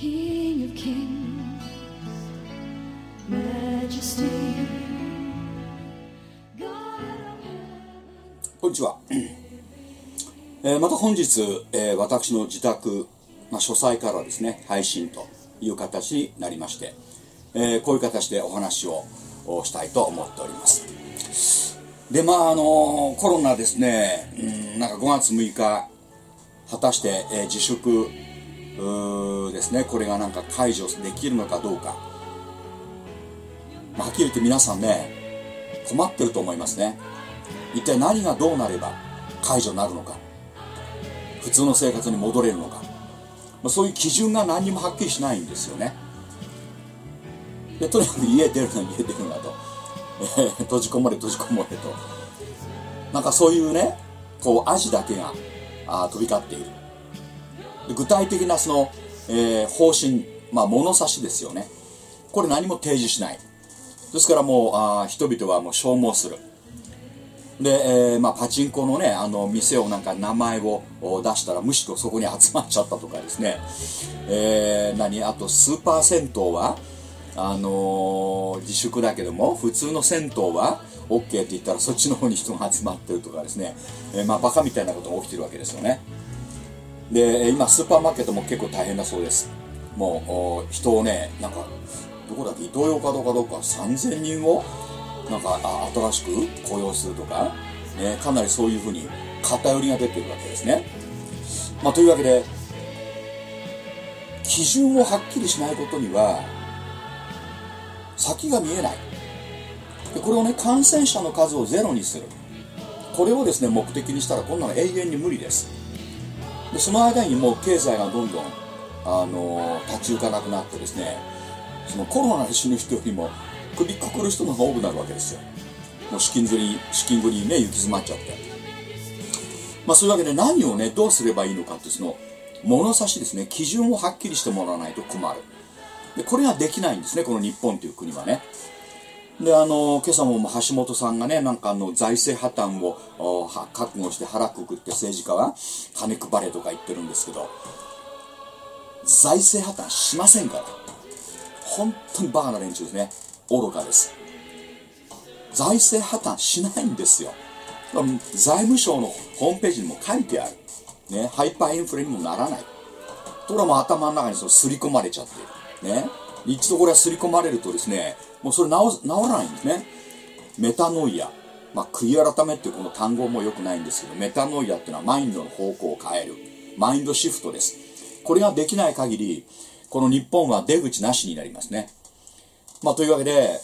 King of kings, majesty, こんにちは。えーまた本日、えー私の自宅、まあ、書斎からですね、配信という形になりまして、えーこういう形でお話をしたいと思っております。で、まあ、あのコロナですね、うん、なんか5月6日、果たして、えー自粛ですね、これがなんか解除できるのかどうか、まあ、はっきり言って皆さんね、困ってると思いますね。一体何がどうなれば解除になるのか。普通の生活に戻れるのか、まあ、そういう基準が何にもはっきりしないんですよね。でとにかく家出るな家出るなと、閉じこもれ閉じこもれと。なんかそういうねこうアジだけがあ飛び交っている。具体的なその、えー方針まあ物差しですよね。これ何も提示しない。ですからもうあ人々はもう消耗する。で、えーまあ、パチンコのねあの店をなんか名前を出したらむしろそこに集まっちゃったとかですね、えー何？あとスーパー銭湯はあのー自粛だけども普通の銭湯は OK って言ったらそっちの方に人が集まってるとかですね、えーまあ、バカみたいなことが起きてるわけですよね。で今スーパーマーケットも結構大変だそうです。もう人をねなんかどこだっけイトーヨーカドーかどうか3000人をなんかあ新しく雇用するとか、ね、かなりそういうふうに偏りが出てるわけですね。まあ、というわけで基準をはっきりしないことには先が見えない。でこれをね感染者の数をゼロにする。これをですね目的にしたらこんなの永遠に無理です。でその間にもう経済がどんどんあの立ち行かなくなってですねそのコロナで死ぬ人よりも首くくる人の方が多くなるわけですよ。もう資金繰り資金繰りにね行き詰まっちゃって。まあそういうわけで何をねどうすればいいのかってその物差しですね基準をはっきりしてもらわないと困る。でこれができないんですねこの日本という国はね。であの今朝も橋本さんがねなんかあの財政破綻を覚悟して腹くくって政治家は金配れとか言ってるんですけど財政破綻しませんから。本当にバカな連中ですね。愚かです。財政破綻しないんですよ。財務省のホームページにも書いてある、ね、ハイパーインフレにもならない。ところも頭の中にその刷り込まれちゃって。るね。一度これは刷り込まれるとですねもうそれ治治らないんですね。メタノイアまあ悔い改めっていうこの単語も良くないんですけどメタノイアっていうのはマインドの方向を変える。マインドシフトです。これができない限りこの日本は出口なしになりますね。まあ、というわけで、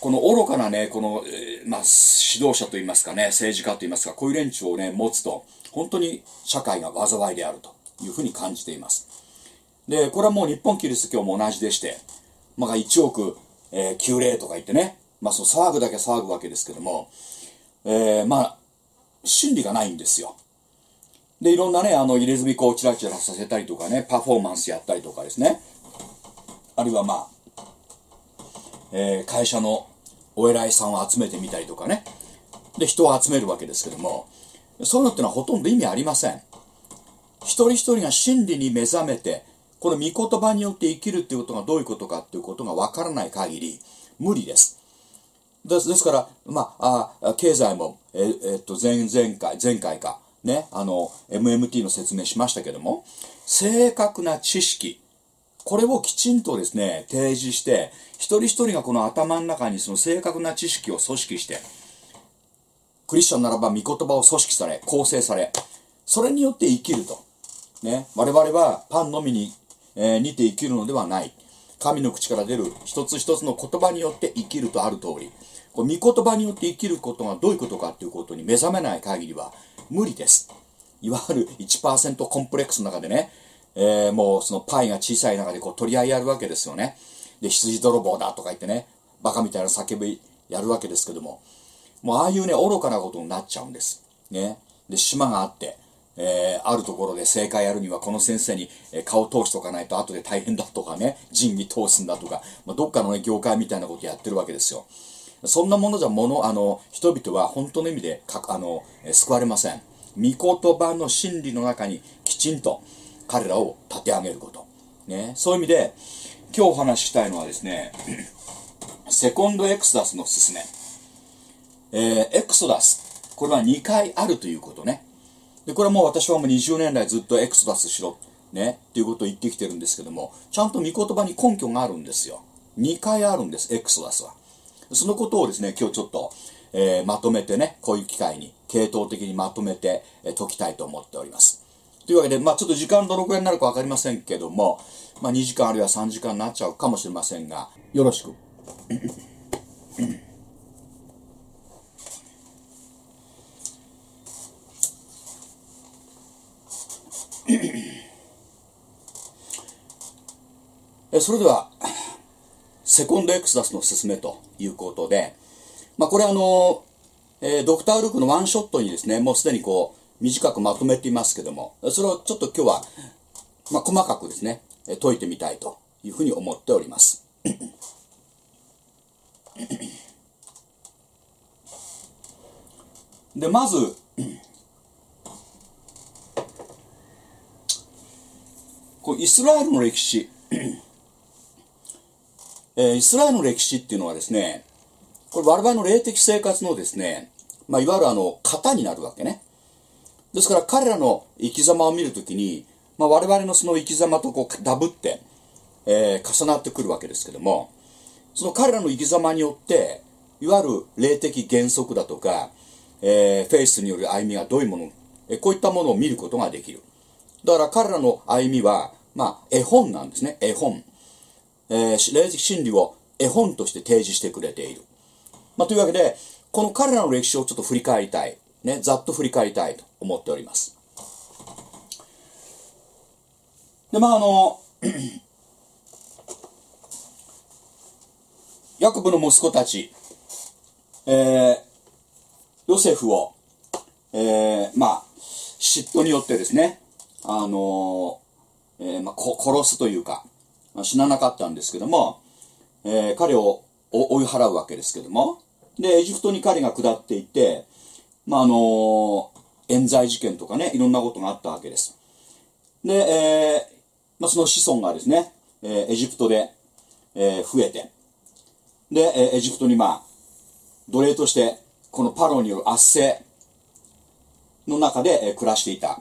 この愚かなね、この、えーまあ、指導者といいますかね、政治家といいますか、こういう連中をね、持つと、本当に社会が災いであるというふうに感じています。で、これはもう日本キリスト教も同じでして、まあ、1億、えー、9例とか言ってね、まあ、その騒ぐだけ騒ぐわけですけども、えーまあ、真理がないんですよ。で、いろんなね、あの、入れ墨こうチラチラさせたりとかね、パフォーマンスやったりとかですね。あるいはまあ、えー会社のお偉いさんを集めてみたりとかね。で、人を集めるわけですけども、そういうのってのはほとんど意味ありません。一人一人が真理に目覚めて、この御言葉によって生きるっていうことがどういうことかっていうことがわからない限り、無理です。ですですから、まあ、あ経済も、ええっと前々回、前回か、ね、あの、MMT の説明しましたけども、正確な知識、これをきちんとですね、提示して、一人一人がこの頭の中にその正確な知識を組織して、クリスチャンならば御言葉を組織され、構成され、それによって生きると。ね、我々はパンのみに、えー似て生きるのではない。神の口から出る一つ一つの言葉によって生きるとある通り、こう御言葉によって生きることがどういうことかということに目覚めない限りは無理です。いわゆる1%コンプレックスの中でね、えーもうそのパイが小さい中でこう取り合いやるわけですよね。で、羊泥棒だとか言ってね、バカみたいな叫びやるわけですけども、もうああいうね、愚かなことになっちゃうんです。ね。で、島があって、えーあるところで正解やるにはこの先生にえー顔通しとかないと後で大変だとかね、仁義通すんだとか、まあ、どっかのね、業界みたいなことやってるわけですよ。そんなものじゃもの、あの、人々は本当の意味でか、あの、救われません。御言葉の真理の中にきちんと彼らを立て上げること。ね、そういう意味で今日お話ししたいのはですね セコンドエクソダスの勧め、えーエクソダスこれは2回あるということねでこれはもう私はもう20年来ずっとエクソダスしろ。ね。っていうことを言ってきてるんですけどもちゃんと御言葉に根拠があるんですよ。2回あるんですエクソダスは。そのことをですね今日ちょっと、えーまとめてねこういう機会に系統的にまとめて、えー解きたいと思っております。というわけで、まあ、ちょっと時間どのくらいになるか分かりませんけども、まあ、2時間あるいは3時間になっちゃうかもしれませんがよろしく。それではセコンドエクスダスの勧めということで、まあ、これあの、えードクター・ルークのワンショットにですねもうすでにこう短くまとめていますけどもそれをちょっと今日は、まあ、細かくですね解いてみたいというふうに思っております。でまずこうイスラエルの歴史 えーイスラエルの歴史っていうのはですね、これ我々の霊的生活のですね、まあ、いわゆるあの、型になるわけね。ですから彼らの生き様を見るときに、まあ、我々のその生き様とこうダブって、えー重なってくるわけですけども、その彼らの生き様によって、いわゆる霊的原則だとか、えーフェイスによる歩みがどういうもの、えーこういったものを見ることができる。だから彼らの歩みは、まあ、絵本なんですね、絵本。えー霊的真理を絵本として提示してくれている。まあ、というわけで、この彼らの歴史をちょっと振り返りたい。ね、ざっと振り返りたいと思っております。で、まあ、あの、ヤコブの息子たち、えーヨセフを、えーまあ、嫉妬によってですね、あのえーまあ、殺すというか、まあ死ななかったんですけども、えー彼を追い払うわけですけども、で、エジプトに彼が下っていって、まあ、あの冤罪事件とかね、いろんなことがあったわけです。で、えーまあ、その子孫がですね、えーエジプトで、えー増えて、で、えーエジプトにまあ、奴隷として、このパロによる圧政の中で、えー暮らしていた。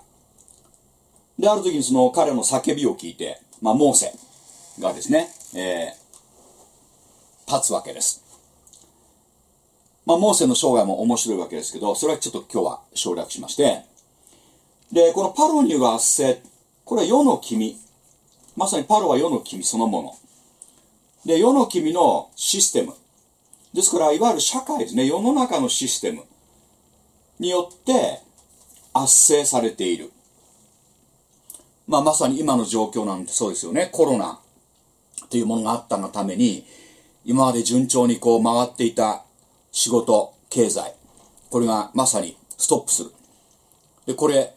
で、ある時にその彼の叫びを聞いて、まあ、モーセがですね、えー立つわけです。まあ、モーセの生涯も面白いわけですけど、それはちょっと今日は省略しまして、で、このパロによる圧政、これは世の君。まさにパロは世の君そのもの。で、世の君のシステム。ですから、いわゆる社会ですね、世の中のシステムによって圧政されている。まあ、まさに今の状況なんてそうですよね。コロナというものがあったがために、今まで順調にこう回っていた仕事、経済、これがまさにストップする。で、これ、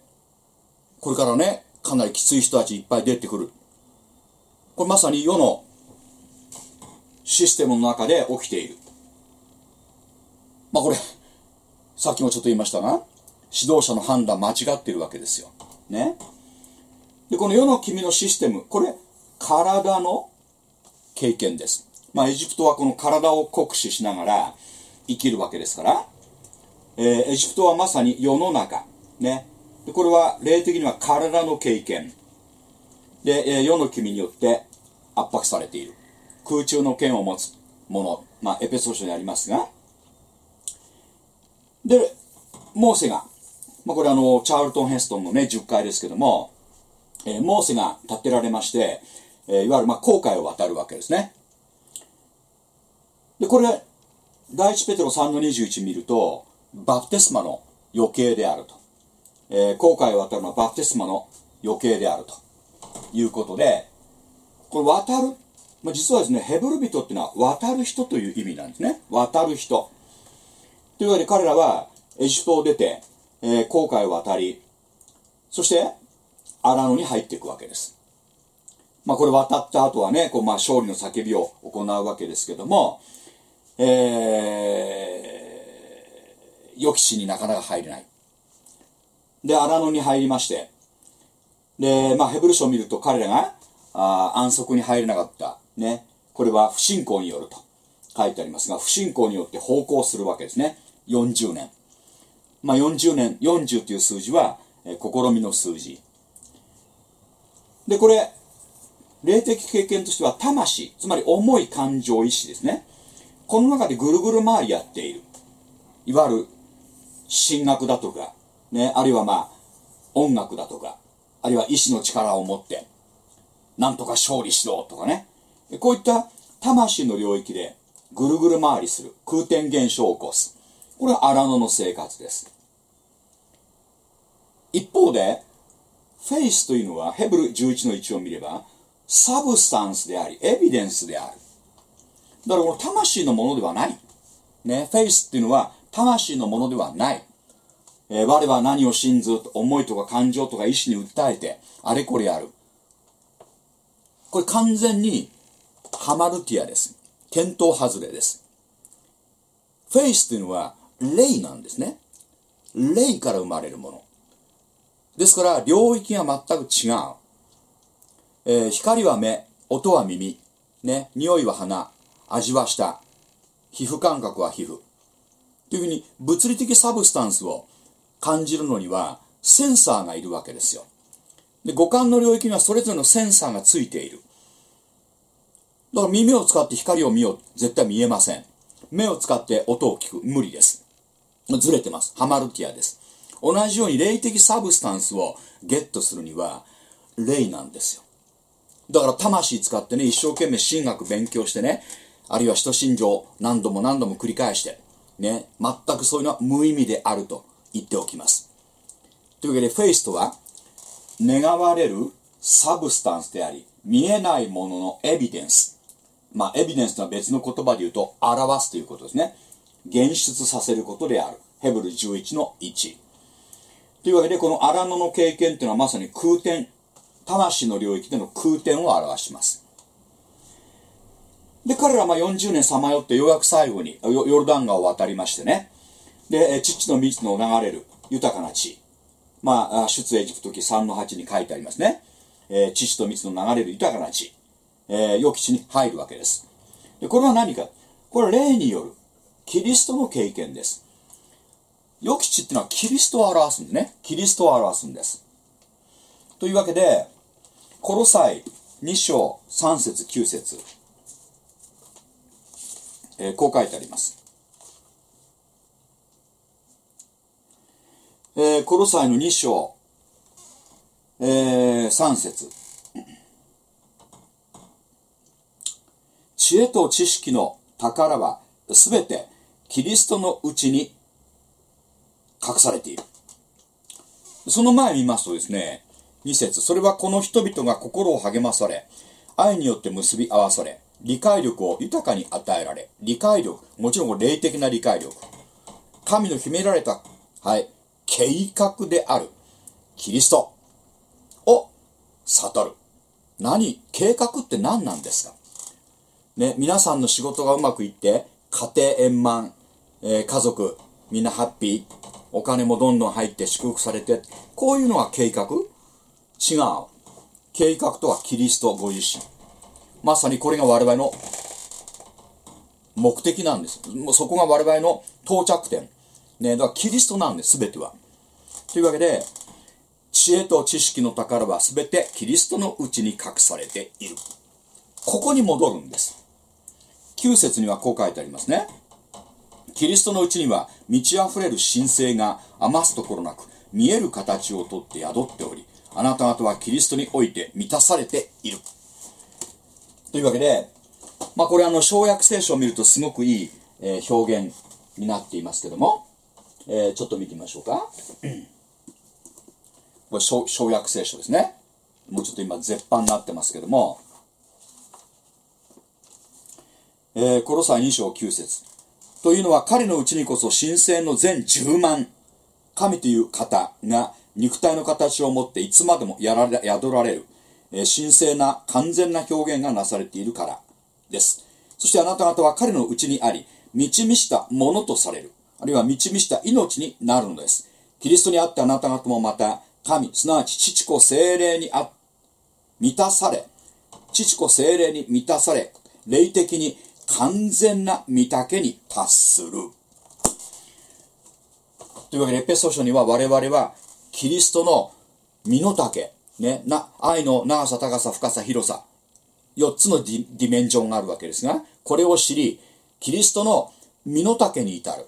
これからね、かなりきつい人たちいっぱい出てくる。これまさに世のシステムの中で起きている。まあこれ、さっきもちょっと言いましたが、指導者の判断間違ってるわけですよ。ね。で、この世の君のシステム、これ、体の経験です。まあ、エジプトはこの体を酷使しながら生きるわけですから、えーエジプトはまさに世の中。ね。でこれは霊的には体の経験。で、えー世の君によって圧迫されている。空中の剣を持つもの。まあ、エペソ書にありますが。で、モーセが、まあ、これあの、チャールトン・ヘストンのね、10回ですけども、えモーセが立てられまして、えいわゆるまあ航海を渡るわけですね。で、これ、第一ペテロ3の21見ると、バプテスマの余計であると。えー航海を渡るのはバプテスマの余計であるということで、これ渡る、ま、実はですね、ヘブル人っていうのは渡る人という意味なんですね。渡る人。というわけで彼らはエジプトを出て、えー航海を渡り、そしてアラノに入っていくわけです。まあこれ渡った後はね、こうまあ勝利の叫びを行うわけですけども、えー、予期しになかなか入れない。で、アラノに入りまして、で、まあヘブル書を見ると彼らがあ安息に入れなかった。ね。これは不信仰によると書いてありますが、不信仰によって奉公するわけですね。40年。まあ40年、40という数字は、え試みの数字。で、これ、霊的経験としては魂、つまり重い感情意志ですね。この中でぐるぐる回りやっている。いわゆる神学だとか、ね、あるいはまあ、音楽だとか、あるいは意志の力を持って、なんとか勝利しろとかね。こういった魂の領域でぐるぐる回りする、空転現象を起こす。これは荒野の生活です。一方で、フェイスというのは、ヘブル11の1を見れば、 substance であり、エビデンスである。だからこの魂のものではない。ね、フェイスっていうのは魂のものではない。えー我は何を信ずと思いとか感情とか意志に訴えて、あれこれやる。これ完全にハマルティアです。見当外れです。フェイスっていうのは霊なんですね。霊から生まれるもの。ですから、領域が全く違う。えー光は目、音は耳、ね、匂いは鼻、味は舌、皮膚感覚は皮膚。というふうに物理的 substance を感じるのにはセンサーがいるわけですよ。で、五感の領域にはそれぞれのセンサーがついている。だから耳を使って光を見よう。絶対見えません。目を使って音を聞く。無理です。ずれてます。ハマルティアです。同じように霊的サブスタンスをゲットするには霊なんですよ。だから魂使ってね、一生懸命神学勉強してね、あるいは使徒信条何度も何度も繰り返して、ね、全くそういうのは無意味であると言っておきます。というわけで、フェイスとは、願われるサブスタンスであり、見えないもののエビデンス。まあ、エビデンスとは別の言葉で言うと、表すということですね。現出させることである。ヘブル11の1。というわけで、この荒野の経験というのはまさに空転、魂の領域での空転を表します。で、彼らはまあ40年さまよってようやく最後にヨルダン川を渡りましてね。で、父の蜜の流れる豊かな地。まあ、出エジプト記3の8に書いてありますね。えー父と蜜の流れる豊かな地。えー、良き地に入るわけです。で、これは何かこれは霊によるキリストの経験です。良き地っていうのはキリストを表すんでね。キリストを表すんです。というわけで、コロサイ2章3節9節えーこう書いてあります。えーコロサイの2章、えー3節知恵と知識の宝はすべてキリストのうちに隠されている。その前見ますとですね、2節それはこの人々が心を励まされ、愛によって結び合わされ、理解力を豊かに与えられ、理解力、もちろん霊的な理解力、神の秘められた、はい、計画である、キリストを悟る。何計画って何なんですか？ね、皆さんの仕事がうまくいって、家庭円満、えー家族、みんなハッピー、お金もどんどん入って祝福されて、こういうのが計画？違う。計画とはキリストご自身。まさにこれが我々の目的なんです。もうそこが我々の到着点。ね、だからキリストなんです、すべては。というわけで、知恵と知識の宝はすべてキリストのうちに隠されている。ここに戻るんです。9節にはこう書いてありますね。キリストのうちには満ち溢れる神聖が余すところなく見える形をとって宿っており、あなた方はキリストにおいて満たされている。というわけで、まあこれあの、小約聖書を見るとすごくいい、えー表現になっていますけども、えーちょっと見てみましょうか。これ小、小約聖書ですね。もうちょっと今絶版になってますけども、えー、コロサイ2章9節というのは彼のうちにこそ神聖の全10万、神という方が肉体の形を持っていつまでもやられ宿られる、えー神聖な完全な表現がなされているからです。そしてあなた方は彼のうちにあり、満ち満ちたものとされる、あるいは満ち満ちた命になるのです。キリストにあってあなた方もまた、神、すなわち父子精霊にあ満たされ、父子精霊に満たされ霊的に完全な御丈に達する。というわけでエペソ書には我々はキリストの身の丈、ね、な愛の長さ高さ深さ広さ4つのディディメンジョンがあるわけですがこれを知りキリストの身の丈に至る。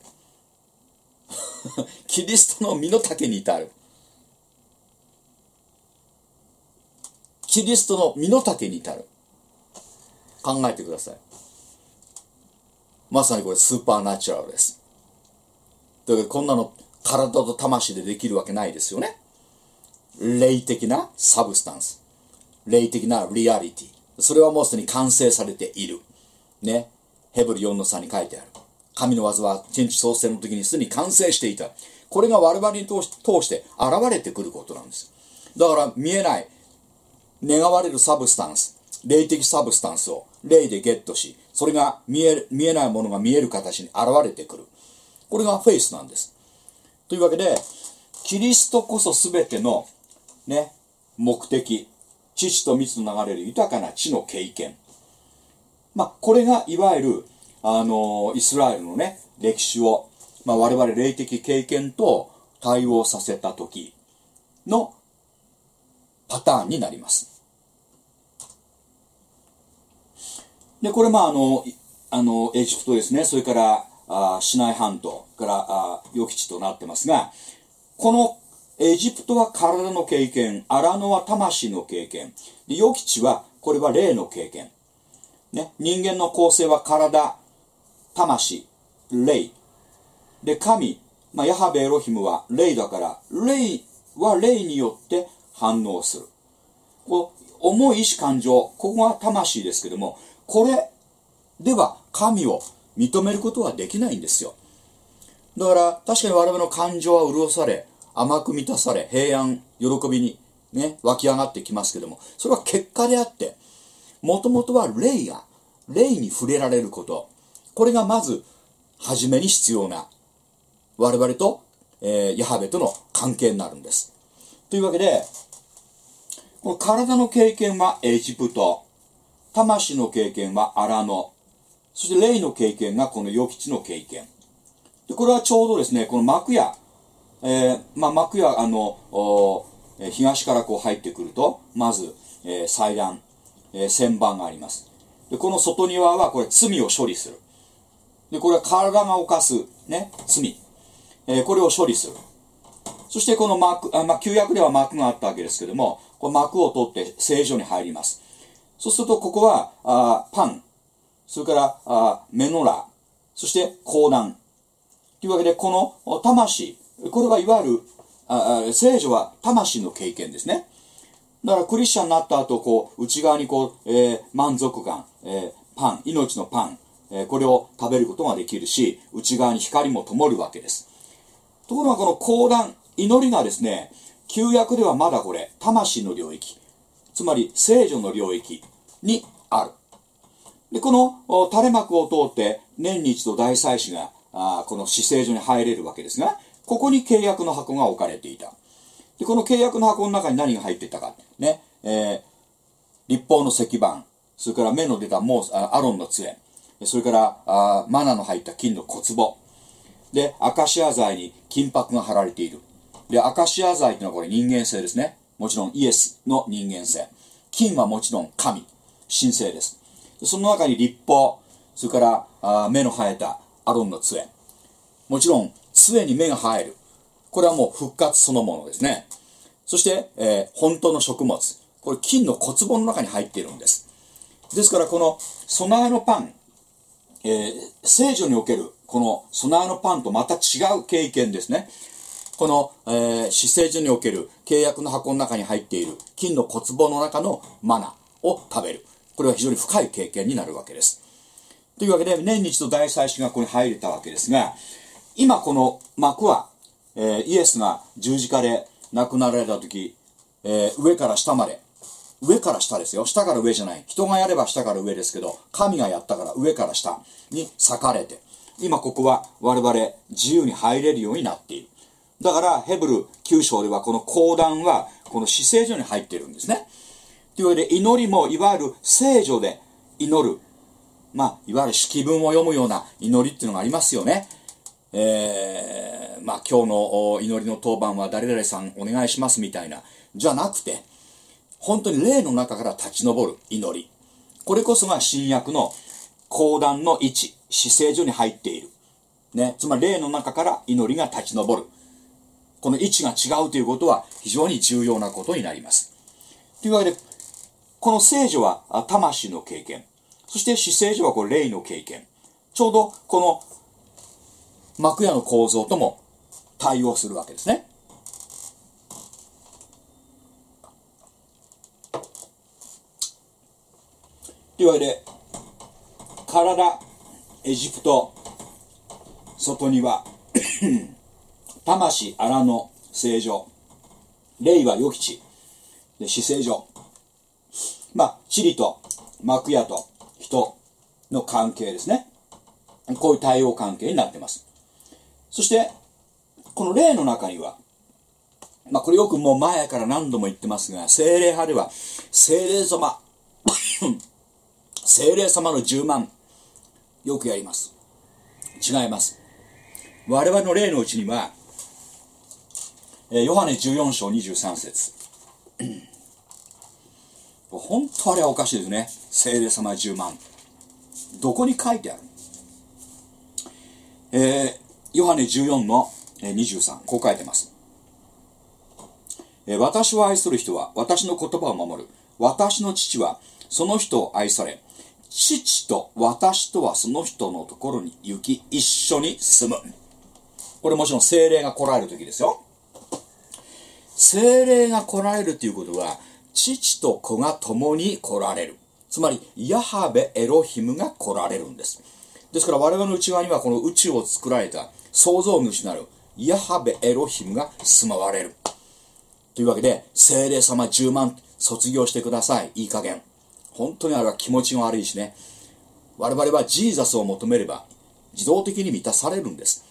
キリストの身の丈に至る。キリストの身の丈に至る。考えてください。まさにこれスーパーナチュラルです。だかこんなの体と魂でできるわけないですよね。霊的なサブスタンス。霊的なリアリティ。それはもうすでに完成されている。ね。ヘブル4の3に書いてある。神の技は天地創生の時にすでに完成していた。これが我々に通し通して現れてくることなんです。だから見えない願われる substance 霊的 substance を霊でゲットしそれが見え見えないものが見える形に現れてくる。これがフェイスなんです。というわけでキリストこそ全てのね目的乳と蜜の流れる豊かな地の経験。まあこれがいわゆるあのイスラエルのね歴史を、まあ、我々霊的経験と対応させた時のパターンになります。でこれまああのあのエジプトですね。それからあシナイ半島からあヨキ地となってますがこのエジプトは体の経験アラノは魂の経験。でヨキ地はこれは霊の経験、ね、人間の構成は体魂霊。で神、まあ、ヤハベエロヒムは霊だから霊は霊によって反応する。こう重い意志感情ここが魂ですけどもこれでは神を認めることはできないんですよ。だから確かに我々の感情は潤され甘く満たされ平安喜びにね湧き上がってきますけどもそれは結果であってもともとは霊が霊に触れられること。これがまず初めに必要な我々と、えー、ヤハベとの関係になるんです。というわけでこの体の経験はエジプト。魂の経験はアラノそして霊の経験がこのヨキチの経験。でこれはちょうどですねこの幕屋、えー、まあ、幕屋あの東からこう入ってくるとまず、えー、祭壇、えー、旋盤があります。でこの外庭はこれ罪を処理する。でこれは体が犯す、ね、罪、えー、これを処理する。そしてこの幕あ、まあ、旧約では幕があったわけですけどもこの幕を取って聖所に入ります。そうするとここはあパン。それからあメノラ。そして講談。というわけでこの魂。これはいわゆるあ聖女は魂の経験ですね。だからクリスチャンになった後こう内側にこう、えー、満足感、えー、パン。命のパン、えー、これを食べることができるし内側に光も灯るわけです。ところがこの講談祈りがですね旧約ではまだこれ魂の領域。つまり聖女の領域にある。でこの垂れ幕を通って年に一度大祭司があこの死聖所に入れるわけですがここに契約の箱が置かれていた。でこの契約の箱の中に何が入っていたか。ね、えー、立法の石板それから目の出たモーアロンの杖。それからあマナの入った金の小壺。でアカシア材に金箔が貼られている。でアカシア材というのはこれ人間性ですね。もちろんイエスの人間性。金はもちろん神。神聖です。その中に立法それから目の生えたアロンの杖。もちろん杖に目が生える。これはもう復活そのものですね。そして、えー、本当の食物。これ金の小壺の中に入っているんです。ですからこの備えのパン、えー、聖女におけるこの備えのパンとまた違う経験ですね。この、えー、死聖所における契約の箱の中に入っている金の小壺の中のマナを食べる。これは非常に深い経験になるわけです。というわけで、年に一度大祭司がここに入れたわけですが、今この幕は、えー、イエスが十字架で亡くなられた時、えー、上から下まで、上から下ですよ。下から上じゃない。人がやれば下から上ですけど、神がやったから上から下に裂かれて、今ここは我々自由に入れるようになっている。だからヘブル9章ではこの講談はこの死聖所に入っているんですね。というわけで祈りもいわゆる聖女で祈る。まあいわゆる式文を読むような祈りっていうのがありますよね。えー、まあ今日の祈りの当番は誰々さんお願いしますみたいな。じゃなくて本当に霊の中から立ち上る祈り。これこそが新約の講談の位置姿勢所に入っている。ね、つまり霊の中から祈りが立ち上る。この位置が違うということは非常に重要なことになります。というわけでこの聖女は魂の経験。そして死聖女はこれ霊の経験。ちょうどこの幕屋の構造とも対応するわけですね。というわけで体エジプト外には魂荒の正常霊は良き地で死聖所まあ地理と幕屋と人の関係ですね。こういう対応関係になってます。そしてこの霊の中にはまあこれよくもう前から何度も言ってますが精霊派では精霊様精霊様の10万よくやります。違います。我々の霊のうちには、えー、ヨハネ14章23節。本当あれはおかしいですね。聖霊様10万。どこに書いてある？えー、ヨハネ14の23こう書いてます、えー、私を愛する人は私の言葉を守る。私の父はその人を愛され父と私とはその人のところに行き一緒に住む。これもちろん精霊が来られる時ですよ。精霊が来られるということは父と子が共に来られる。つまりヤハベエロヒムが来られるんです。ですから我々の内側にはこの宇宙を作られた創造主なるヤハベエロヒムが住まわれる。というわけで精霊様10万卒業してください。いい加減。本当にあれは気持ちが悪いしね。我々はジーザスを求めれば自動的に満たされるんです。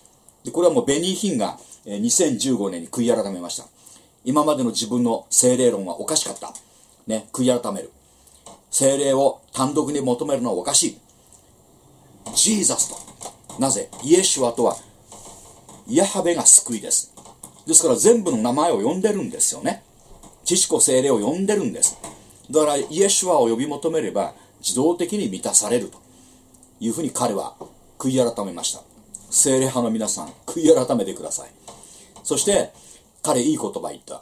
でこれはもうベニー・ヒンが2015年に悔い改めました。今までの自分の精霊論はおかしかった。ね悔い改める。精霊を単独に求めるのはおかしい。ジーザスと。なぜ？イエシュアとはヤハウェが救いです。ですから全部の名前を呼んでるんですよね。父子聖霊を呼んでるんです。だからイエシュアを呼び求めれば自動的に満たされると。いうふうに彼は悔い改めました。聖霊派の皆さん、悔い改めてください。そして、彼いい言葉言った。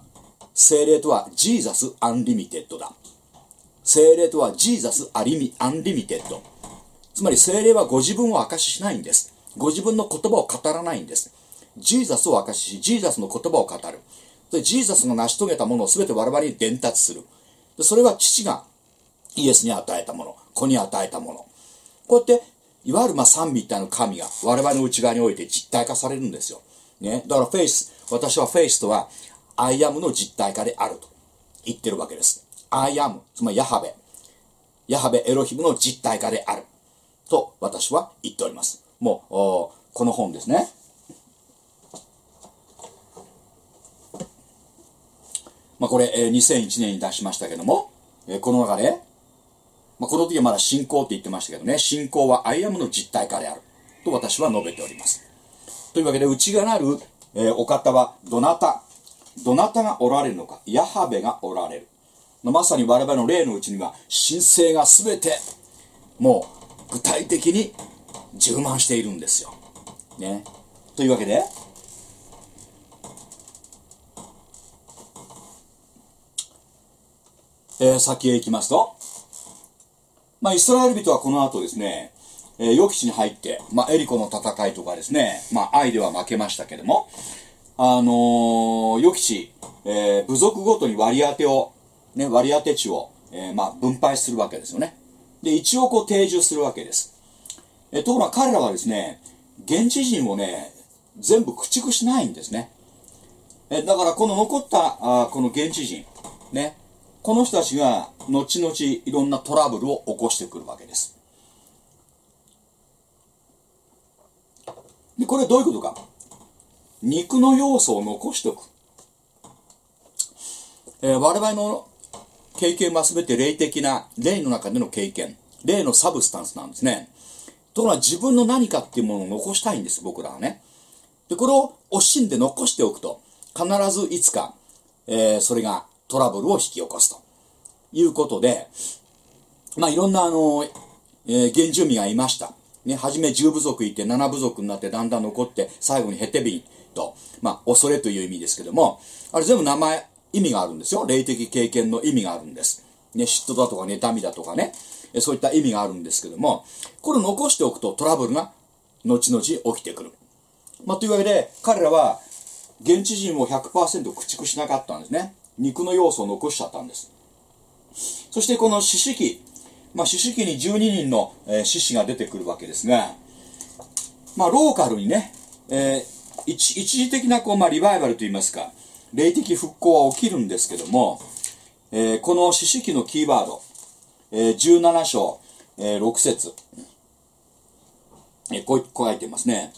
聖霊とは Jesus Unlimited だ。聖霊とは Jesus アリミ Unlimited。つまり精霊はご自分を明かししないんです。ご自分の言葉を語らないんです。ジーザスを明かしし、ジーザスの言葉を語る。でジーザスが成し遂げたものを全て我々に伝達する。でそれは父がイエスに与えたもの、子に与えたもの。こうやっていわゆるまあ三位一体の神が我々の内側において実体化されるんですよ。ね。だからフェイス、私はフェイスとは、アイアムの実体化であると言ってるわけです。 I AM、つまりヤハヴェ。ヤハベエロヒムの実体化である。と私は言っております。もう、この本ですね。まあこれ、え2001年に出しましたけども、えこの中で、まあ、この時はまだ信仰って言ってましたけどね、信仰はアイアムの実体化である。と私は述べております。というわけで、内がなる、えー、お方はどなた、どなたがおられるのか、ヤハベがおられる。まさに我々の霊のうちには、神聖が全て、もう、具体的に充満しているんですよ。ね。というわけで、えー、先へ行きますと、まあ、イスラエル人はこの後ですね、えー、予期地に入って、まあ、エリコの戦いとかですね、まあ、愛では負けましたけども、あのー、予期地、えー、部族ごとに割り当てを、ね、割り当て地を、えー、まあ、分配するわけですよね。で、一応こう定住するわけです。えー、ところが彼らはですね、現地人をね、全部駆逐しないんですね。えー、だからこの残ったあこの現地人、ね、この人たちが後々いろんなトラブルを起こしてくるわけです。で、これどういうことか。肉の要素を残しておく。えー、我々の経験は全て霊的な霊の中での経験霊のサブスタンスなんですねところが自分の何かっていうものを残したいんです僕らはねでこれを惜しんで残しておくと必ずいつか、えーそれがトラブルを引き起こすということでまあいろんなあの、えー原住民がいました。ね、初め10部族いて7部族になってだんだん残って最後にヘテビンと、まあ恐れという意味ですけども、あれ全部名前、意味があるんですよ。霊的経験の意味があるんです。ね、嫉妬だとか妬みだとかね、そういった意味があるんですけども、これを残しておくとトラブルが後々起きてくる。まあというわけで彼らは現地人を100%駆逐しなかったんですね。肉の要素を残しちゃったんです。そしてこの四式、まあ、四式に12人の、えー獅子が出てくるわけですが、まあ、ローカルにね、えー一時的なこう、まあ、リバイバルといいますか、霊的復興は起きるんですけども、えーこの四式のキーワード、えー17章、えー6節えーこうこう書いてますね。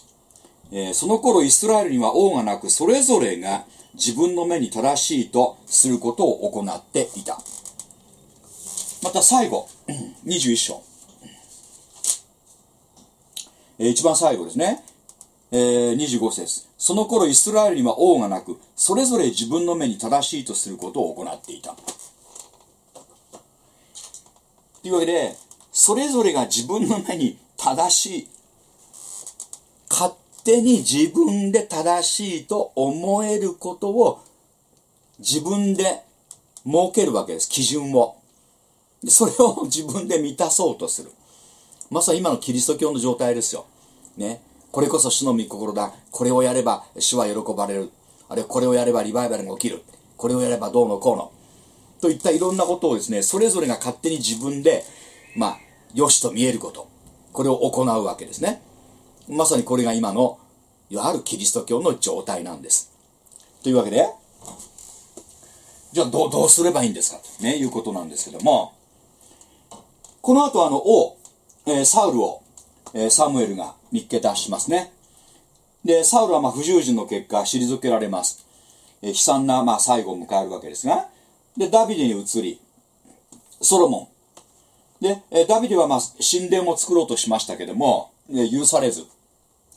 えーその頃イスラエルには王がなく、それぞれが自分の目に正しいとすることを行っていた。また最後、21章。えー一番最後ですね。えー25節その頃イスラエルには王がなく、それぞれ自分の目に正しいとすることを行っていた。というわけで、それぞれが自分の目に正しい。勝手に自分で正しいと思えることを自分で設けるわけです。基準を。それを自分で満たそうとする。まさに今のキリスト教の状態ですよ。ね。これこそ主の御心だ。これをやれば主は喜ばれる。あるいはこれをやればリバイバルが起きる。これをやればどうのこうの。といったいろんなことをですね、それぞれが勝手に自分で、まあ、良しと見えること。これを行うわけですね。まさにこれが今の、いわゆるキリスト教の状態なんです。というわけで、じゃあどうどうすればいいんですか？と、ね、いうことなんですけども、この後あの王、えーサウルを、えーサムエルが見っけ出しますね。で、サウルはまあ不従順の結果、退けられます。えー悲惨なまあ最後を迎えるわけですが、で、ダビデに移り、ソロモン。で、えダビデはまあ神殿を作ろうとしましたけども、え許されず、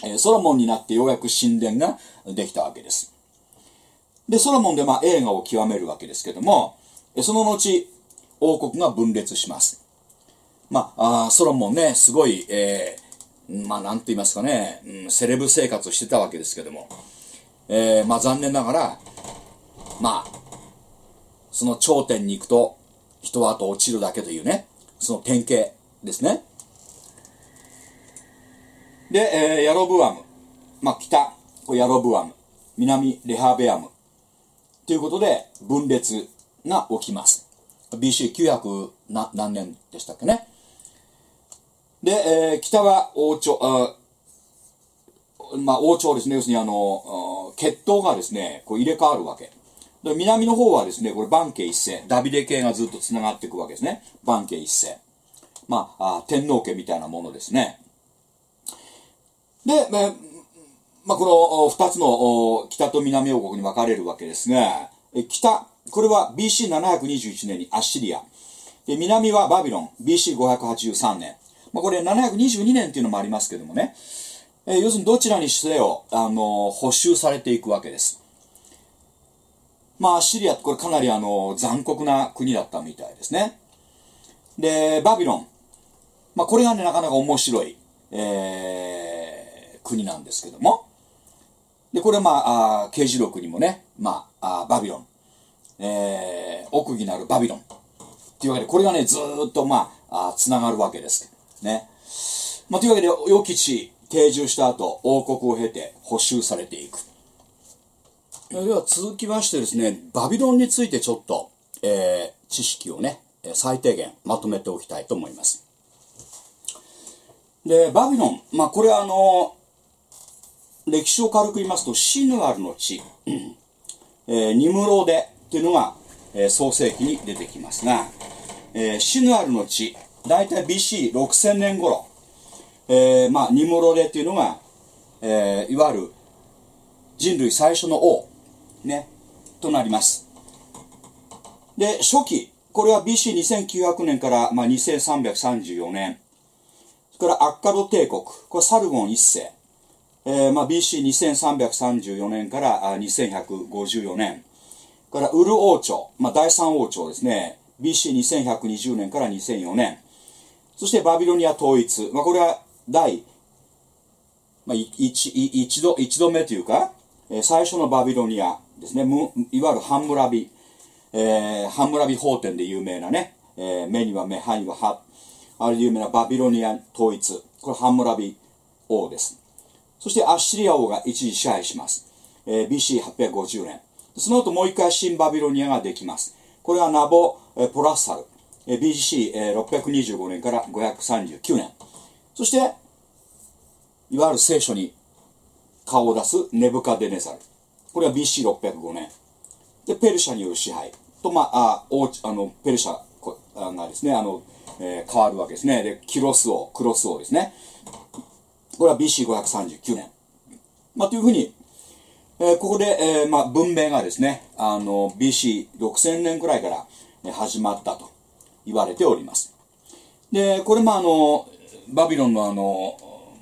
えソロモンになってようやく神殿ができたわけです。で、ソロモンでまあ映画を極めるわけですけども、その後、王国が分裂します。まあ、あソロモンね、すごい、えーまあ、なんて言いますかね、うんセレブ生活をしてたわけですけども、えーまあ、残念ながら、まあ、その頂点に行くと、人はあと落ちるだけというね、その典型ですね。で、えーヤロブアム。まあ、北、ヤロブアム。南、レハベアム。ということで、分裂が起きます。BC900 何年でしたっけね。で、えー北は王朝、あまあ、王朝ですね。要するにあの、血統がですね、こう入れ替わるわけ。で南の方はですね、これ、バンケ一世。ダビデ系がずっと繋がっていくわけですね。バンケ一世。まあ、あ天皇家みたいなものですね。で、えーまあ、この二つの北と南王国に分かれるわけですが、え北、これは BC721 年にアッシリア。で南はバビロン、BC583 年。まあ、これ722年っていうのもありますけどもね。えー要するにどちらにせよ、あの補修されていくわけです。まあ、シリアってこれかなりあの残酷な国だったみたいですね。で、バビロン。まあ、これがね、なかなか面白い、えー国なんですけども。で、これはまあ、あ刑事録にもね、まあ、あバビロン。えー奥義なるバビロン。というわけで、これがね、ずっとまあ、あーつながるわけです。ね。まあ、というわけで、良き地、定住した後、王国を経て、補修されていく。では続きましてですね、バビロンについてちょっと、えー知識をね、最低限まとめておきたいと思います。で、バビロン、まあこれはあの、歴史を軽く言いますと、シヌアルの地、えーニムローデっていうのが、えー創世記に出てきますが、えーシヌアルの地、大体 BC6000 年頃、えーまあニムローデっていうのが、えーいわゆる人類最初の王、ね、となります。で、初期、これは BC2900 年から、まあ、2334年。それからアッカド帝国。これサルゴン一世、えーまあ、BC2334 年からあ2154年。からウル王朝、まあ、第三王朝ですね。BC2120 年から2004年。そしてバビロニア統一、まあ、これは第、まあ、一一度一度目というか、最初のバビロニアですね。いわゆるハンムラビ、えーハンムラビ法典で有名なね、えー目には目歯には歯。あれで有名なバビロニア統一。これハンムラビ王です。そしてアッシリア王が一時支配します、えー BC850 年。その後もう一回新バビロニアができます。これはナボ、えーポラッサル、えー BC625 年から539年。そしていわゆる聖書に顔を出すネブカデネザル。これは BC605 年。でペルシャによる支配。と、まあ、あ王あのペルシャがですねあの、えー変わるわけですね。でキロス王クロス王ですね。これは BC539 年、まあ、というふうに、えーここで、えーまあ、文明がですねあの BC6000 年くらいからえー始まったと。言われております。でこれもあのバビロンのあの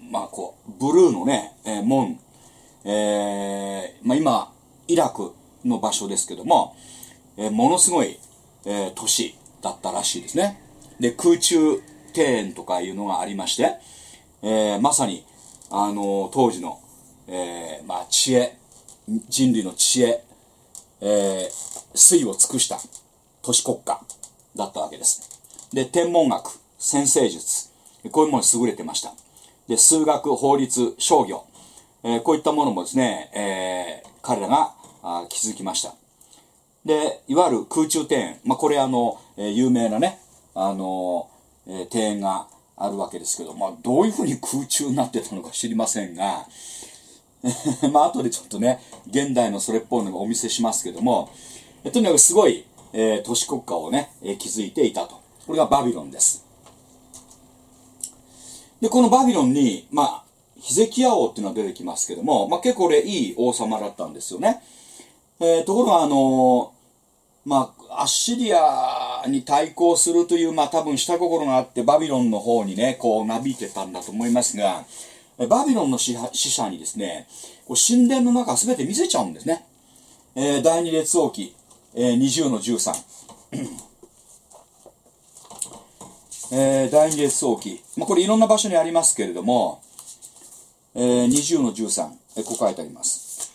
まあこうブルーのね、えー門えーまあ、今イラクの場所ですけども、えーものすごい、えー都市だったらしいですね。で空中庭園とかいうのがありまして、えーまさにあの当時の、えーまあ、知恵人類の知恵、えー、粋を尽くした都市国家。だったわけですで天文学先生術こういうものに優れてました。で数学法律商業、えーこういったものもですね、えー彼らがあー築きました。でいわゆる空中庭園、まあ、これあの、えー有名なねあの、えー庭園があるわけですけど、まあ、どういうふうに空中になってたのか知りませんが まあ後でちょっとね現代のそれっぽいのがお見せしますけどもとにかくすごい、えー都市国家をね、えー築いていたと。これがバビロンです。でこのバビロンにまあヒゼキヤ王っていうのが出てきますけども、まあ、結構これいい王様だったんですよね、えーところがあのまあ、アッシリアに対抗するという、まあ多分下心があって、バビロンの方にね、こうなびいてたんだと思いますが、えバビロンの支配使者にですね、こう神殿の中すべて見せちゃうんですね。えー第二列王記、えー20の13。えー第二列王記。まあこれいろんな場所にありますけれども、えー20の13、えーこう書いてあります。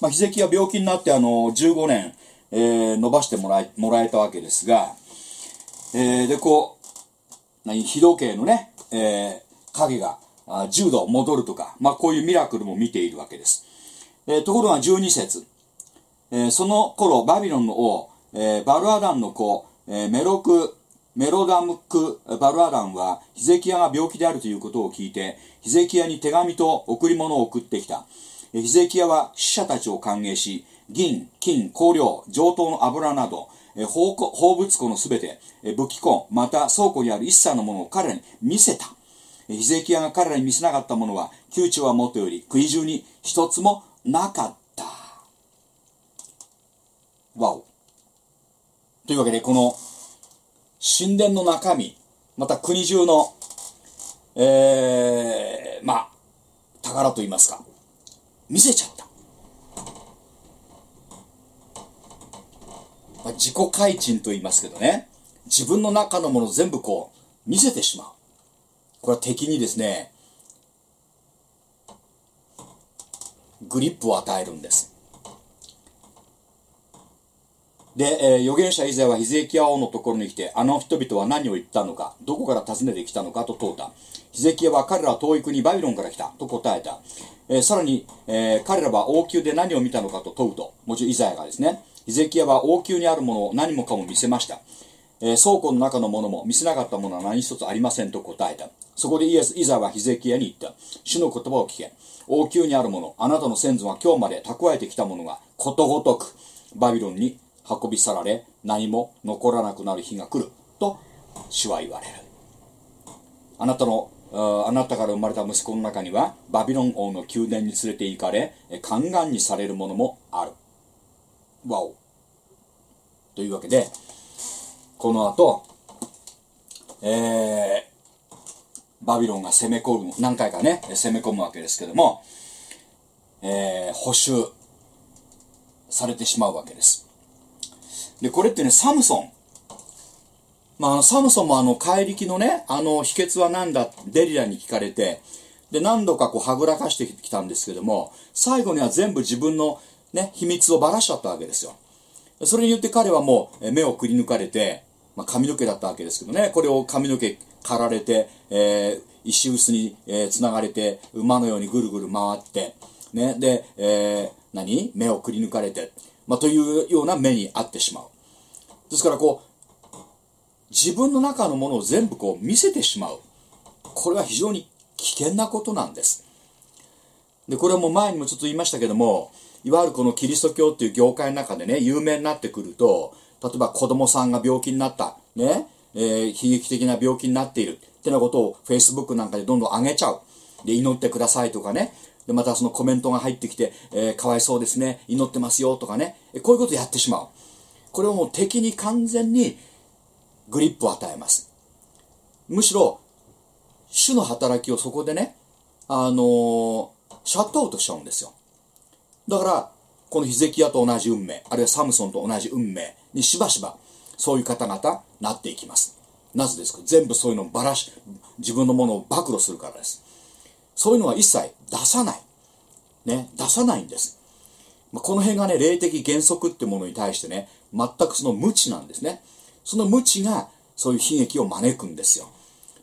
まあ、ヒゼキは病気になってあの15年、えー伸ばしてもらえもらえたわけですが、えーでこう何非道系のね、えー影があ10度戻るとか、まあ、こういうミラクルも見ているわけです、えーところが12節、えーその頃バビロンの王、えーバルアダンの子、えメロクメロダムク・バルアダンはヒゼキヤが病気であるということを聞いてヒゼキヤに手紙と贈り物を送ってきた。ヒゼキヤは死者たちを歓迎し銀、金、香料、上等の油などえ宝物庫のすべて武器庫また倉庫にある一切のものを彼らに見せた。ヒゼキヤが彼らに見せなかったものは窮地はもとより国中に一つもなかった。わお。というわけでこの神殿の中身また国中のえー、まあ宝と言いますか見せちゃった、まあ、自己開陳と言いますけどね自分の中のもの全部こう見せてしまう。これは敵にですねグリップを与えるんですで、えー預言者イザヤはヒゼキヤ王のところに来て、あの人々は何を言ったのか、どこから訪ねてきたのかと問うた。ヒゼキヤは彼らは遠い国バビロンから来たと答えた。えーさらに、えー彼らは王宮で何を見たのかと問うと、もちろんイザヤがですね、ヒゼキヤは王宮にあるものを何もかも見せました。えー倉庫の中のものも見せなかったものは何一つありませんと答えた。そこでイエスイザヤはヒゼキヤに言った。主の言葉を聞け。王宮にあるもの、あなたの先祖が今日まで蓄えてきたものがことごとくバビロンに運び去られ何も残らなくなる日が来ると主は言われる。あなたのあなたから生まれた息子の中にはバビロン王の宮殿に連れて行かれえ宦官にされるものもある。わお。というわけでこの後えー、バビロンが攻め込む何回かね攻め込むわけですけども、えー、補修されてしまうわけです。でこれってねサムソン。まあ、サムソンもあの怪力のねあの秘訣は何だデリラに聞かれてで何度かこうはぐらかしてきたんですけども最後には全部自分の、ね、秘密をばらしちゃったわけですよ。それによって彼はもう目をくり抜かれて、まあ、髪の毛だったわけですけどね。これを髪の毛刈られて、えー、石臼に、えー、繋がれて馬のようにぐるぐる回ってねで、えー、何？目をくり抜かれて、まあ、というような目に遭ってしまうですからこう自分の中のものを全部こう見せてしまう。これは非常に危険なことなんです。で、これも前にもちょっと言いましたけども、いわゆるこのキリスト教っていう業界の中でね、有名になってくると、例えば子供さんが病気になった、ね、えー、悲劇的な病気になっているってなことを Facebook なんかでどんどん上げちゃう。で、祈ってくださいとかね。で、またそのコメントが入ってきて、えー、かわいそうですね、祈ってますよとかね。こういうことやってしまう。これをもう敵に完全にグリップを与えます。むしろ、主の働きをそこでね、あのー、シャットアウトしちゃうんですよ。だから、このヒゼキヤと同じ運命、あるいはサムソンと同じ運命にしばしば、そういう方々なっていきます。なぜですか？全部そういうのをばらし、自分のものを暴露するからです。そういうのは一切出さない。ね、出さないんです。まあ、この辺がね、霊的原則ってものに対してね、全くその無知なんですね。その無知がそういう悲劇を招くんですよ。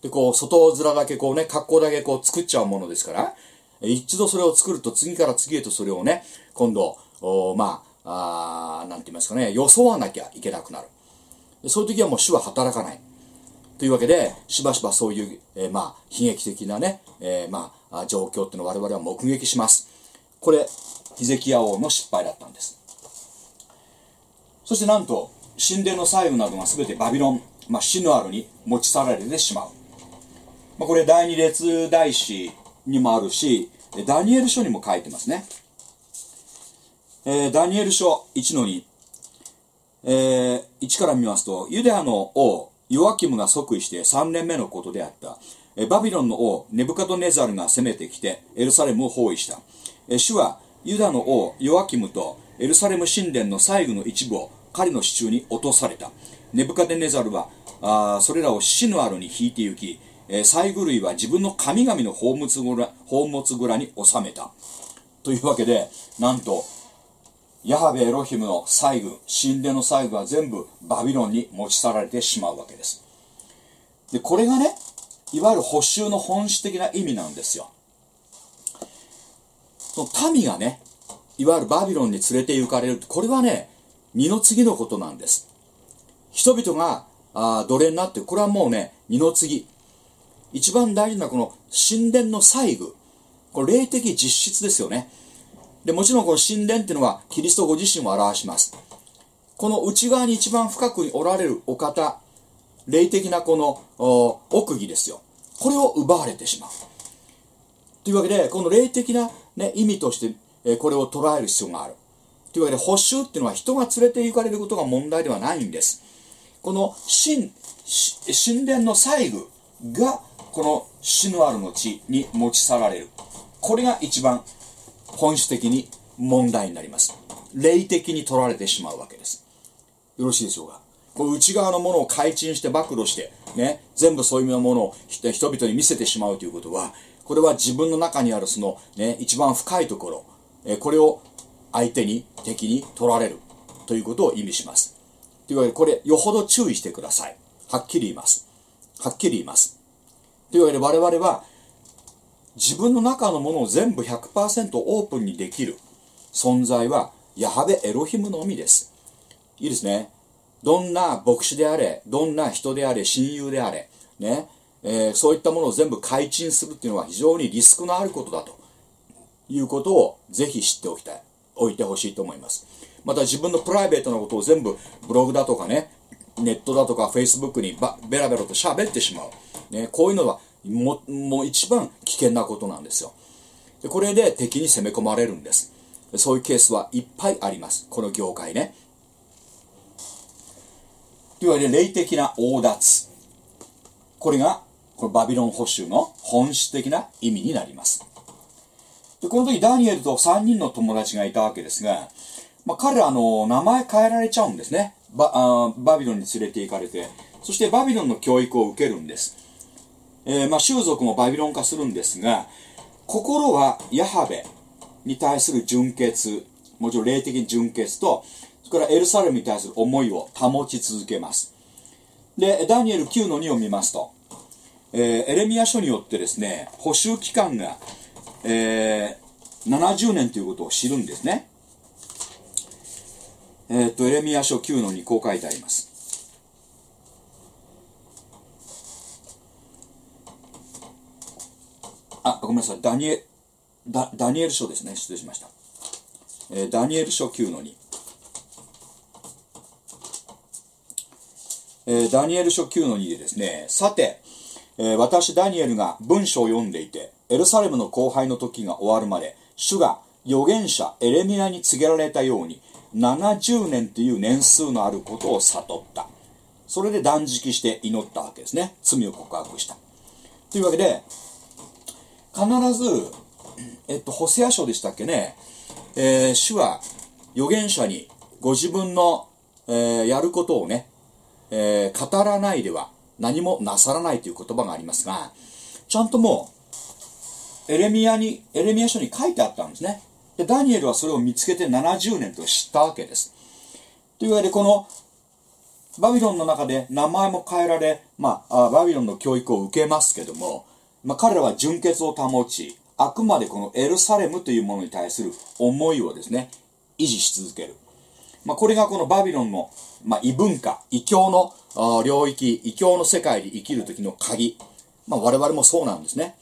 で、こう、外面だけこうね、格好だけこう作っちゃうものですから、一度それを作ると次から次へとそれをね、今度、まあ、あなんて言いますかね、装わなきゃいけなくなる。でそういう時はもう主は働かない。というわけで、しばしばそういう、えー、まあ、悲劇的なね、えー、まあ、状況っていうのを我々は目撃します。これ、ヒゼキヤ王の失敗だったんです。そしてなんと、神殿の細部などが全てバビロン、まあ、シヌアルに持ち去られてしまう、まあ、これ第二列大史にもあるしダニエル書にも書いてますね、えー、ダニエル書1の2、えー、1から見ますとユダヤの王ヨアキムが即位して3年目のことであった。バビロンの王ネブカドネザルが攻めてきてエルサレムを包囲した。主はユダの王ヨアキムとエルサレム神殿の細部の一部を彼の支柱に落とされた。ネブカデネザルはあそれらを死のあるに引いて行き、えー、サイグ類は自分の神々の宝物蔵に収めた。というわけでなんとヤハベエロヒムの細具神殿の細具は全部バビロンに持ち去られてしまうわけですでこれがねいわゆる補修の本質的な意味なんですよその民がねいわゆるバビロンに連れて行かれるこれはね二の次のことなんです。人々があ奴隷になって、これはもうね、二の次。一番大事なこの神殿の細具。これ霊的実質ですよね。で、もちろんこの神殿っていうのはキリストご自身を表します。この内側に一番深くにおられるお方、霊的なこの奥義ですよ。これを奪われてしまう。というわけで、この霊的な、ね、意味として、えこれを捉える必要がある。というわけで、補修っていうのは人が連れて行かれることが問題ではないんです。この神、神殿の細具が、この死のあるの地に持ち去られる。これが一番本質的に問題になります。霊的に取られてしまうわけです。よろしいでしょうか？この内側のものを開陳して暴露して、ね、全部そういうものを人々に見せてしまうということは、これは自分の中にあるその、ね、一番深いところ、えこれを相手に敵に取られるということを意味します。というわけで、これ、よほど注意してください。はっきり言います。はっきり言います。というわけで、我々は、自分の中のものを全部100%オープンにできる存在は、ヤハベエロヒムのみです。いいですね。どんな牧師であれ、どんな人であれ、親友であれ、ね、えー、そういったものを全部開陳するっていうのは非常にリスクのあることだということをぜひ知っておきたい。置いてほしいと思います。また自分のプライベートなことを全部ブログだとかね、ネットだとかフェイスブックにベラベラと喋ってしまう。ね、こういうのはももう一番危険なことなんですよで。これで敵に攻め込まれるんです。そういうケースはいっぱいあります。この業界ね。いわゆる霊的な横奪これがこのバビロン保守の本質的な意味になりますでこの時ダニエルと3人の友達がいたわけですが、まあ、彼らの名前変えられちゃうんですねバあバビロンに連れて行かれてそしてバビロンの教育を受けるんです、えーまあ、習族もバビロン化するんですが心はヤハベに対する純潔もちろん霊的純潔とそれからエルサレムに対する思いを保ち続けます。でダニエル9の2を見ますと、えーエレミア書によってですね補修期間が、えー70年ということを知るんですね。えっ、とエレミア書9の2こう書いてあります。あごめんなさいダニエダダニエル書ですね失礼しました、えーダニエル書9の2えーダニエル書9の2でですね、さて、えー私ダニエルが文章を読んでいて、エルサレムの荒廃の時が終わるまで、主が預言者エレミアに告げられたように、70年という年数のあることを悟った。それで断食して祈ったわけですね。罪を告白した。というわけで、必ず、えっと、ホセア書でしたっけね、えー主は預言者にご自分の、えーやることをね、えー語らないでは何もなさらないという言葉がありますが、ちゃんともう、エレミアに、エレミア書に書いてあったんですね。で、ダニエルはそれを見つけて70年と知ったわけです。というわけで、この、バビロンの中で名前も変えられ、まあ、あバビロンの教育を受けますけども、まあ、彼らは純潔を保ち、あくまでこのエルサレムというものに対する思いをですね、維持し続ける。まあ、これがこのバビロンの、まあ、異文化、異教の領域、異教の世界で生きる時の鍵。まあ、我々もそうなんですね。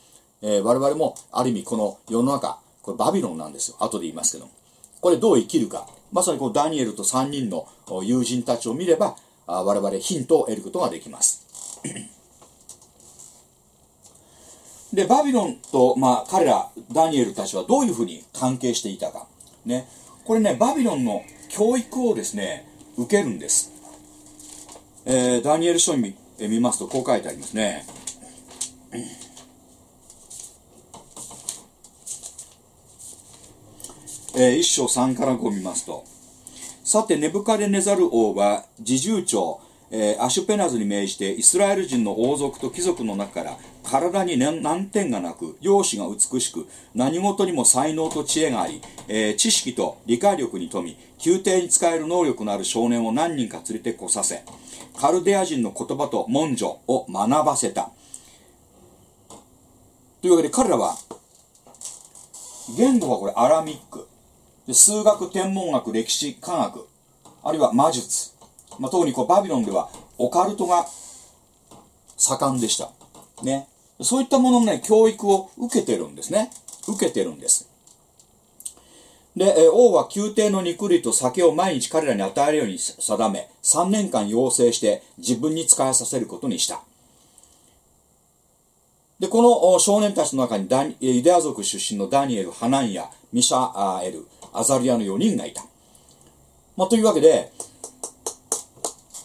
えー我々もある意味この世の中、これバビロンなんですよ。後で言いますけども。これどう生きるか。まさにこのダニエルと3人の友人たちを見れば、我々ヒントを得ることができます。で、バビロンと、まあ、彼ら、ダニエルたちはどういうふうに関係していたか。ね。これね、バビロンの教育をですね、受けるんです。えーダニエル書に見え見ますと、こう書いてありますね。えー一章3から5見ますと、さて、ネブカデネザル王は、侍従長、えーアシュペナズに命じて、イスラエル人の王族と貴族の中から、体に難難点がなく、容姿が美しく、何事にも才能と知恵があり、えー知識と理解力に富み、宮廷に使える能力のある少年を何人か連れてこさせ、カルデア人の言葉と文書を学ばせた。というわけで彼らは、言語はこれアラミック。で数学、天文学、歴史、科学、あるいは魔術。まあ、特にこうバビロンではオカルトが盛んでした。ね。そういったもののね、教育を受けてるんですね。受けてるんです。で、え王は宮廷の肉類と酒を毎日彼らに与えるように定め、3年間要請して自分に使いさせることにした。で、この少年たちの中にダニえユダヤ族出身のダニエル、ハナンヤ、ミシャエル、アザリアの4人がいた。まあ、というわけで、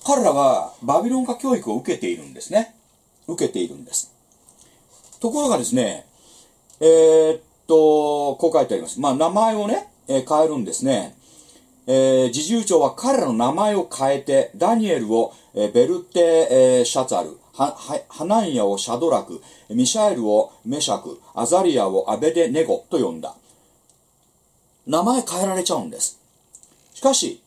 彼らはバビロン化教育を受けているんですね。受けているんです。ところがですね、えーっと、こう書いてあります。まあ、名前をね、えー変えるんですね。えー、侍従長は彼らの名前を変えて、ダニエルを、えーベルテ、えーシャツァル、ははハナンヤをシャドラク、ミシャエルをメシャク、アザリアをアベデネゴと呼んだ。名前変えられちゃうんです。しかし、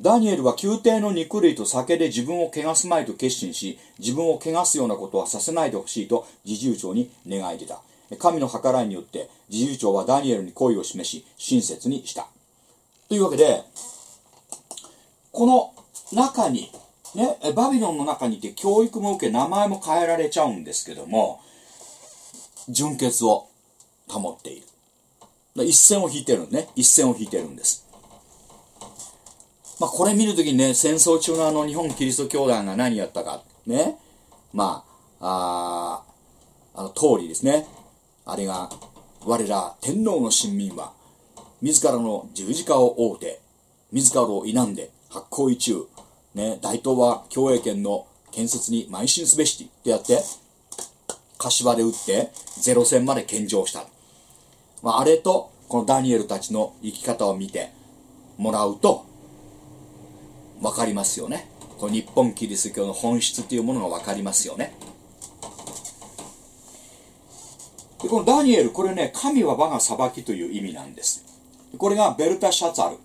ダニエルは宮廷の肉類と酒で自分を汚すまいと決心し、自分を汚すようなことはさせないでほしいと侍従長に願い出た。神の計らいによって侍従長はダニエルに恋を示し、親切にした。というわけで、この中に、ね、バビロンの中にいて教育も受け、名前も変えられちゃうんですけども、純潔を保っている。一線を引いてるんね。一線を引いてるんです。まあ、これ見るときにね、戦争中のあの日本キリスト教団が何やったか、ね。まあ、ああの通りですね。あれが、我ら天皇の臣民は、自らの十字架を追うて、自らを否んで、発行一中、ね、大東は共栄圏の建設に邁進すべしってやって、柏で打ってゼロ戦まで献上した。まあ、あれと、このダニエルたちの生き方を見てもらうと、わかりますよね。この日本キリスト教の本質というものがわかりますよね。でこのダニエル、これね、神は我が裁きという意味なんです。これがベルタシャツァル。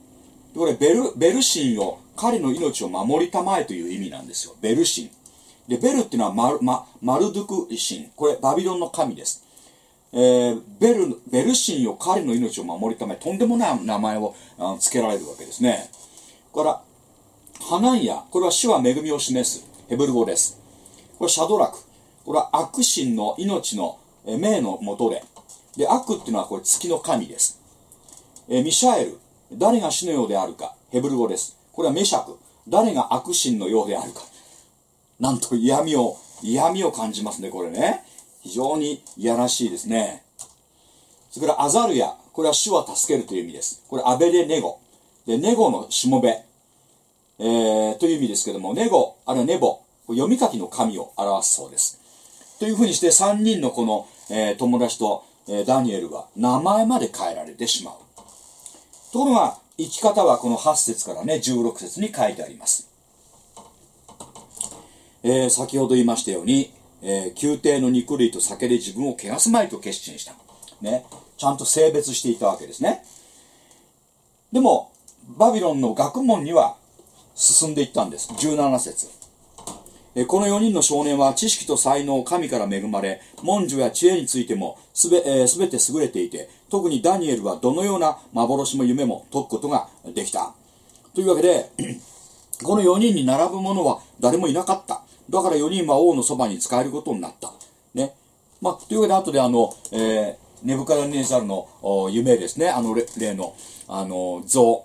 これベル、ベル神を、彼の命を守りたまえという意味なんですよ。ベル神。で、ベルっていうのはマル,、ママルドゥク神。これ、バビロンの神です。えーベル、ベル神を彼の命を守りたまえ、とんでもない名前をあ付けられるわけですね。から、ハナンヤ、これは主は恵みを示す。ヘブル語です。これシャドラク。これは悪神の命の命のもとで。で、悪っていうのはこれ月の神です。えミシャエル。誰が死のようであるか。ヘブル語です。これはメシャク。誰が悪神のようであるか。なんと嫌味を、嫌味を感じますね、これね。非常にいやらしいですね。それからアザルヤ。これは主は助けるという意味です。これアベレネゴ。で、ネゴのしもべ。えーという意味ですけども、ネゴ、あるいはネボ。読み書きの神を表すそうです。というふうにして3人のこの、えー友達と、えーダニエルは名前まで変えられてしまう。ところが、生き方はこの8節からね、16節に書いてあります。えー先ほど言いましたように、えー宮廷の肉類と酒で自分を汚すまいと決心した。ね。ちゃんと性別していたわけですね。でも、バビロンの学問には進んでいったんです。17節。この4人の少年は知識と才能を、神から恵まれ、文書や知恵についてもすべ,、えーて優れていて、特にダニエルはどのような幻も夢も解くことができた。というわけで、この4人に並ぶ者は誰もいなかった。だから4人は王のそばに使えることになった。ね。まあ、というわけで、後であの、えーネブカダネザルの夢ですね。あの例の、あの、像。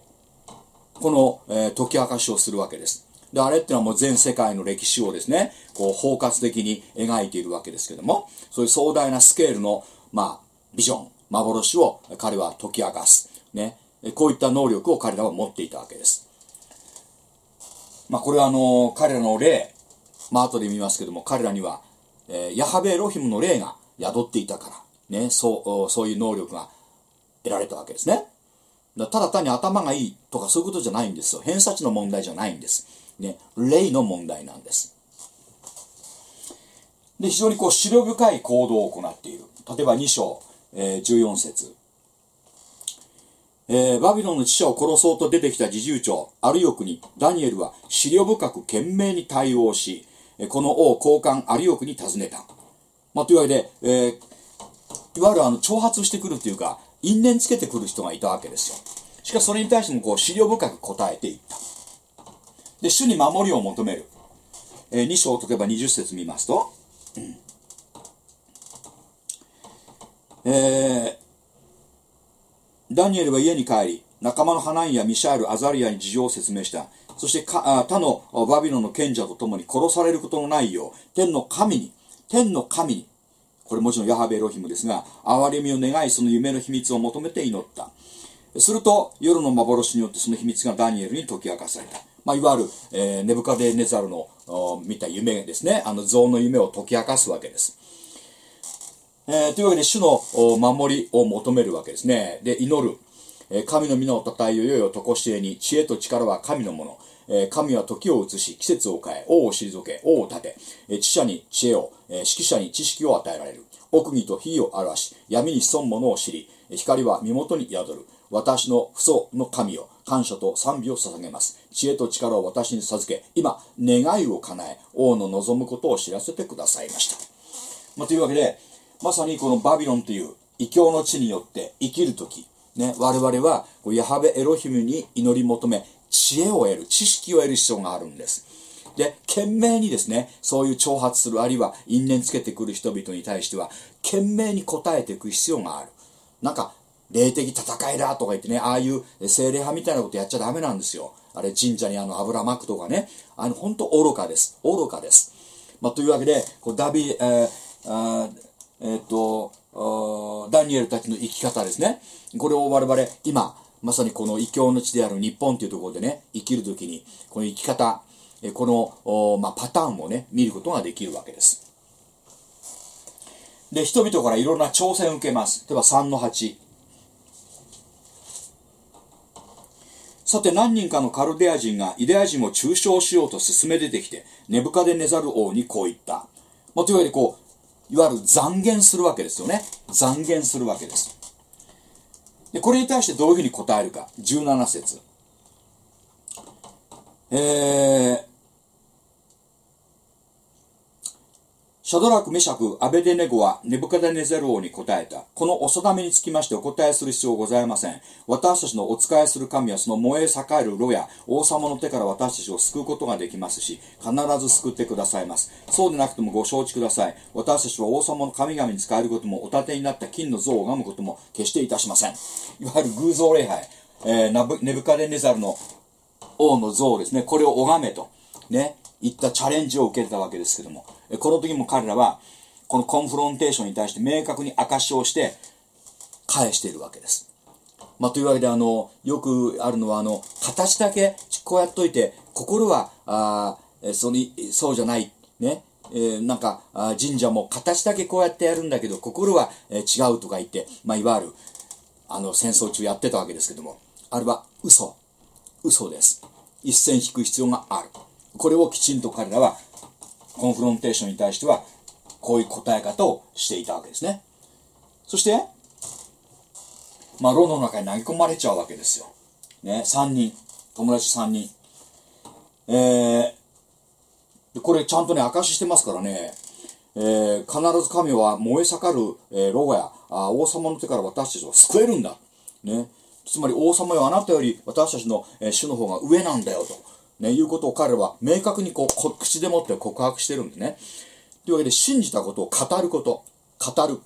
この、えー解き明かしをするわけです。で、あれっていうのはもう全世界の歴史をですね、こう包括的に描いているわけですけども、そういう壮大なスケールの、まあ、ビジョン、幻を彼は解き明かす。ね。こういった能力を彼らは持っていたわけです。まあ、これはあの、彼らの霊、まあ、後で見ますけども、彼らには、えーヤハベエロヒムの霊が宿っていたから、ね、そう、そういう能力が得られたわけですね。ただ単に頭がいいとかそういうことじゃないんですよ。偏差値の問題じゃないんです。ね、霊の問題なんです。で、非常にこう、資料深い行動を行っている。例えば2章、えー14節えーバビロンの知者を殺そうと出てきた侍従長、アルヨクに、ダニエルは資料深く懸命に対応し、この王高官アルヨクに尋ねた。まあ、というわけで、えーいわゆるあの、挑発してくるというか、因縁つけてくる人がいたわけですよ。しかしそれに対してもこう、資料深く答えていった。で、主に守りを求める。えー2章とけば20節見ますと、えーダニエルは家に帰り、仲間のハナンやミシャール、アザリアに事情を説明した。そしてか他のバビロンの賢者と共に殺されることのないよう、天の神に、天の神に、これもちろんヤハベエロヒムですが、憐れみを願い、その夢の秘密を求めて祈った。すると、夜の幻によってその秘密がダニエルに解き明かされた。まあ、いわゆる、えーネブカデネザルの見た夢ですね。あの像の夢を解き明かすわけです。えーというわけで、主の守りを求めるわけですね。で、祈る。え神の皆をたたえよよよとこしえに、知恵と力は神のもの。え神は時を移し、季節を変え、王を退け、王を立て、え知者に知恵を、え指揮者に知識を与えられる。奥義と火を表し、闇に潜むものを知り、光は身元に宿る。私の父祖の神よ、感謝と賛美を捧げます。知恵と力を私に授け、今、願いを叶え、王の望むことを知らせてくださいました。まあ、というわけで、まさにこのバビロンという異教の地によって生きるとき、ね、我々はヤハベエロヒムに祈り求め、知恵を得る、知識を得る必要があるんです。で、懸命にですね、そういう挑発する、あるいは因縁つけてくる人々に対しては、懸命に応えていく必要がある。なんか、霊的戦いだとか言ってね、ああいう精霊派みたいなことやっちゃダメなんですよ。あれ、神社にあの油まくとかね、あの、本当愚かです。愚かです。まあ、というわけで、こうダビ、えーえーっと、ダニエルたちの生き方ですね。これを我々、今、まさにこの異教の地である日本というところでね、生きるときに、この生き方、この、まあ、パターンをね見ることができるわけですで人々からいろんな挑戦を受けます例えば3の8さて何人かのカルデア人がイデア人を中傷しようと進め出てきて、ネブカデネザル王にこう言った。まあ、というわけでこう、いわゆる残言するわけですよね。残言するわけです。で、これに対してどういうふうに答えるか。17節。えー、シャドラク、メシャク、アベデネゴはネブカデネゼル王に答えた。このお定めにつきましてお答えする必要ございません。私たちのお仕えする神はその燃え栄える炉や王様の手から私たちを救うことができますし、必ず救ってくださいます。そうでなくてもご承知ください。私たちは王様の神々に使えることも、お立てになった金の像を拝むことも決していたしません。いわゆる偶像礼拝、えー、ネブカデネザルの王の像ですね。これを拝めと。ね。いったチャレンジを受けたわけですけども。この時も彼らは、このコンフロンテーションに対して明確に証しをして、返しているわけです。まあ、というわけで、あの、よくあるのは、あの、形だけこうやっといて、心は、あそのそうじゃない、ね、えー、なんか神社も形だけこうやってやるんだけど、心は、えー、違うとか言って、まあ、いわゆる、あの、戦争中やってたわけですけども、あれは嘘。嘘です。一線引く必要がある。これをきちんと彼らはコンフロンテーションに対しては、こういう答え方をしていたわけですね。そして、まあ、炉の中に投げ込まれちゃうわけですよ。ね、3人。友達3人。えー、これちゃんとね、証ししてますからね、えー、必ず神は燃え盛る、えー、ロゴやあ王様の手から私たちを救えるんだ。ね。つまり王様よあなたより私たちの、えー、主の方が上なんだよと。ね、いうことを彼は明確にこう口でもって告白してるんですね。というわけで信じたことを語ること、語る。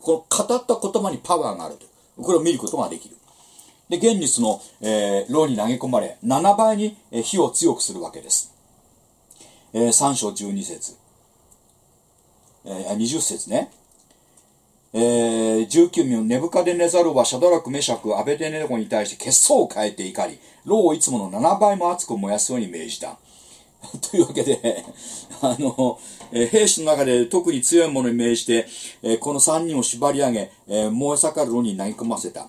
この語った言葉にパワーがあると。これを見ることができる。で、現実の、えー、牢に投げ込まれ、7倍に火を強くするわけです。えー、3章12節、えー、20節ね。えー、19名ネブカデネザルはシャドラク、メシャク、アベデネゴに対して血相を変えて怒り、牢をいつもの7倍も熱く燃やすように命じた。というわけで、あの、えー、兵士の中で特に強い者に命じて、えー、この3人を縛り上げ、えー、燃え盛る炉に投げ込ませた。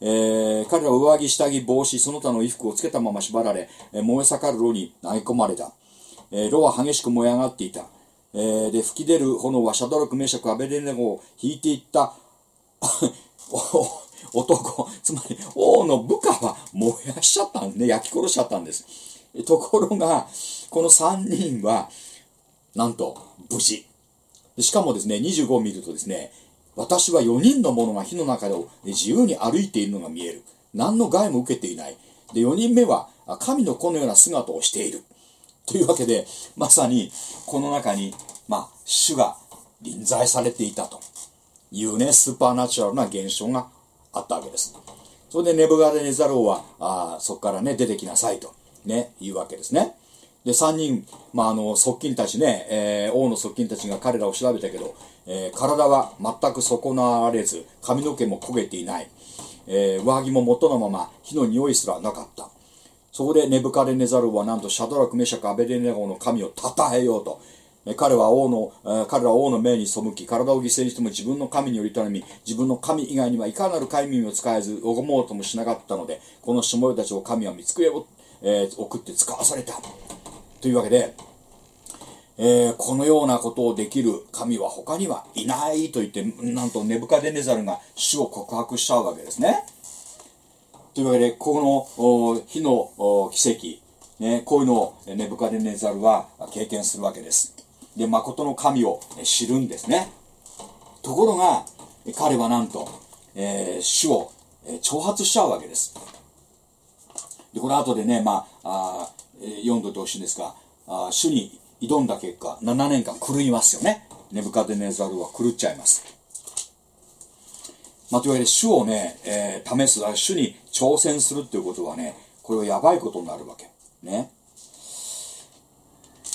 え彼らは上着、下着、帽子、その他の衣服をつけたまま縛られ、え燃え盛る炉に投げ込まれた。え炉は激しく燃え上がっていた。えー、で、吹き出る炎はシャドラク、メシャク、アベレネゴを引いていった 男、つまり王の部下は燃やしちゃったんですね。焼き殺しちゃったんです。ところが、この3人は、なんと、無事。しかもですね、25を見るとですね、私は4人の者が火の中で自由に歩いているのが見える。何の害も受けていない。で、4人目は、神の子のような姿をしている。というわけで、まさに、この中に、まあ、主が臨在されていたというね、スーパーナチュラルな現象があったわけです。それでネブガデネザローは、あそこからね、出てきなさいと、ね、いうわけですね。で、3人、まあ、あの、側近たちね、えー、王の側近たちが彼らを調べたけど、えー、体は全く損なわれず、髪の毛も焦げていない、えー、上着も元のまま火の匂いすらなかった。そこでネブカデネザルはなんとシャドラク、メシャク、アベデネゴの神を称えようと。彼は王の、彼らは王の命に背き、体を犠牲にしても自分の神により頼み、自分の神以外にはいかなる神を使えず、拝もうともしなかったので、このしもべたちを神は見つけを、えー、送って使わされた。というわけで、えー、このようなことをできる神は他にはいないと言って、なんとネブカデネザルが主を告白しちゃうわけですね。というわけで、この火の奇跡、ね、こういうのをネブカデネザルは経験するわけです。で、誠の神を知るんですね。ところが、彼はなんと、えー、主を挑発しちゃうわけです。で、これ後でね、まあ、あ読んでてほしいんですが、あ主に挑んだ結果、7年間狂いますよね。ネブカデネザルは狂っちゃいます。まあ、というわけで、主をね、えー、試す、主に挑戦するっていうことはね、これはやばいことになるわけ。ね。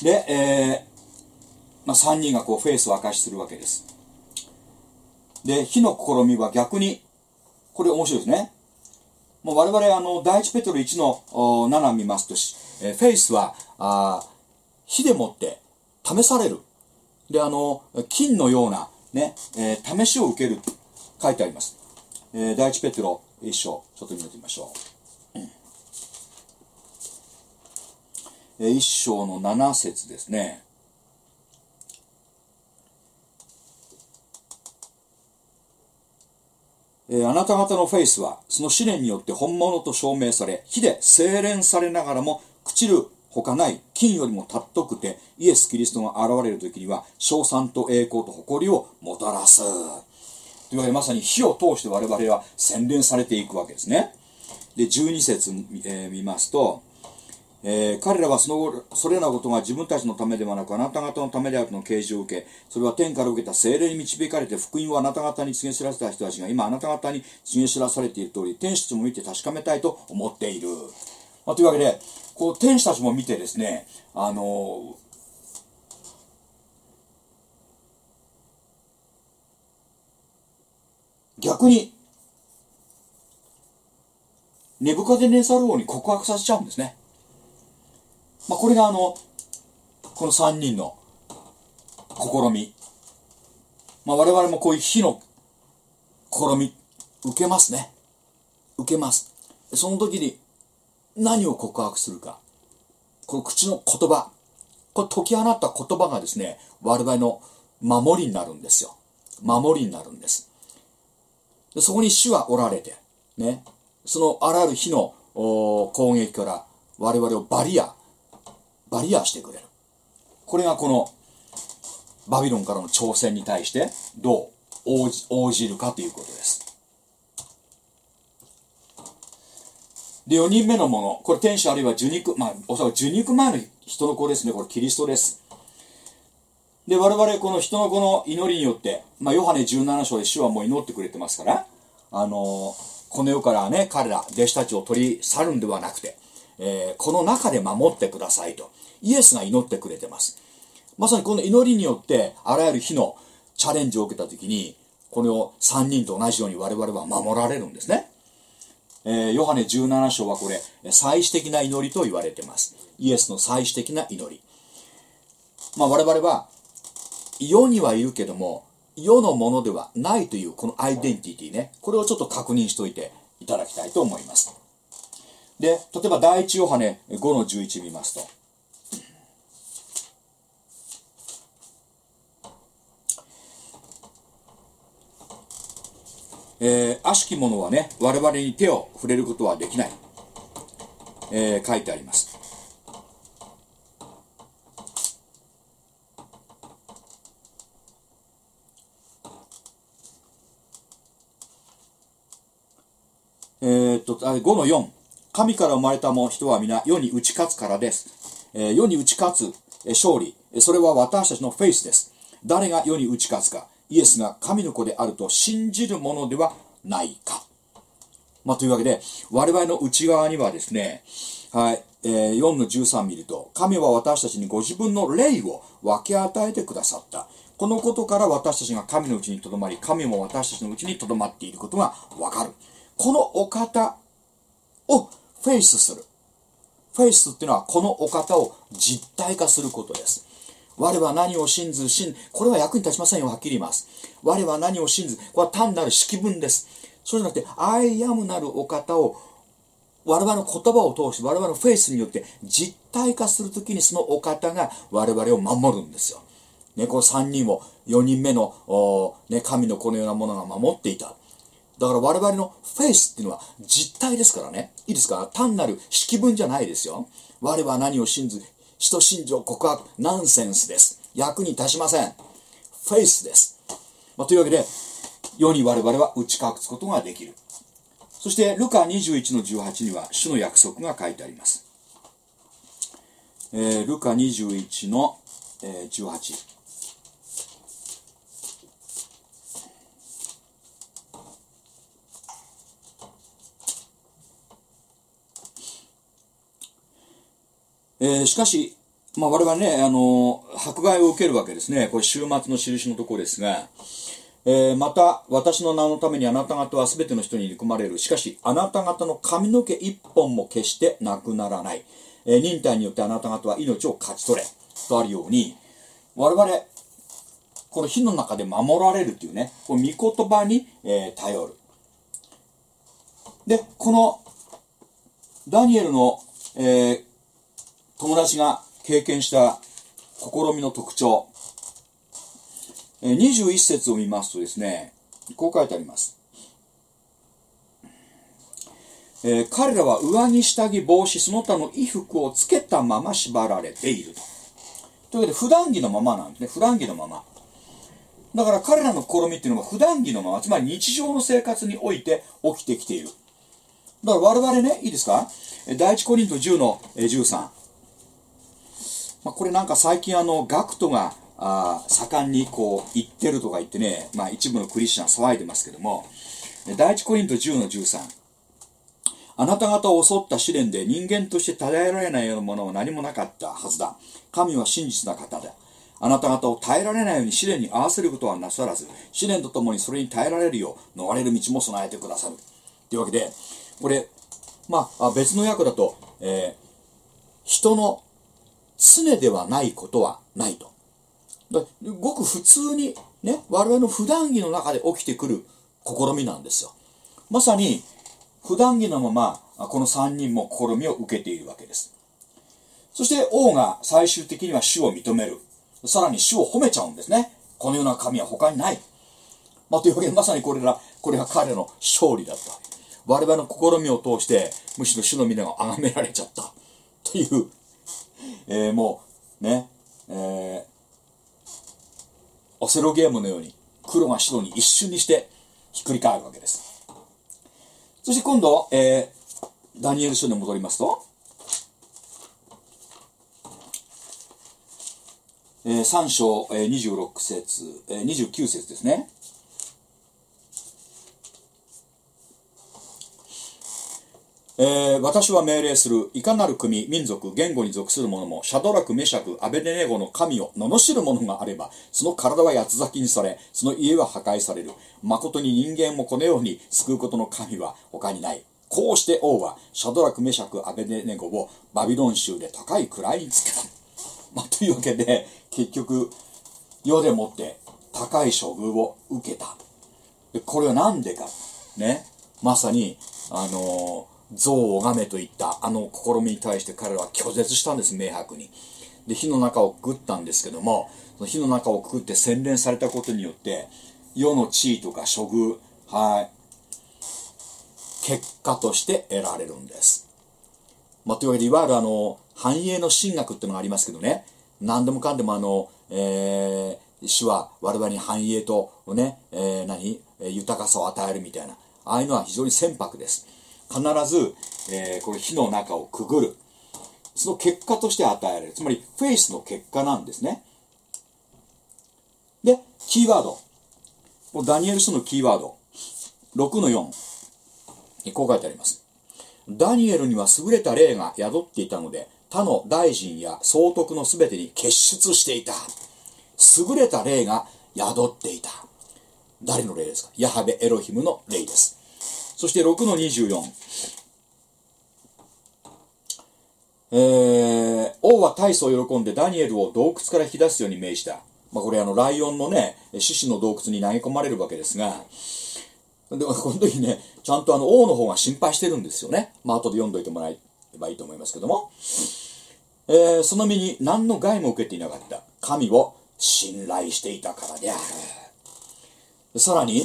で、えー、まあ、3人がこうフェイスを明かしするわけです。で、火の試みは逆に、これ面白いですね。もう我々、あの、第一ペトロ1の7見ますとし、えー、フェイスはあ火でもって試されるであの金のようなね、えー試しを受ける書いてあります、えー第一ペテロ一章ちょっと見てみましょう、えー一章の七節ですね。えーあなた方のフェイスはその試練によって本物と証明され火で精錬されながらも朽ちるほかない金よりも尊くてイエス・キリストが現れる時には称賛と栄光と誇りをもたらす。といわけでまさに火を通して我々は洗練されていくわけですね。で12節、えー見ますとえー彼らはその後それらのことが自分たちのためではなくあなた方のためであるとの啓示を受けそれは天から受けた精霊に導かれて福音をあなた方に告げ知らせた人たちが今あなた方に告げ知らされている通り天使たちも見て確かめたいと思っている、まあというわけでこう天使たちも見てですねあのー逆にネブカデネザル王に告白させちゃうんですねまあ、これがあの、この3人の試み。まあ、我々もこういう火の試み、受けますね。受けます。その時に何を告白するか。この口の言葉。これ解き放った言葉がですね、我々の守りになるんですよ。守りになるんです。でそこに主はおられて、ね、そのあらゆる火の攻撃から我々をバリア、バリアしてくれる。これがこのバビロンからの挑戦に対してどう応じ応じるかということです。で、4人目のもの、これ天使あるいは受肉、まあ、おそらく受肉前の人の子ですね、これキリストです。で、我々この人の子の祈りによって、まあ、ヨハネ17章で主はもう祈ってくれてますから、あのこの世からね、彼ら、弟子たちを取り去るんではなくて、えーこの中で守ってくださいと、イエスが祈ってくれてます。まさにこの祈りによって、あらゆる火のチャレンジを受けたときに、この3人と同じように我々は守られるんですね。えーヨハネ17章はこれ、祭祀的な祈りと言われてます。イエスの祭祀的な祈り。まあ我々は、世にはいるけども、世のものではないというこのアイデンティティね、これをちょっと確認しておいていただきたいと思います。で、例えば第一ヨハネ5の11見ますと、えー悪しき者はね、我々に手を触れることはできない。えー書いてあります。えーっと、5の4。神から生まれたも人は皆世に打ち勝つからです。えー世に打ち勝つ、え勝利。それは私たちのフェイスです。誰が世に打ち勝つか。イエスが神の子であると信じるものではないか。まあ、というわけで、我々の内側にはですね、はい、えー4の13見ると、神は私たちにご自分の霊を分け与えてくださった。このことから私たちが神のうちにとどまり、神も私たちのうちにとどまっていることがわかる。このお方をフェイスする。フェイスっていうのはこのお方を実体化することです。我は何を信ず、信、これは役に立ちませんよ、はっきり言います。我は何を信ず、これは単なる式文です。そうじゃなくて、I am なるお方を我々の言葉を通して我々のフェイスによって実体化するときにそのお方が我々を守るんですよ。ね、この3人を4人目の、ね、神の子のようなものが守っていた。だから我々のフェイスっていうのは実体ですからね。いいですか？単なる式文じゃないですよ。我は何を信ず、使徒信条告白、ナンセンスです。役に立ちません。フェイスです。まあ、というわけで、世に我々は打ち隠すことができる。そして、ルカ21の18には、主の約束が書いてあります。えールカ21の、えー18。えーしかし、まあ、我々ね、あの迫害を受けるわけですね。これ、週末の印のところですが、えーまた、私の名のためにあなた方は全ての人に憎まれる。しかし、あなた方の髪の毛一本も決してなくならない。えー忍耐によってあなた方は命を勝ち取れとあるように我々この火の中で守られるっていうねこの御言葉に、えー頼るでこのダニエルの、えー友達が経験した試みの特徴、21節を見ますとですねこう書いてあります。えー彼らは上着下着帽子その他の衣服をつけたまま縛られていると。というわけで普段着のままなんですね。普段着のまま。だから彼らの試みっていうのは普段着のままつまり日常の生活において起きてきている。だから我々ねいいですか？第一コリント10の13、まあ、これなんか最近あのガクトがあ盛んにこう言ってるとか言ってね、まあ、一部のクリスチャン騒いでますけども第一コリント10の13あなた方を襲った試練で人間として耐えられないようなものは何もなかったはずだ。神は真実な方だ。あなた方を耐えられないように試練に合わせることはなさらず、試練とともにそれに耐えられるよう逃れる道も備えてくださる。というわけで、これ、まあ、あ別の訳だと、えー人の常ではないことはないと。ごく普通に、ね、我々の普段着の中で起きてくる試みなんですよ。まさに、普段着のまま、この3人も試みを受けているわけです。そして王が最終的には主を認める。さらに主を褒めちゃうんですね。このような神は他にない。まあ、というわけでまさにこれら、これが彼の勝利だった。我々の試みを通して、むしろ主の皆が崇められちゃった。という、えーもう、ね、えーオセロゲームのように、黒が白に一瞬にしてひっくり返るわけです。そして今度、えーダニエル書に戻りますと、えー3章、えー26節、えー29節ですね。えー私は命令する、いかなる国、民族、言語に属する者も、シャドラク、メシャク、アベデネゴの神を罵る者があれば、その体は八つ裂きにされ、その家は破壊される。誠に人間もこのように救うことの神は他にない。こうして王は、シャドラク、メシャク、アベデネゴをバビロン州で高い位につけた。まあ、というわけで、結局、世でもって高い処遇を受けた。でこれは何でか。ね。まさに、あのー像を拝めといったあの試みに対して彼らは拒絶したんです、明白に。で、火の中をくぐったんですけども、その火の中をくぐって洗練されたことによって、世の地位とか処遇、はい、結果として得られるんです。まあ、というわけで、いわゆるあの、繁栄の神学っていうのがありますけどね、何でもかんでもあの、えー、主は我々に繁栄とね、えー何豊かさを与えるみたいな、ああいうのは非常に船舶です。必ず、えーこれ火の中をくぐる。その結果として与えられる。つまり、フェイスの結果なんですね。で、キーワード。ダニエル書のキーワード。6の4。こう書いてあります。ダニエルには優れた霊が宿っていたので、他の大臣や総督のすべてに結出していた。優れた霊が宿っていた。誰の霊ですか？ヤハベエロヒムの霊です。そして6の24。えー、王は大層喜んでダニエルを洞窟から引き出すように命じた。まあ、これあの、ライオンのね、獅子の洞窟に投げ込まれるわけですが、でもこの時ね、ちゃんとあの、王の方が心配してるんですよね。まあ、後で読んどいてもらえばいいと思いますけども。えーその身に何の害も受けていなかった。神を信頼していたからである。さらに、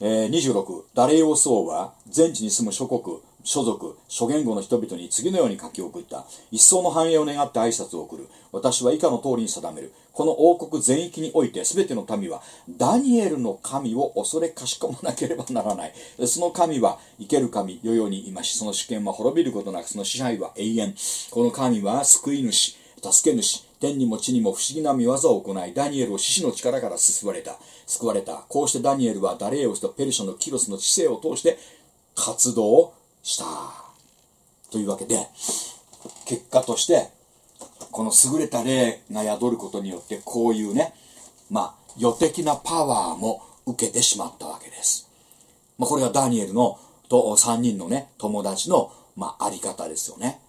え26、ダレイオス王は全地に住む諸国、諸族、諸言語の人々に次のように書き送った。一層の繁栄を願って挨拶を送る。私は以下の通りに定める。この王国全域において全ての民はダニエルの神を恐れかしこまなければならない。その神は生ける神、世々にいまし、その主権は滅びることなく、その支配は永遠。この神は救い主、助け主、天にも地にも不思議な見業を行い、ダニエルを獅子の力から救われた。救われた。こうしてダニエルはダレーオスとペルシャのキロスの知性を通して活動をした。というわけで、結果として、この優れた霊が宿ることによって、こういうね、まあ、予的なパワーも受けてしまったわけです。まあ、これがダニエルのと3人のね、友達の、まあ、あり方ですよね。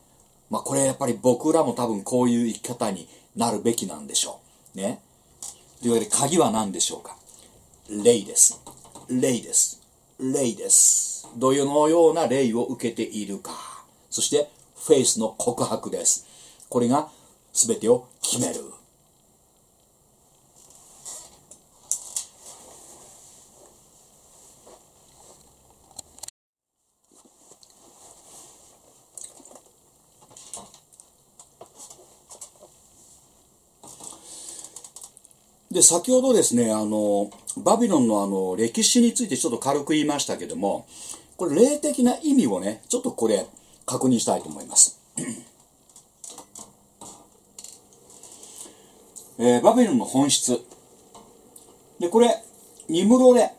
まあこれやっぱり僕らも多分こういう生き方になるべきなんでしょう。ね。というわけで鍵は何でしょうか？霊です。霊です。霊です。どのような霊を受けているか。そして、フェイスの告白です。これが全てを決める。で、先ほどですね、あの、バビロンのあの、歴史についてちょっと軽く言いましたけども、これ霊的な意味をね、ちょっとこれ確認したいと思います。えーバビロンの本質。で、これ、ニムロデ。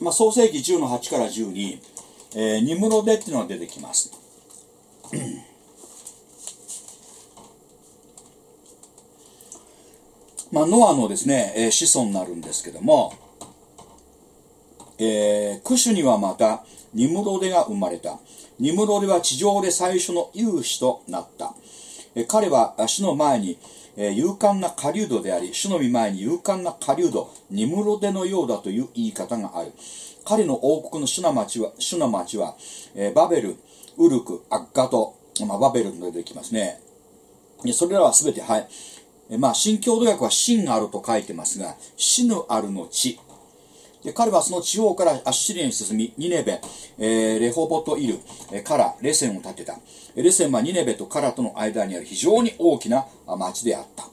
まあ、創世紀10の8から10に、えーニムロデっていうのが出てきます。まあ、ノアのですね、えー子孫になるんですけども、えークシュにはまたニムロデが生まれた。ニムロデは地上で最初の勇士となった。えー彼は主の前に、えー勇敢な狩人であり、主の御前に勇敢な狩人、ニムロデのようだという言い方がある。彼の王国の主の町は、主の町は、えーバベル、ウルク、アッガト、まあ、バベルの出てきますね。それらはすべて、はい。まあ、新共同訳は真あると書いてますが、死ぬあるの地。で彼はその地方からアッシリアに進み、ニネベ、えーレホボトイル、えーからレセンを建てた。レセンはニネベとカラとの間にある非常に大きな町であった。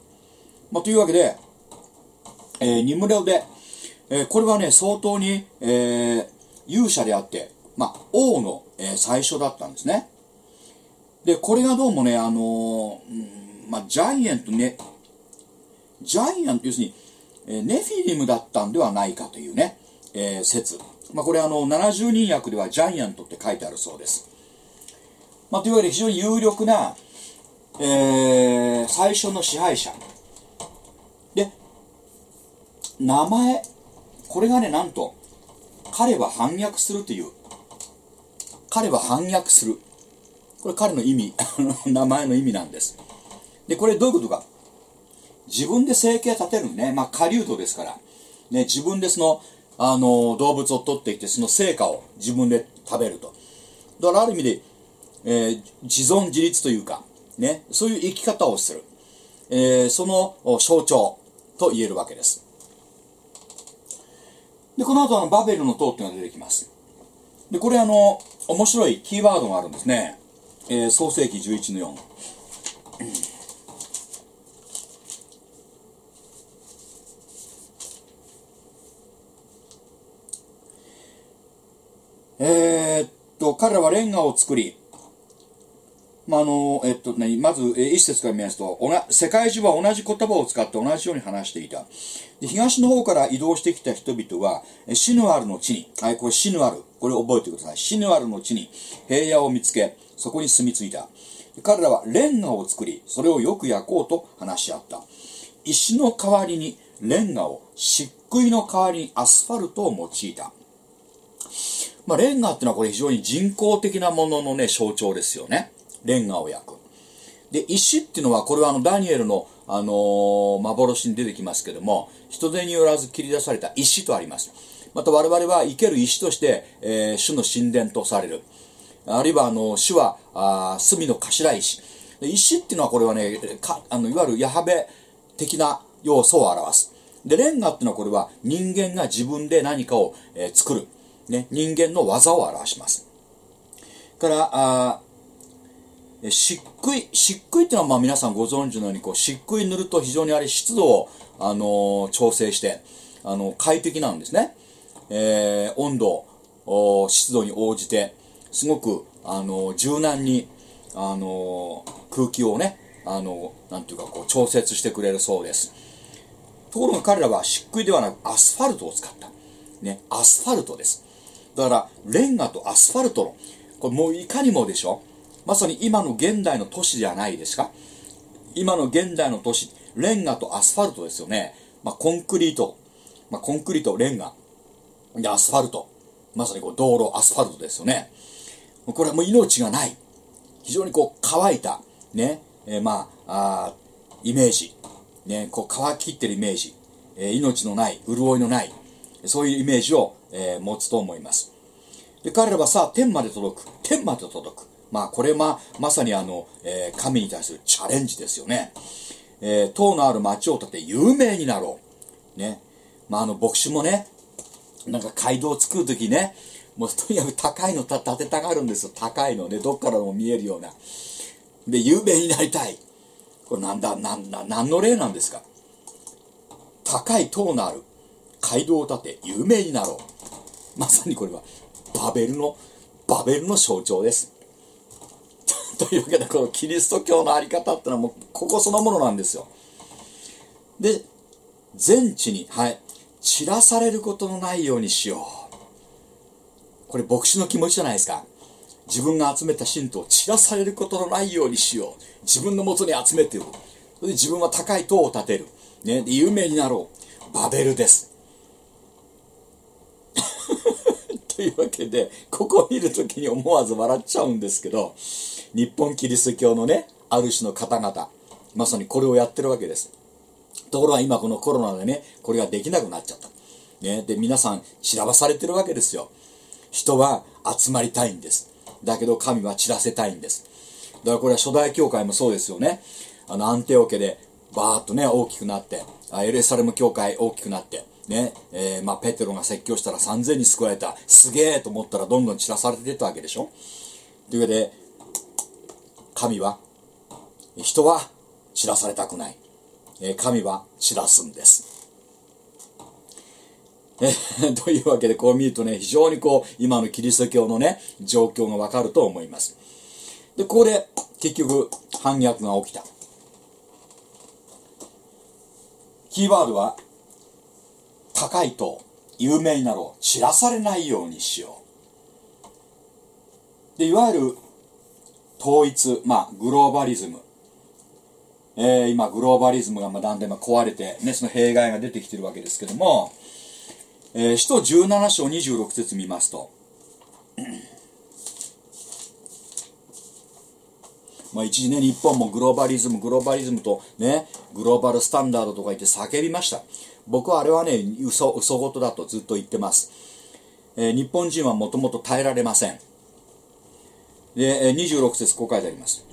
まあ、というわけで、えーニムレオで、えーこれはね、相当に、えー勇者であって、まあ、王の、えー最初だったんですね。で、これがどうもね、あのーうんまあ、ジャイアントね、ジャイアント、要するに、えネフィリムだったんではないかというね、えー説。まあ、これあの、70人訳ではジャイアントって書いてあるそうです。まあ、というわけで非常に有力な、えー最初の支配者。で、名前、これがね、なんと、彼は反逆するという。彼は反逆する。これ彼の意味、名前の意味なんです。で、これどういうことか。自分で生計立てるね。まあ、狩人ですから。ね、自分でその、あの、動物を取ってきて、その成果を自分で食べると。だからある意味で、えー自存自立というか、ね、そういう生き方をする。えーその象徴と言えるわけです。で、この後あの、バベルの塔っていうのが出てきます。で、これあの、面白いキーワードがあるんですね。えー創世紀11の4。えーっと、彼らはレンガを作り、まあ、あの、えっと、ね、まず、えー一節から見ますと、世界中は同じ言葉を使って同じように話していた。で東の方から移動してきた人々は、シヌアルの地に、はい、これシヌアル、これ覚えてください。シヌアルの地に平野を見つけ、そこに住み着いた。彼らはレンガを作り、それをよく焼こうと話し合った。石の代わりにレンガを、漆喰の代わりにアスファルトを用いた。まあ、レンガっていうのはこれ非常に人工的なもののね、象徴ですよね。レンガを焼く。で、石っていうのは、これはあの、ダニエルの、あのー幻に出てきますけども、人手によらず切り出された石とあります。また我々は生ける石として、えー主の神殿とされる。あるいは、あの、主は、あ隅の頭石。石っていうのはこれはね、かあの、いわゆるヤハベ的な要素を表す。で、レンガっていうのはこれは人間が自分で何かを、えー作る。ね、人間の技を表します。から、あ漆喰、漆喰っていうのはまあ皆さんご存知のようにこう漆喰塗ると非常にあれ湿度を、あのー調整して、あの快適なんですね。えー温度、湿度に応じて、すごく、あの柔軟に、あの空気をね、あのなんていうかこう調節してくれるそうです。ところが彼らは漆喰ではなくアスファルトを使った。ね、アスファルトです。だから、レンガとアスファルトの、これもういかにもでしょ？まさに今の現代の都市じゃないですか？今の現代の都市、レンガとアスファルトですよね。まあ、コンクリート、まあ、コンクリート、レンガ、で、アスファルト。まさにこう道路、アスファルトですよね。これはもう命がない。非常にこう乾いた、ね、えーまああイメージ、ね、こう乾ききってるイメージ、えー命のない潤いのない。そういうイメージを、えー持つと思いますで彼らはさ天まで届く天まで届くまあこれままさにあの、えー神に対するチャレンジですよね、えー塔のある町を建て有名になろうねまああの牧師もねなんか街道を作るときね、もうとにかく高いの建てたがるんですよ。高いのね、どっからも見えるような。で、有名になりたい。これなんだ、なんだ、何の例なんですか？高い塔のある街道を建て、有名になろう。まさにこれは、バベルの、バベルの象徴です。というわけで、このキリスト教のあり方ってのはもう、ここそのものなんですよ。で、全地に、はい、散らされることのないようにしよう。これ牧師の気持ちじゃないですか。自分が集めた信徒を散らされることのないようにしよう。自分のもとに集めてる。それで自分は高い塔を建てる。ね、で有名になろう。バベルです。というわけで、ここを見るときに思わず笑っちゃうんですけど、日本キリスト教のね、ある種の方々、まさにこれをやってるわけです。ところが今このコロナでね、これができなくなっちゃった。ね、で、皆さん散らばされてるわけですよ。人は集まりたいんです。だけど神は散らせたいんです。だからこれは初代教会もそうですよね。あの、アンテオ家でバーッとね、大きくなって、エルサレム教会大きくなって、ね、えーまあ、ペテロが説教したら3000人救われた。すげえと思ったらどんどん散らされていったわけでしょ？というわけで、神は、人は散らされたくない。えー神は散らすんです。え というわけでこう見るとね、非常にこう、今のキリスト教のね、状況がわかると思います。で、ここで結局、反逆が起きた。キーワードは、高いと有名なろう。散らされないようにしよう。で、いわゆる統一、まあ、グローバリズム。えー今、グローバリズムがまあだんだん壊れて、ね、その弊害が出てきてるわけですけども、えー、使徒17章26節見ますと、まあ一時ね、日本もグローバリズム、グローバリズムとね、グローバルスタンダードとか言って叫びました。僕はあれはね、嘘、嘘事だとずっと言ってます。えー日本人はもともと耐えられません。で、えー26節こう書いてあります。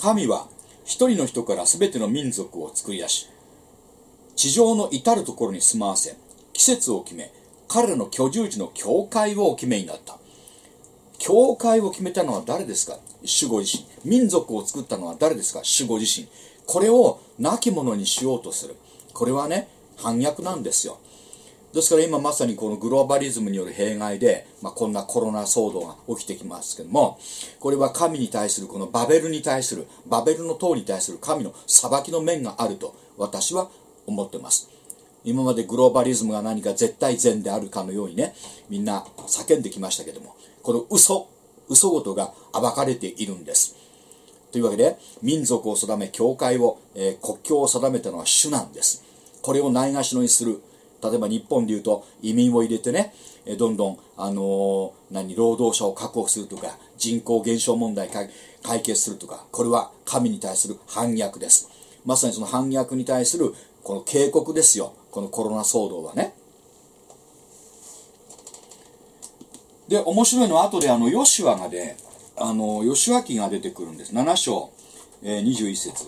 神は一人の人から全ての民族を作り出し、地上の至るところに住まわせ、季節を決め、彼らの居住地の教会をお決めになった。教会を決めたのは誰ですか？主ご自身。民族を作ったのは誰ですか？主ご自身。これを亡き者にしようとする。これはね、反逆なんですよ。ですから今まさにこのグローバリズムによる弊害で、まあ、こんなコロナ騒動が起きてきますけども、これは神に対するこのバベルに対する、バベルの塔に対する神の裁きの面があると私は思ってます。今までグローバリズムが何か絶対善であるかのようにね、みんな叫んできましたけども、この嘘、嘘ごとが暴かれているんです。というわけで、民族を定め、教会を、えー国境を定めたのは主なんです。これをないがしろにする。例えば日本でいうと移民を入れてね、えどんどん、あのー何、労働者を確保するとか、人口減少問題解解決するとか、これは神に対する反逆です。まさにその反逆に対するこの警告ですよ。このコロナ騒動はね。で、面白いのは後であの、ヨシュアがね、あの、ヨシュア記が出てくるんです。7章、えー21節。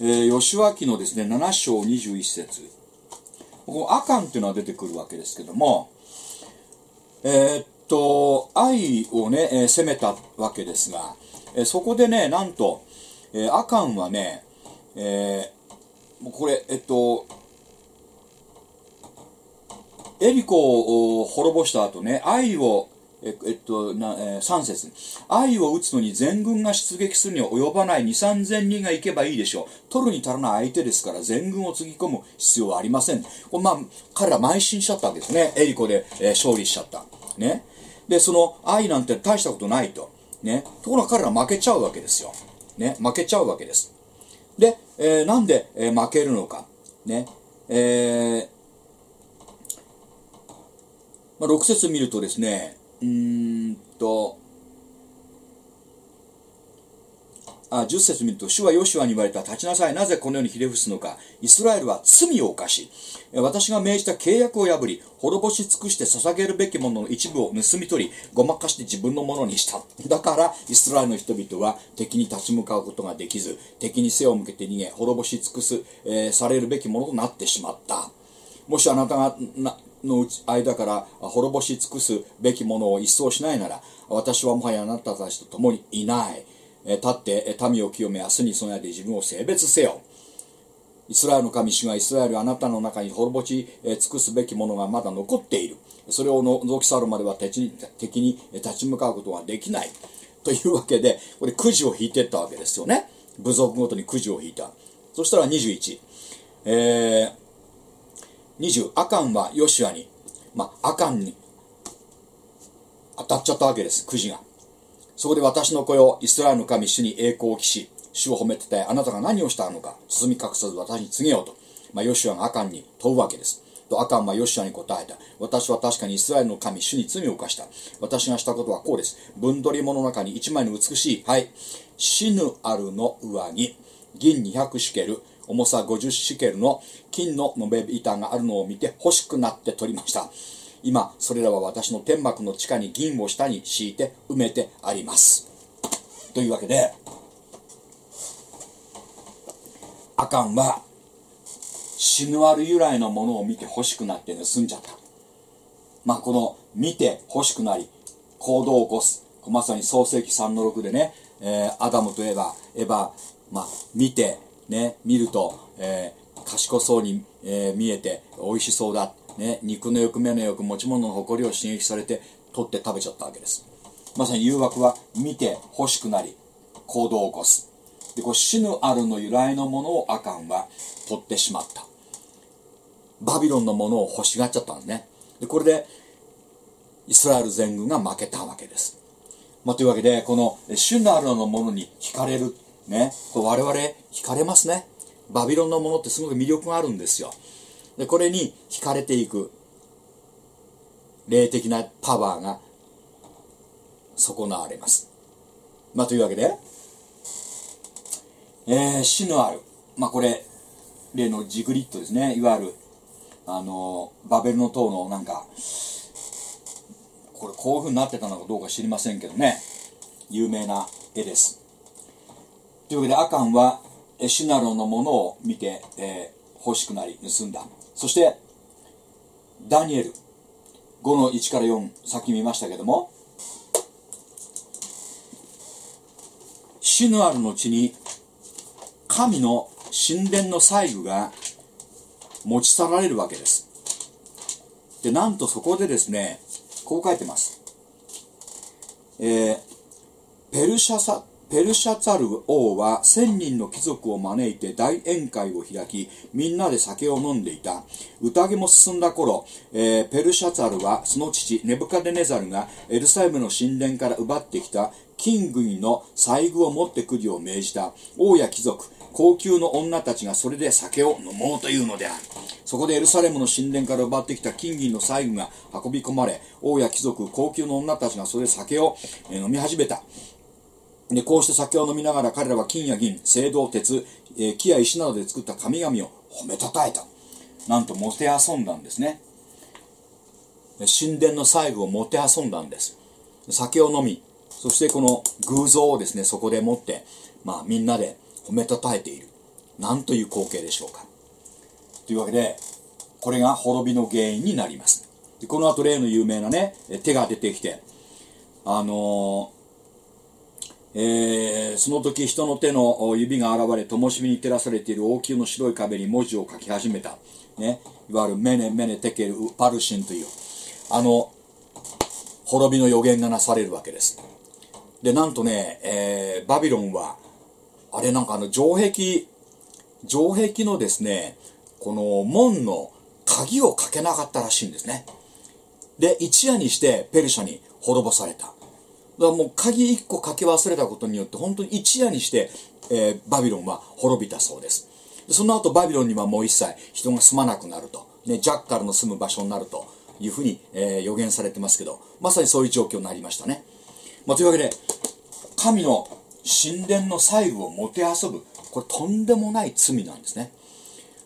えー、ヨシュア記のですね、7章21節。ここアカンっていうのは出てくるわけですけども、えーっと、愛をね、えー責めたわけですが、えーそこでね、なんと、えーアカンはね、えーもうこれ、えっと、エリコを滅ぼした後ね、愛を、えっと、なえー3節愛を撃つのに全軍が出撃するには及ばない2、3000人が行けばいいでしょう。取るに足らない相手ですから、全軍をつぎ込む必要はありません。こまあ、彼ら邁進しちゃったわけですね。エリコで、えー勝利しちゃった。ね。で、その愛なんて大したことないと。ね。ところが彼ら負けちゃうわけですよ。ね。負けちゃうわけです。で、えーなんで、えー負けるのか。ね。えーまあ、6節見るとですねうーんとあ10節見ると、主はヨシュアに言われた、立ちなさい、なぜこのようにひれ伏すのか。イスラエルは罪を犯し、私が命じた契約を破り、滅ぼし尽くして捧げるべきものの一部を盗み取り、ごまかして自分のものにした。だから、イスラエルの人々は敵に立ち向かうことができず、敵に背を向けて逃げ、滅ぼし尽くす、えー、されるべきものとなってしまった。もしあなたがなの間から滅ぼし尽くすべきものを一掃しないなら、私はもはやあなたたちと共にいない。立って民を清め明日に備えて自分を性別せよ。イスラエルの神主がイスラエルあなたの中に滅ぼし尽くすべきものがまだ残っている。それを除き去るまでは敵に敵に立ち向かうことはできない。というわけでこれくじを引いていったわけですよね。部族ごとにくじを引いた。そしたら21えー、20アカンはヨシュアにまあアカンに当たっちゃったわけですくじがそこで私の声をイスラエルの神主に栄光を期し、主を褒めてて、あなたが何をしたのか、包み隠さず私に告げようと。まあ、ヨシュアがアカンに問うわけです。とアカンはヨシュアに答えた。私は確かにイスラエルの神主に罪を犯した。私がしたことはこうです。分取り物の中に一枚の美しい、はい、死ぬあるの上に、銀200シュケル、重さ50シケルの金の延べ板があるのを見て欲しくなって取りました。今それらは私の天幕の地下に銀を下に敷いて埋めてあります。というわけでアカンは死ぬある由来のものを見て欲しくなって盗んじゃった。まあこの見て欲しくなり行動を起こす。まさに創世紀3の6でね、えー、アダムとエヴァエヴァ、まあ、見てね見ると、えー、賢そうに、えー、見えて美味しそうだね、肉の欲、目の欲、持ち物の誇りを刺激されて取って食べちゃったわけです。まさに誘惑は見て欲しくなり、行動を起こす。で、こう死ぬあるの由来のものをアカンは取ってしまった。バビロンのものを欲しがっちゃったんですね。で、これで、イスラエル全軍が負けたわけです。まあ、というわけで、この主のあるのものに惹かれる。ね。これ我々惹かれますね。バビロンのものってすごく魅力があるんですよ。でこれに惹かれていく霊的なパワーが損なわれますまあというわけで、えー、死のあるまあこれ例のジグリットですねいわゆるあのバベルの塔のなんかこれこういうふうになってたのかどうか知りませんけどね有名な絵ですというわけでアカンはシュナロのものを見て、えー、欲しくなり盗んだそして、ダニエル5の1から4、さっき見ましたけども、シヌアルの地に神の神殿の細具が持ち去られるわけです。で、なんとそこでですね、こう書いてます。えー、ペルシャサペルシャツァル王は千人の貴族を招いて大宴会を開き、みんなで酒を飲んでいた。宴も進んだ頃、えー、ペルシャツァルはその父ネブカデネザルがエルサレムの神殿から奪ってきた金軍の細具を持ってくるよう命じた。王や貴族、高級の女たちがそれで酒を飲もうというのである。そこでエルサレムの神殿から奪ってきた金銀の細具が運び込まれ、王や貴族、高級の女たちがそれで酒を飲み始めた。で、こうして酒を飲みながら彼らは金や銀、青銅、鉄、えー、木や石などで作った神々を褒めたたえた。なんと、もてあそんだんですね。神殿の細部をもてあそんだんです。酒を飲み、そしてこの偶像をですね、そこでもって、まあみんなで褒めたたえている。なんという光景でしょうか。というわけで、これが滅びの原因になります。でこの後例の有名なね、手が出てきて、あのえー、その時人の手の指が現れ灯火に照らされている王宮の白い壁に文字を書き始めた、ね、いわゆるメネメネテケルパルシンという。あの滅びの予言がなされるわけです。でなんとね、えー、バビロンはあれなんかあの城壁城壁のですねこの門の鍵をかけなかったらしいんですね。で一夜にしてペルシャに滅ぼされた。だもう鍵1個かけ忘れたことによって本当に一夜にして、えー、バビロンは滅びたそうです。その後バビロンにはもう一切人が住まなくなると、ね、ジャッカルの住む場所になると。いうふうに、えー予言されてますけどまさにそういう状況になりましたね、まあ、というわけで神の神殿の細部をもてあそぶ。これとんでもない罪なんですね。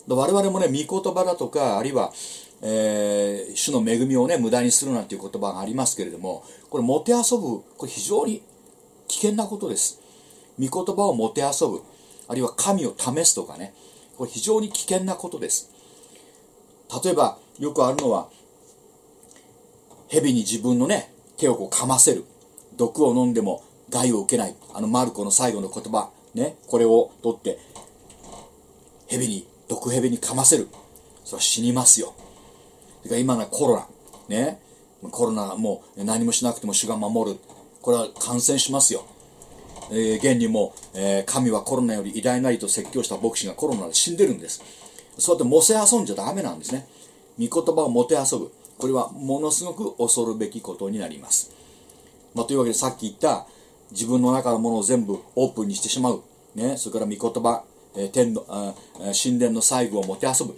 我々もね御言葉だとかあるいは、えー主の恵みをね無駄にするなんていう言葉がありますけれどもこれもてあそぶこれ非常に危険なことです。御言葉をもてあそぶあるいは神を試すとかねこれ非常に危険なことです。例えばよくあるのは蛇に自分のね手をこう噛ませる。毒を飲んでも害を受けない。あのマルコの最後の言葉ねこれを取って蛇に毒蛇に噛ませる。それは死にますよ。それか今のコロナ。ね。コロナもう何もしなくても主が守る。これは感染しますよ。えー現にも、えー神はコロナより偉大なりと説教した牧師がコロナで死んでるんです。そうやってもせあそんじゃダメなんですね。御言葉をもてあそぶ。これはものすごく恐るべきことになります、まあ、というわけでさっき言った自分の中のものを全部オープンにしてしまう、ね、それから御言葉、えー天のあ神殿の細部をもてあそぶ。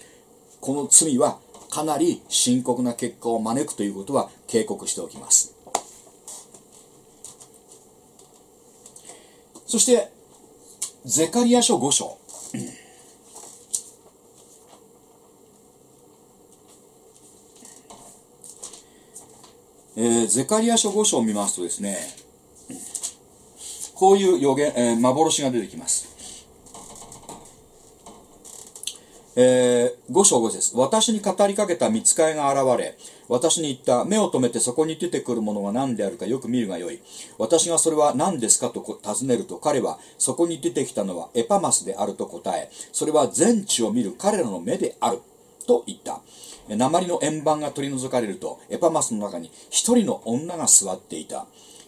この罪はかなり深刻な結果を招くということは警告しておきます。そしてゼカリア書5章。えーゼカリア書5章を見ますとですねこういう予言、えー幻が出てきます。えー、5章5節私に語りかけた見つかいが現れ、私に言った、目を留めてそこに出てくるものが何であるかよく見るがよい。私がそれは何ですかと尋ねると、彼は、そこに出てきたのはエパマスであると答え、それは全地を見る彼らの目である。と言った。鉛の円盤が取り除かれると、エパマスの中に一人の女が座っていた。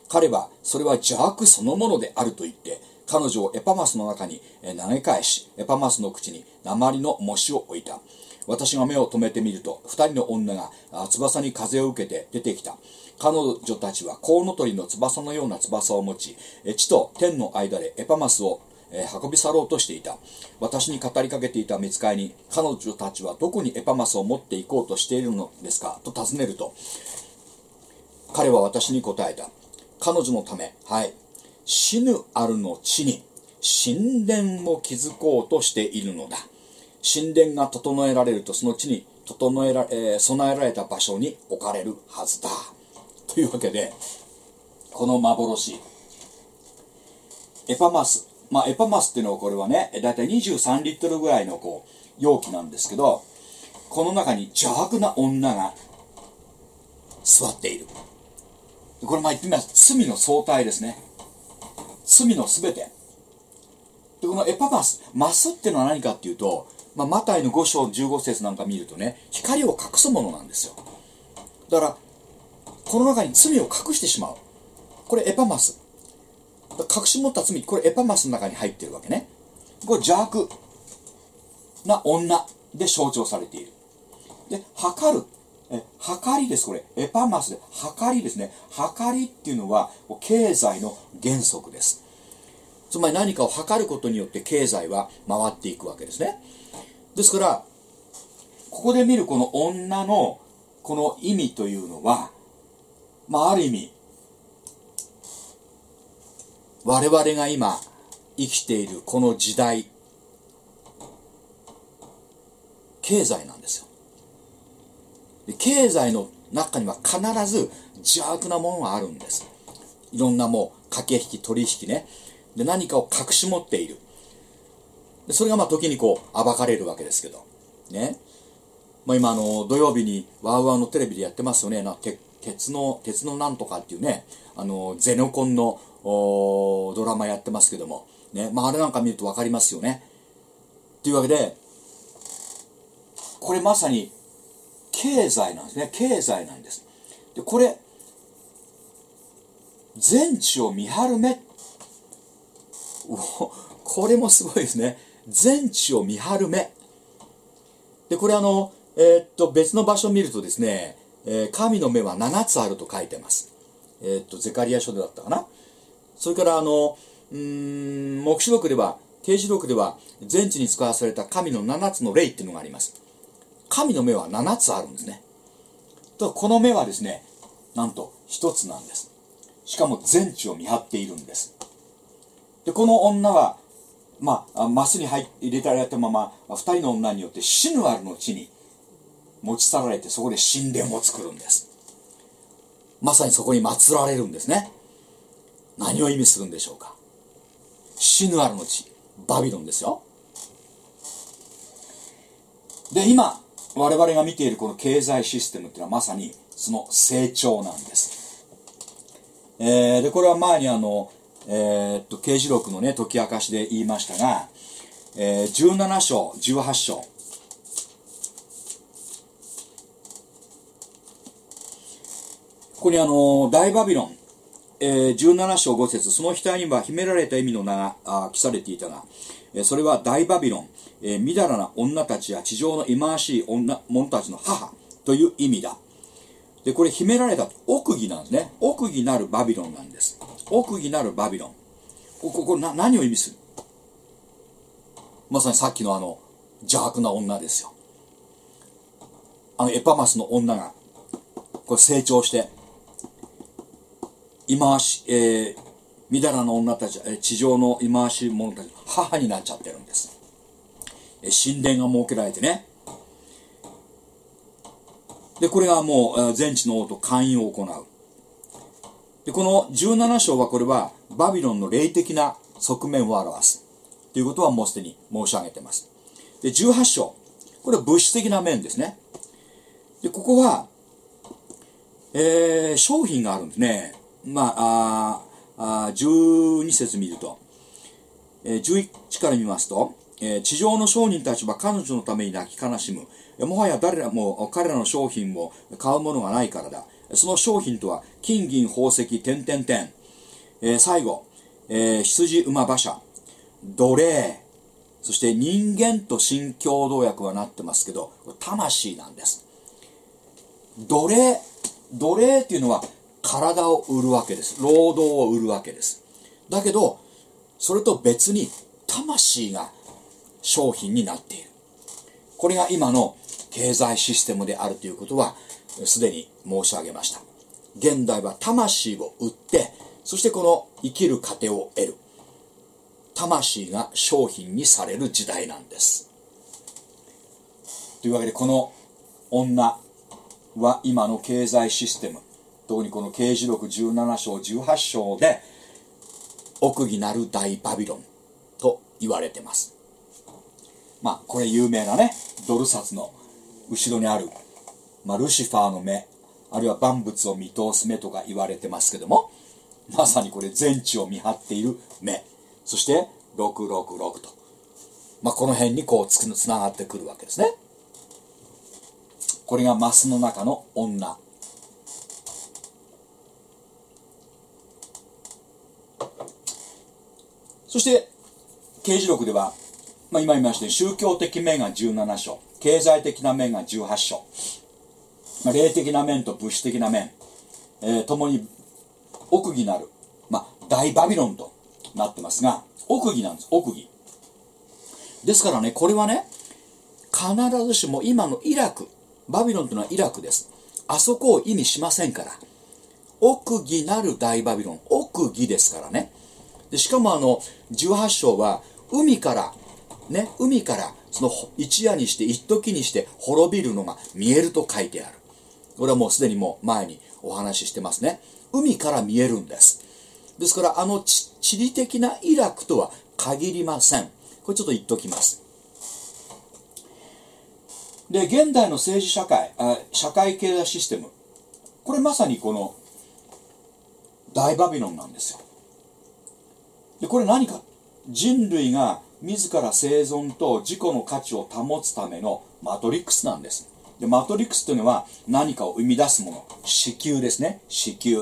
彼は、それは邪悪そのものであると言って、彼女をエパマスの中に投げ返し、エパマスの口に鉛の模試を置いた。私が目を留めてみると、二人の女が翼に風を受けて出てきた。彼女たちはコウノトリの翼のような翼を持ち、地と天の間でエパマスを運び去ろうとしていた。私に語りかけていた見つかいに、彼女たちはどこにエパマスを持っていこうとしているのですか？と尋ねると、彼は私に答えた。彼女のため、はい、死ぬあるの地に神殿を築こうとしているのだ。神殿が整えられるとその地に整えら、えー備えられた場所に置かれるはずだ。というわけで、この幻、エパマス。まあ、エパマスっていうのはこれはね、だいたい23リットルぐらいのこう、容器なんですけど、この中に邪悪な女が座っている。これまあ言ってみます。罪の相対ですね。罪のすべて。で、このエパマス、マスっていうのは何かっていうと、まあ、マタイの5章15節なんか見るとね、光を隠すものなんですよ。だから、この中に罪を隠してしまう。これエパマス。隠し持った罪、これエパマスの中に入ってるわけね。これ邪悪な女で象徴されている。で、測る。え、測りです、これ。エパマスで、測りですね。測りっていうのは、経済の原則です。つまり何かを測ることによって経済は回っていくわけですね。ですから、ここで見るこの女のこの意味というのは、まあある意味、我々が今生きているこの時代、経済なんですよ。経済の中には必ず邪悪なものがあるんです。いろんなもう駆け引き、取引ね。で、何かを隠し持っている。でそれがまあ時にこう暴かれるわけですけど。ね。まあ今あの土曜日にワウワウのテレビでやってますよね。な鉄鉄の、鉄のなんとかっていうね、あの、ゼノコンのドラマやってますけども。ね。まああれなんか見るとわかりますよね。というわけで、これまさに経済なんですね。経済なんです。で、これ、全地を見張る目。これもすごいですね。全地を見張る目。で、これあの、えーっと、別の場所を見るとですね、えー神の目は7つあると書いてます。えーっと、ゼカリア書でだったかな。それからあの、うん、黙示録では、刑事録では、全地に使わされた神の7つの霊っていうのがあります。神の目は7つあるんですね。とこの目はですねなんと一つなんです。しかも全地を見張っているんです。でこの女はまあマスに入入れられたまま二人の女によって死ぬあるの地に持ち去られてそこで神殿を作るんです。まさにそこに祀られるんですね。何を意味するんでしょうか。死ぬあるの地バビロンですよ。で今我々が見ているこの経済システムっていうのはまさにその成長なんです、えーでこれは前にあの、えーっと刑事録のね解き明かしで言いましたが、えー17章18章。ここにあの大バビロン、えー17章5節。その額には秘められた意味の名が記されていたが、えーそれは大バビロン、えーみだらな女たちや地上の忌まわしい女者たちの母という意味だ。でこれ秘められた奥義なんですね。奥義なるバビロンなんです。奥義なるバビロン。こここれな何を意味する？まさにさっきのあの邪悪な女ですよ。あのエパマスの女がこれ成長して忌まわし、えー、みだらな女たち、えー地上の忌まわしい者たちの母になっちゃってるんです、神殿が設けられてね。でこれがもう全地の王と会員を行う。でこの17章はこれはバビロンの霊的な側面を表す。ということはもうすでに申し上げてます。で18章。これは物質的な面ですね。でここはえー商品があるんですね。まあ、ああ12節見ると、えー11から見ますと、えー地上の商人たちは彼女のために泣き悲しむ。もはや誰らも彼らの商品を買うものがないからだ。その商品とは、金銀宝石、点々点。えー最後、えー羊馬馬車、奴隷、そして人間と新共同訳はなってますけど、魂なんです。奴隷奴隷っていうのは体を売るわけです労働を売るわけですだけどそれと別に魂が商品になっている。これが今の経済システムであるということはすでに申し上げました。現代は魂を売ってそしてこの生きる糧を得る。魂が商品にされる時代なんです。というわけでこの女は今の経済システム特にこの刑事録17章18章で奥義なる大バビロンと言われてます。まあこれ有名なねドル札の後ろにある、まあ、ルシファーの目あるいは万物を見通す目とか言われてますけどもまさにこれ全地を見張っている目そして666と、まあ、この辺にこうつつながってくるわけですね。これがマスの中の女。そして刑事録では、まあ、今言いましたように宗教的面が17章経済的な面が18章、まあ、霊的な面と物質的な面、えー、共に奥義なる、まあ、大バビロンとなってますが奥義なんです奥義。ですからねこれはね必ずしも今のイラクバビロンというのはイラクです。あそこを意味しませんから奥義なる大バビロン奥義ですからね。でしかもあの18章は海からね海からその一夜にして一時にして滅びるのが見えると書いてある。これはもうすでにもう前にお話ししてますね。海から見えるんです。ですからあの地理的なイラクとは限りません。これちょっと言っときます。で現代の政治社会あ社会経済システム。これまさにこの大バビロンなんですよ。でこれ何か？人類が自ら生存と自己の価値を保つためのマトリックスなんです。でマトリックスというのは何かを生み出すもの。子宮ですね。子宮。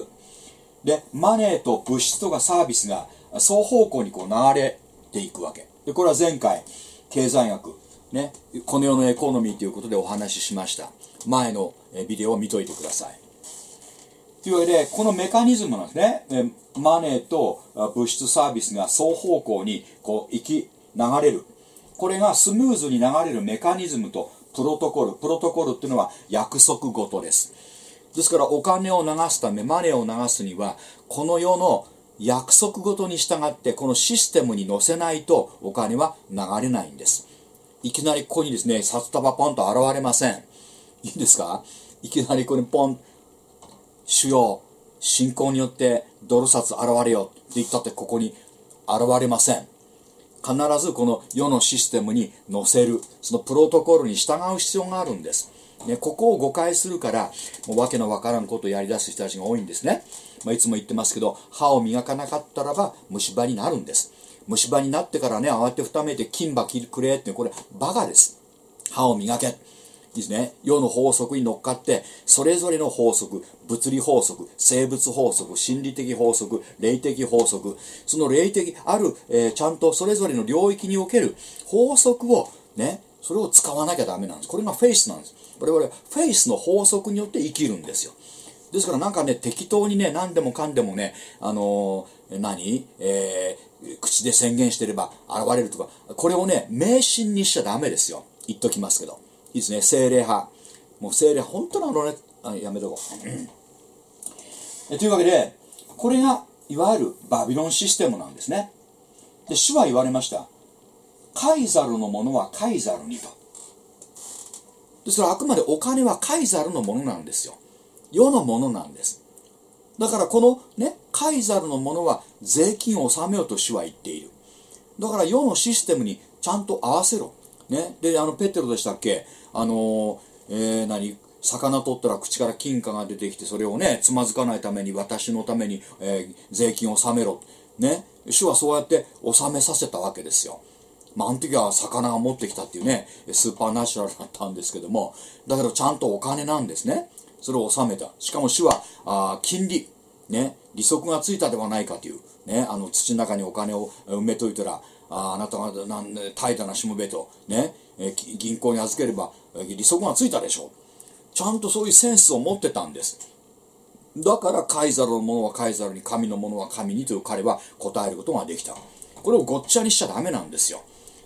でマネーと物質とかサービスが双方向にこう流れていくわけ。でこれは前回経済学ねこの世のエコノミーということでお話ししました。前のビデオを見といてください。というわけでこのメカニズムなんですね。マネーと物質サービスが双方向にこう行き流れる。これがスムーズに流れるメカニズムとプロトコル。プロトコルっていうのは約束事です。ですからお金を流すためマネーを流すにはこの世の約束ごとに従ってこのシステムに載せないとお金は流れないんです。いきなりここにですね札束ポンと現れません。いいですか？いきなりここにポン主よ信仰によってドル札現れよって言ったってここに現れません。必ずこの世のシステムに載せるそのプロトコルに従う必要があるんです。ね、ここを誤解するからもうわけのわからんことをやり出す人たちが多いんですね、まあ、いつも言ってますけど歯を磨かなかったらば虫歯になるんです。虫歯になってからね慌てふためいて金歯くれってこれバカです。歯を磨け。ですね。世の法則に乗っかってそれぞれの法則物理法則生物法則心理的法則霊的法則その霊的ある、えー、ちゃんとそれぞれの領域における法則をねそれを使わなきゃダメなんです。これがフェイスなんです。我々はフェイスの法則によって生きるんですよ。ですからなんかね適当にね何でもかんでもねあのー、何、えー、口で宣言してれば現れるとかこれをね迷信にしちゃダメですよ。言っときますけど。いいですね。精霊派。もう精霊派本当なのね。あやめとこう、というわけでこれがいわゆるバビロンシステムなんですね。で主は言われました。カイザルのものはカイザルにと。ですからあくまでお金はカイザルのものなんですよ。世のものなんです。だからこのねカイザルのものは税金を納めようと主は言っている。だから世のシステムにちゃんと合わせろ。ね。であのペテロでしたっけ？あのえー、何？魚取ったら口から金貨が出てきてそれをねつまずかないために私のために、えー、税金を納めろ。ね？主はそうやって納めさせたわけですよ。まあ、あの時は魚が持ってきたっていうね、スーパーナチュラルだったんですけども、だけどちゃんとお金なんですね。それを納めた。しかも主は、あ金利、ね、利息がついたではないかという、ね、あの土の中にお金を埋めといたら、ああなたがなん怠惰なしもべと、ね、え銀行に預ければ利息がついたでしょう。ちゃんとそういうセンスを持ってたんです。だからカイザルのものはカイザルに、神のものは神にという彼は答えることができた。これをごっちゃにしちゃダメなんですよ。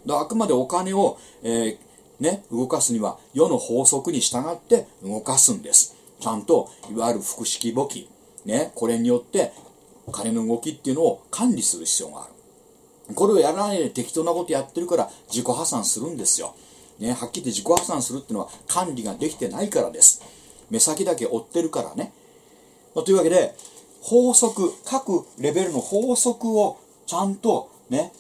あくまでお金を、えー、ね、動かすには世の法則に従って動かすんです。ちゃんと、いわゆる複式簿記、ね、これによって金の動きっていうのを管理する必要がある。これをやらないで適当なことやってるから自己破産するんですよ。ね、はっきり言って自己破産するっていうのは管理ができてないからです。目先だけ追ってるからね。まあ、というわけで、法則、各レベルの法則をちゃんとね、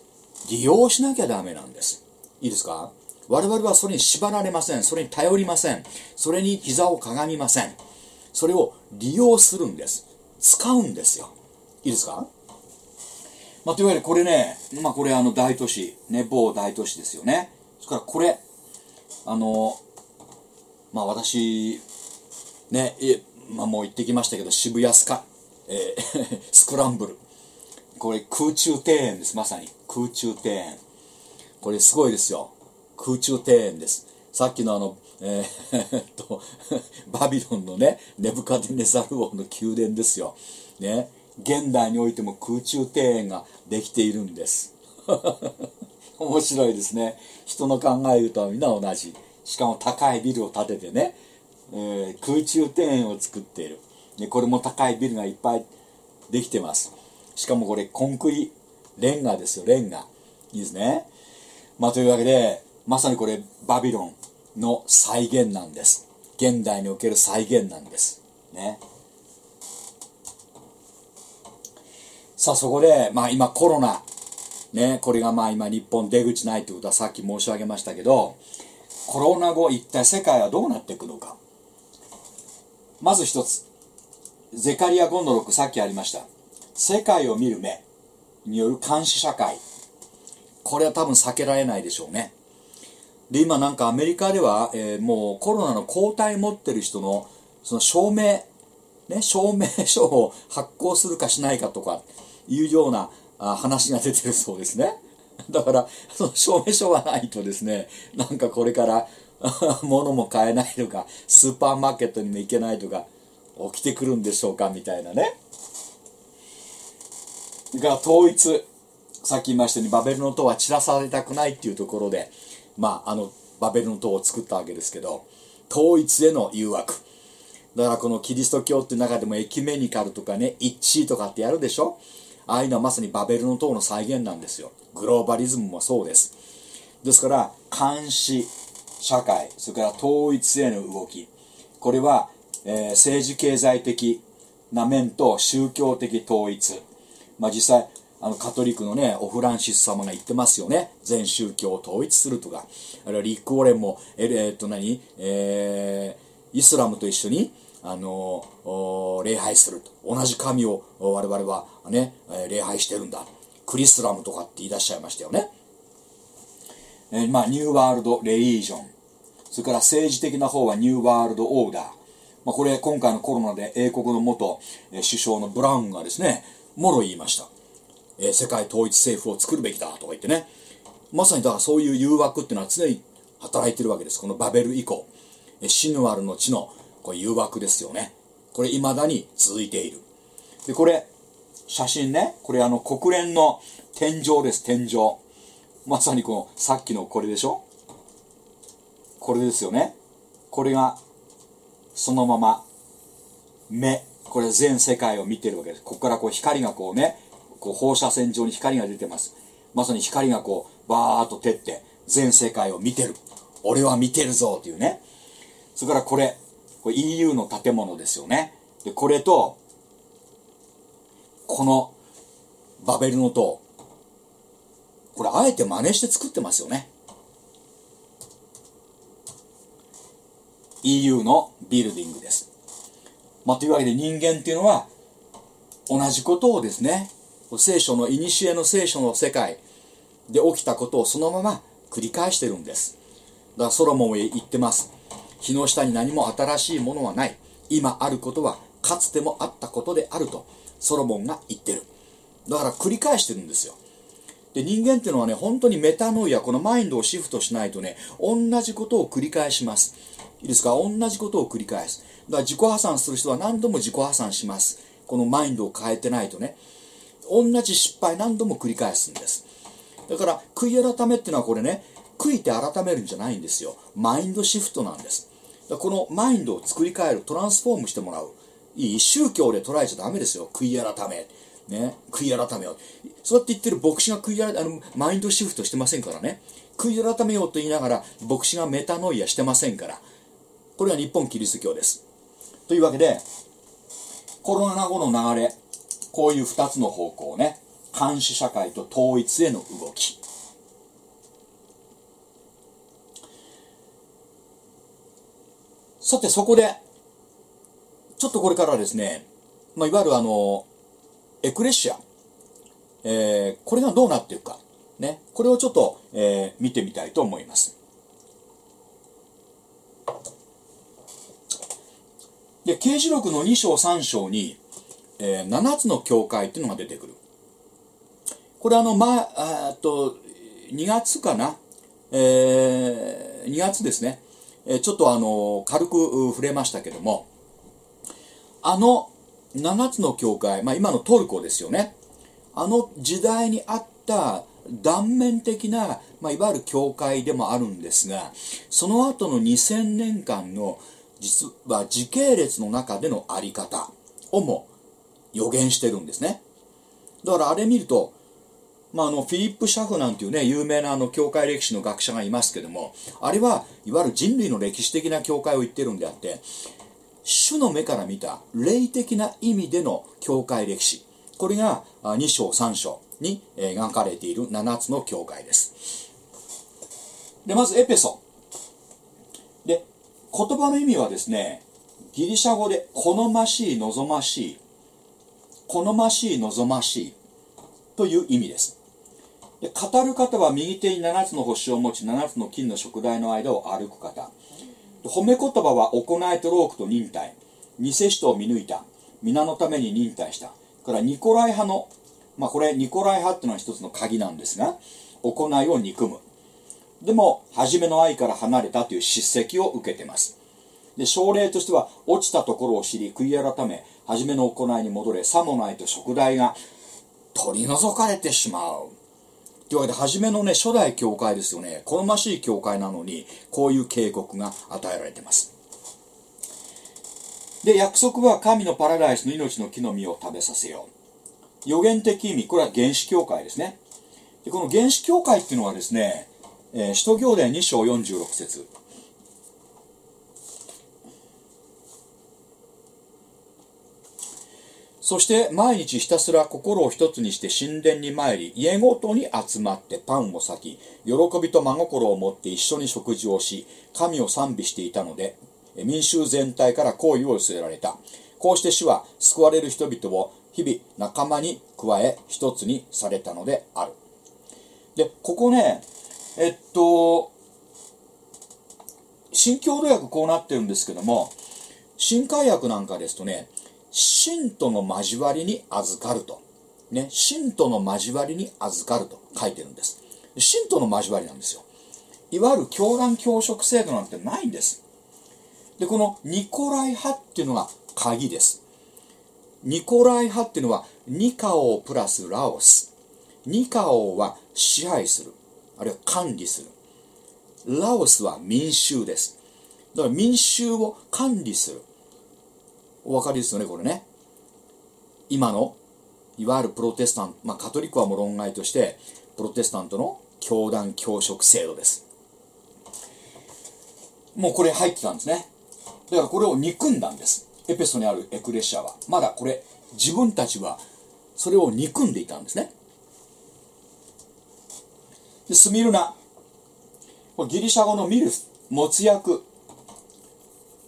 利用しなきゃダメなんです。いいですか？我々はそれに縛られません。それに頼りません。それに膝をかがみません。それを利用するんです。使うんですよ。いいですか？まあ、というわけでこれね、まあ、これあの大都市、ね、某大都市ですよね。それからこれ、あの、まあ私、ね、まあ、もう言ってきましたけど、渋谷スカ、えー、スクランブル。これ空中庭園です、まさに。空中庭園。これすごいですよ。空中庭園です。さっきのあの、えー、と、バビロンのね、ネブカデネザル王の宮殿ですよ。ね。現代においても空中庭園ができているんです。面白いですね。人の考えるとは皆同じ。しかも高いビルを建ててね、えー、空中庭園を作っている。で、これも高いビルがいっぱいできてます。しかもこれコンクリ、レンガですよ、レンガ。いいですね。まあというわけで、まさにこれバビロンの再現なんです。現代における再現なんです。ね。さあそこで、まあ今コロナ、ね、これがまあ今日本出口ないということはさっき申し上げましたけど、コロナ後一体世界はどうなっていくのか。まず一つ。ゼカリア5の6さっきありました。世界を見る目による監視社会これは多分避けられないでしょうねで今なんかアメリカでは、えー、もうコロナの抗体持ってる人のその証明ね証明書を発行するかしないかとかいうような話が出てるそうですね。だからその証明書がないとですねなんかこれから 物も買えないとかスーパーマーケットにも行けないとか起きてくるんでしょうかみたいなね。が統一さっき言いましたようにバベルの塔は散らされたくないっていうところでまああのバベルの塔を作ったわけですけど統一への誘惑。だからこのキリスト教っていう中でもエキメニカルとかね一致とかってやるでしょ？ああいうのはまさにバベルの塔の再現なんですよ。グローバリズムもそうです。ですから監視社会それから統一への動き。これは、えー政治経済的な面と宗教的統一。まあ実際あのカトリックのねオフランシス様が言ってますよね。全宗教を統一するとか。あるいはリック・ウォレンもえーっと何、えーイスラムと一緒にあの礼拝すると。同じ神を我々はね、え礼拝してるんだ。クリスラムとかって言い出しちゃいましたよね。えまあ、ニューワールド・レリージョン。それから政治的な方はニューワールド・オーダー、まあ、これ今回のコロナで英国の元、え首相のブラウンがですねもろ言いました、え世界統一政府を作るべきだとか言ってね。まさにだからそういう誘惑っていうのは常に働いてるわけです。このバベル以降。えシヌアルの地のこれ誘惑ですよね。これ未だに続いている。でこれ写真ね。これあの国連の天井です天井。まさにこのさっきのこれでしょ？これですよね。これがそのまま目。これ全世界を見てるわけです。ここからこう光がこうねこう放射線状に光が出てます。まさに光がこうバーッと照って全世界を見てる。俺は見てるぞっていうね。それからこれこれ EU の建物ですよね。でこれとこのバベルの塔。これあえて真似して作ってますよね。EU のビルディングです。まあ、というわけで人間っていうのは同じことをですね聖書の古の聖書の世界で起きたことをそのまま繰り返してるんです。だからソロモンは言ってます。日の下に何も新しいものはない。今あることはかつてもあったことであると。ソロモンが言ってる。だから繰り返してるんですよ。で人間っていうのはね本当にメタノイアこのマインドをシフトしないとね同じことを繰り返します。いいですか？同じことを繰り返す。だから自己破産する人は何度も自己破産します。このマインドを変えてないとね。同じ失敗何度も繰り返すんです。だから悔い改めっていうのはこれね悔いて改めるんじゃないんですよ。マインドシフトなんです。だこのマインドを作り変えるトランスフォームしてもらう。いい宗教で捉えちゃダメですよ。悔い改め。ね。悔い改めよう。そうやって言ってる牧師が悔い改めあのマインドシフトしてませんからね。悔い改めようと言いながら牧師がメタノイアしてませんから。これは日本キリスト教です。というわけでコロナ後の流れ。こういう2つの方向ね。監視社会と統一への動き。さてそこでちょっとこれからですね、まあ、いわゆるあのエクレシア、えーこれがどうなっていくか、ね、これをちょっと、えー見てみたいと思います。で刑事録の2章3章に、えー7つの教会っていうのが出てくる。これあの、まあ、あーっと2月かな、えー2月ですね、えーちょっとあの軽く触れましたけどもあの7つの教会、まあ、今のトルコですよね。あの時代にあった断面的な、まあ、いわゆる教会でもあるんですがその後の2000年間の実は時系列の中でのあり方をも予言してるんですね。だからあれ見ると、まあ、あのフィリップ・シャフなんていうね有名なあの教会歴史の学者がいますけどもあれはいわゆる人類の歴史的な教会を言ってるんであって主の目から見た霊的な意味での教会歴史。これが2章3章に描かれている7つの教会です。でまずエペソ。で言葉の意味はですねギリシャ語で好ましい望ましい好ましい望ましいという意味です。で語る方は右手に7つの星を持ち7つの金の食台の間を歩く方。褒め言葉は行いとロークと忍耐。偽使徒を見抜いた。皆のために忍耐した。からニコライ派のまあこれニコライ派っていうのは一つの鍵なんですが行いを憎む。でも初めの愛から離れたという叱責を受けてます。で症例としては落ちたところを知り悔い改め初めの行いに戻れさもないと食代が取り除かれてしまう。というわけで初めのね初代教会ですよね。好ましい教会なのにこういう警告が与えられています。で約束は神のパラダイスの命の木の実を食べさせよう。予言的意味これは原始教会ですね。でこの原始教会っていうのはですね、えー、使徒行伝2章46節。そして毎日ひたすら心を一つにして神殿に参り、家ごとに集まってパンを裂き、喜びと真心を持って一緒に食事をし、神を賛美していたので、民衆全体から好意を寄せられた。こうして主は救われる人々を日々仲間に加え一つにされたのである。で、ここね、えっと、新共同訳こうなってるんですけども、新海訳なんかですとね、信との交わりに預かると。ね、信との交わりに預かると書いてるんです。信との交わりなんですよ。いわゆる教団教職制度なんてないんです。で、このニコライ派っていうのが鍵です。ニコライ派っていうのはニカオプラスラオス。ニカオは支配する。あるいは管理する。ラオスは民衆です。だから民衆を管理する。お分かりですよねこれね。今のいわゆるプロテスタント、まあ、カトリックはもう論外としてプロテスタントの教団教職制度です。もうこれ入ってたんですね。だからこれを憎んだんです。エペソにあるエクレシアは。まだこれ自分たちはそれを憎んでいたんですね。でスミルナ。これギリシャ語のミルス。持つ役。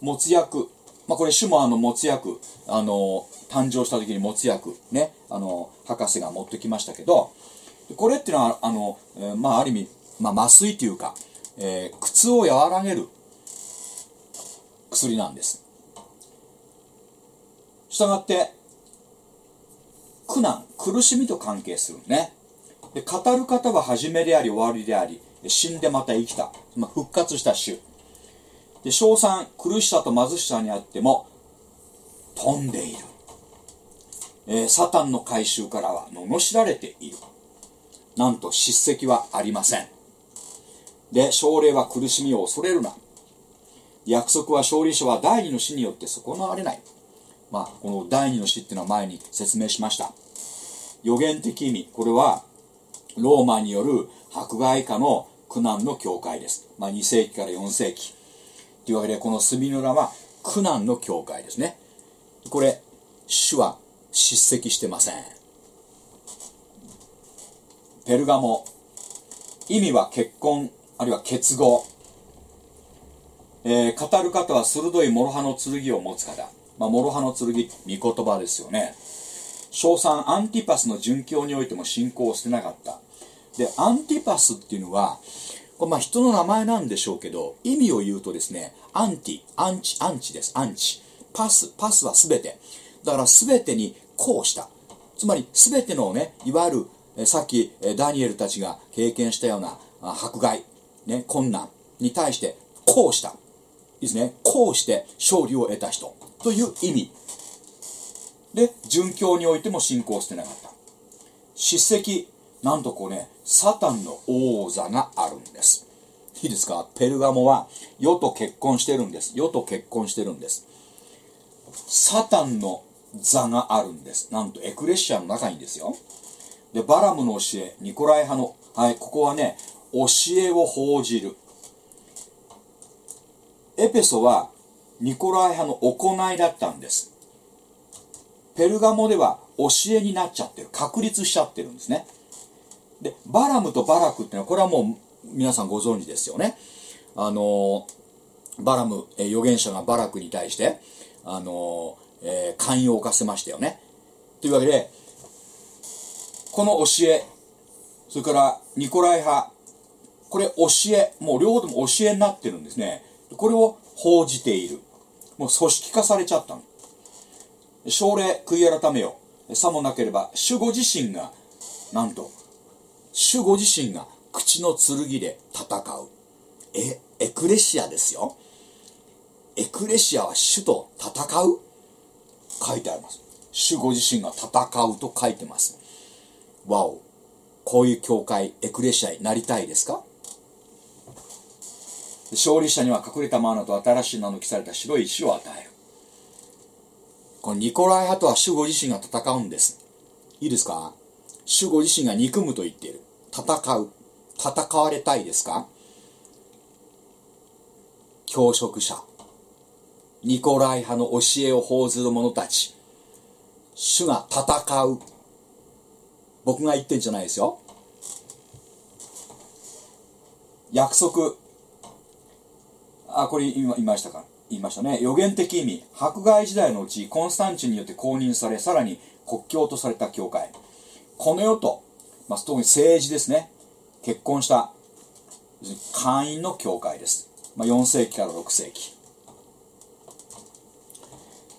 持つ役。まあ、これ主もあの持つ薬あの誕生した時に持つ薬ねあの博士が持ってきましたけどこれっていうのはあの、えー、まあある意味、まあ、麻酔というか、えー、苦痛を和らげる薬なんです。したがって苦難苦しみと関係する。ね。で語る方は初めであり終わりであり死んでまた生きた、まあ、復活した主。で、賞賛、苦しさと貧しさにあっても、飛んでいる。えー、サタンの回収からは罵られている。なんと叱責はありません。で、奨励は苦しみを恐れるな。約束は勝利者は第二の死によって損なわれない。まあ、この第二の死っていうのは前に説明しました。予言的意味、これは、ローマによる迫害下の苦難の教会です。まあ、2世紀から4世紀。というわけでこの隅の名は苦難の教会ですね。これ主は叱責してません。ペルガモ意味は結婚あるいは結合、えー、語る方は鋭い諸刃の剣を持つ方、まあ、諸刃の剣御言葉ですよね。称賛アンティパスの殉教においても信仰を捨てなかった。でアンティパスっていうのはこれまあ人の名前なんでしょうけど、意味を言うとですね、アンティ、アンチ、アンチです、アンチ。パス、パスは全て。だから全てにこうした。つまり全てのね、いわゆる、えさっきダニエルたちが経験したような迫害、ね、困難に対してこうした。いいですね。こうして勝利を得た人という意味。で、殉教においても信仰を捨てなかった。叱責、なんとこうね、サタンの王座があるんです。いいですか？ペルガモは世と結婚してるんです。世と結婚してるんです。サタンの座があるんです。なんとエクレシアの中にですよ。で、バラムの教え、ニコライ派の、はい、ここはね、教えを報じる。エペソはニコライ派の行いだったんです。ペルガモでは教えになっちゃってる。確立しちゃってるんですね。で、バラムとバラクっていうのは、これはもう皆さんご存知ですよね。あの、バラム、え預言者がバラクに対して、あの、えー、寛容を犯せましたよね。というわけで、この教え、それからニコライ派、これ教え、もう両方とも教えになってるんですね。これを報じている。もう組織化されちゃったの。奨励、悔い改めよ。さもなければ、主ご自身が、なんと、主ご自身が口の剣で戦う。え、エクレシアですよ。エクレシアは主と戦う？書いてあります。主ご自身が戦うと書いてます。わお。こういう教会、エクレシアになりたいですか？勝利者には隠れたマナと新しい名の記された白い石を与える。このニコライ派とは主ご自身が戦うんですいいですか？主ご自身が憎むと言っている戦う戦われたいですか？教職者。ニコライ派の教えを報ずる者たち。主が戦う。僕が言ってんじゃないですよ。約束。あこれ今言いましたか？言いましたね。予言的意味。迫害時代のうちコンスタンチンによって公認されさらに国境とされた教会。この世と、まあ、特に政治ですね。結婚した。会員の教会です、まあ、4世紀から6世紀。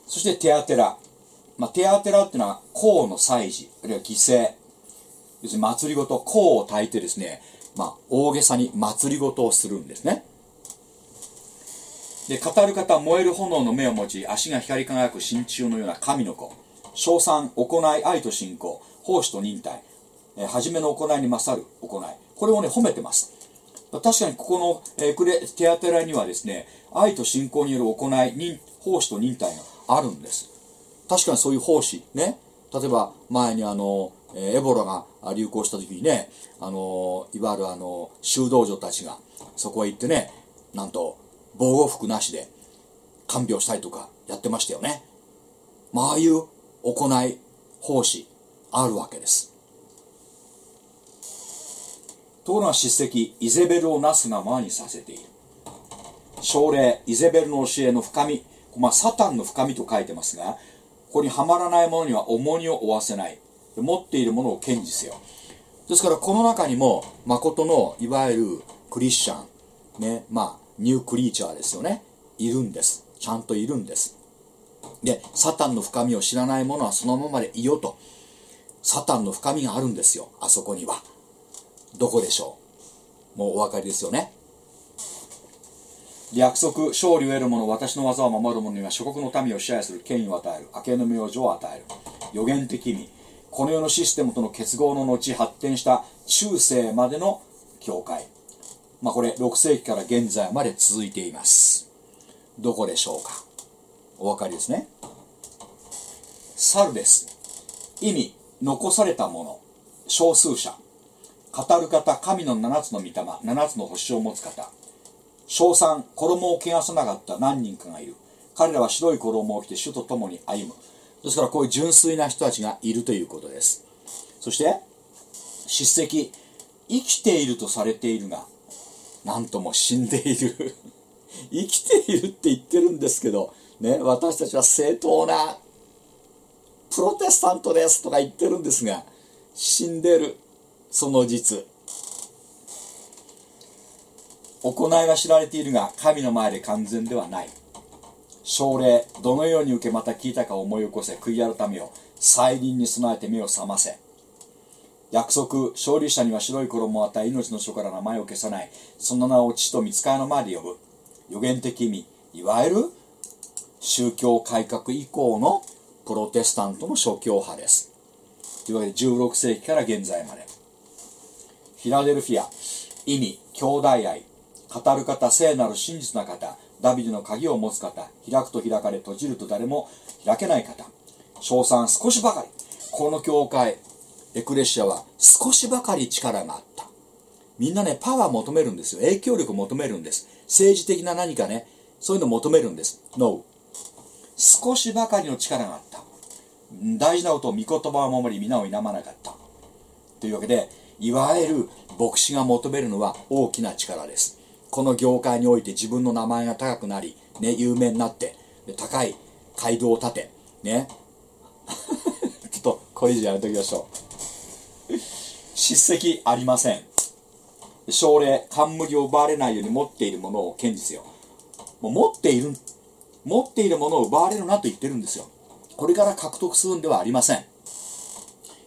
そしてテアテラ、まあ、テアテラっていうのは公の祭事あるいは犠牲。要するに祭りごと公を焚いてですね、まあ、大げさに祭りごとをするんですね。で語る方は燃える炎の目を持ち足が光り輝く真鍮のような神の子。称賛行い愛と信仰奉仕と忍耐。えー初めの行いに勝る行い。これをね褒めてます。確かにここの、えークレテアテラにはですね愛と信仰による行い忍奉仕と忍耐があるんです。確かにそういう奉仕ね。例えば前にあのえーエボラが流行した時にねあのいわゆるあの修道女たちがそこへ行ってねなんと防護服なしで看病したりとかやってましたよね。まあああいう行い奉仕あるわけです。ところが叱責イゼベルをなすがままにさせている。奨励イゼベルの教えの深み、まあ、サタンの深みと書いてますがここにはまらない者には重荷を負わせない。持っているものを堅持せよ。ですからこの中にも誠のいわゆるクリスチャンねまあニュークリーチャーですよね。いるんです。ちゃんといるんです。でサタンの深みを知らない者はそのままでいよと。サタンの深みがあるんですよ。あそこには。どこでしょう？もうお分かりですよね？約束勝利を得る者私の技を守る者には諸国の民を支配する権威を与える。明けの明星を与える。予言的意味この世のシステムとの結合の後発展した中世までの教会まあこれ6世紀から現在まで続いています。どこでしょうか？お分かりですね？猿です。意味残されたもの。少数者。語る方神の7つの御霊7つの星を持つ方。称賛衣を汚さなかった何人かがいる。彼らは白い衣を着て主と共に歩む。ですからこういう純粋な人たちがいるということです。そして叱責生きているとされているがなんとも死んでいる。生きているって言ってるんですけどね私たちは正当なプロテスタントですとか言ってるんですが死んでる。その実。行いは知られているが神の前で完全ではない。奨励どのように受けまた聞いたか思い起こせ悔い改めよ。再臨に備えて目を覚ませ。約束勝利者には白い衣を与え命の書から名前を消さない。その名を父と見つかりの前で呼ぶ。予言的意味いわゆる宗教改革以降のプロテスタントの諸教派です。というわけで16世紀から現在まで。フィラデルフィア。意味兄弟愛。語る方聖なる真実な方。ダビデの鍵を持つ方。開くと開かれ閉じると誰も開けない方。称賛少しばかり。この教会エクレシアは少しばかり力があった。みんなねパワー求めるんですよ。影響力求めるんです。政治的な何かねそういうの求めるんです。No 少しばかりの力があった。大事なことを御言葉を守り皆を否まなかった。というわけでいわゆる牧師が求めるのは大きな力です。この業界において自分の名前が高くなり、ね、有名になって高い街道を建てね。ちょっとこれ以上やめときましょう。叱責ありません。奨励冠を奪われないように持っているものを堅持せよ。もう持っている持っているものを奪われるなと言ってるんですよ。これから獲得するんではありません。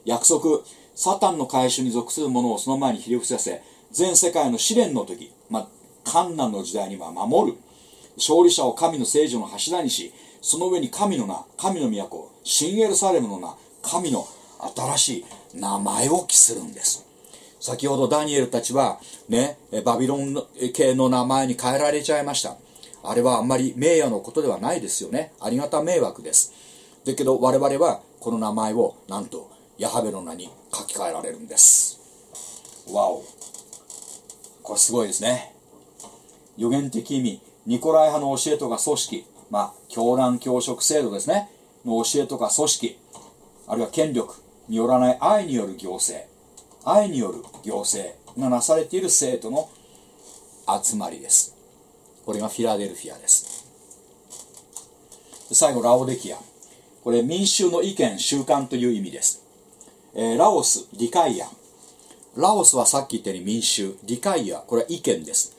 約束サタンの回収に属するものをその前にひれ伏させ全世界の試練の時、まあ、観難の時代には守る勝利者を神の聖女の柱にしその上に神の名神の都新エルサレムの名神の新しい名前を記するんです。先ほどダニエルたちはねバビロン系の名前に変えられちゃいました。あれはあんまり名誉のことではないですよね。ありがた迷惑です。だけど我々はこの名前をなんとヤハベの名に書き換えられるんです。わお。これすごいですね。予言的意味ニコライ派の教えとか組織まあ教団教職制度ですね。の教えとか組織あるいは権力によらない愛による行政愛による行政がなされている生徒の集まりです。これがフィラデルフィアです。最後ラオデキア。これ民衆の意見習慣という意味です、えーラオスリカイア。ラオスはさっき言ったように民衆。リカイアこれは意見です。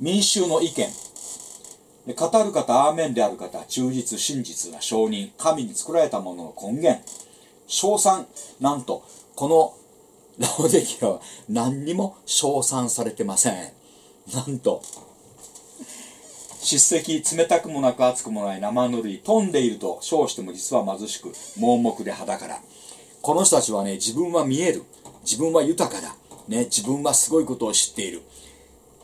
民衆の意見。で語る方アーメンである方忠実真実な証人神に作られたものの根源。称賛なんとこのラオデキアは何にも称賛されてません。なんと叱責冷たくもなく熱くもない生ぬるい飛んでいると称しても実は貧しく盲目で裸。だこの人たちはね自分は見える。自分は豊かだ、ね、自分はすごいことを知っている。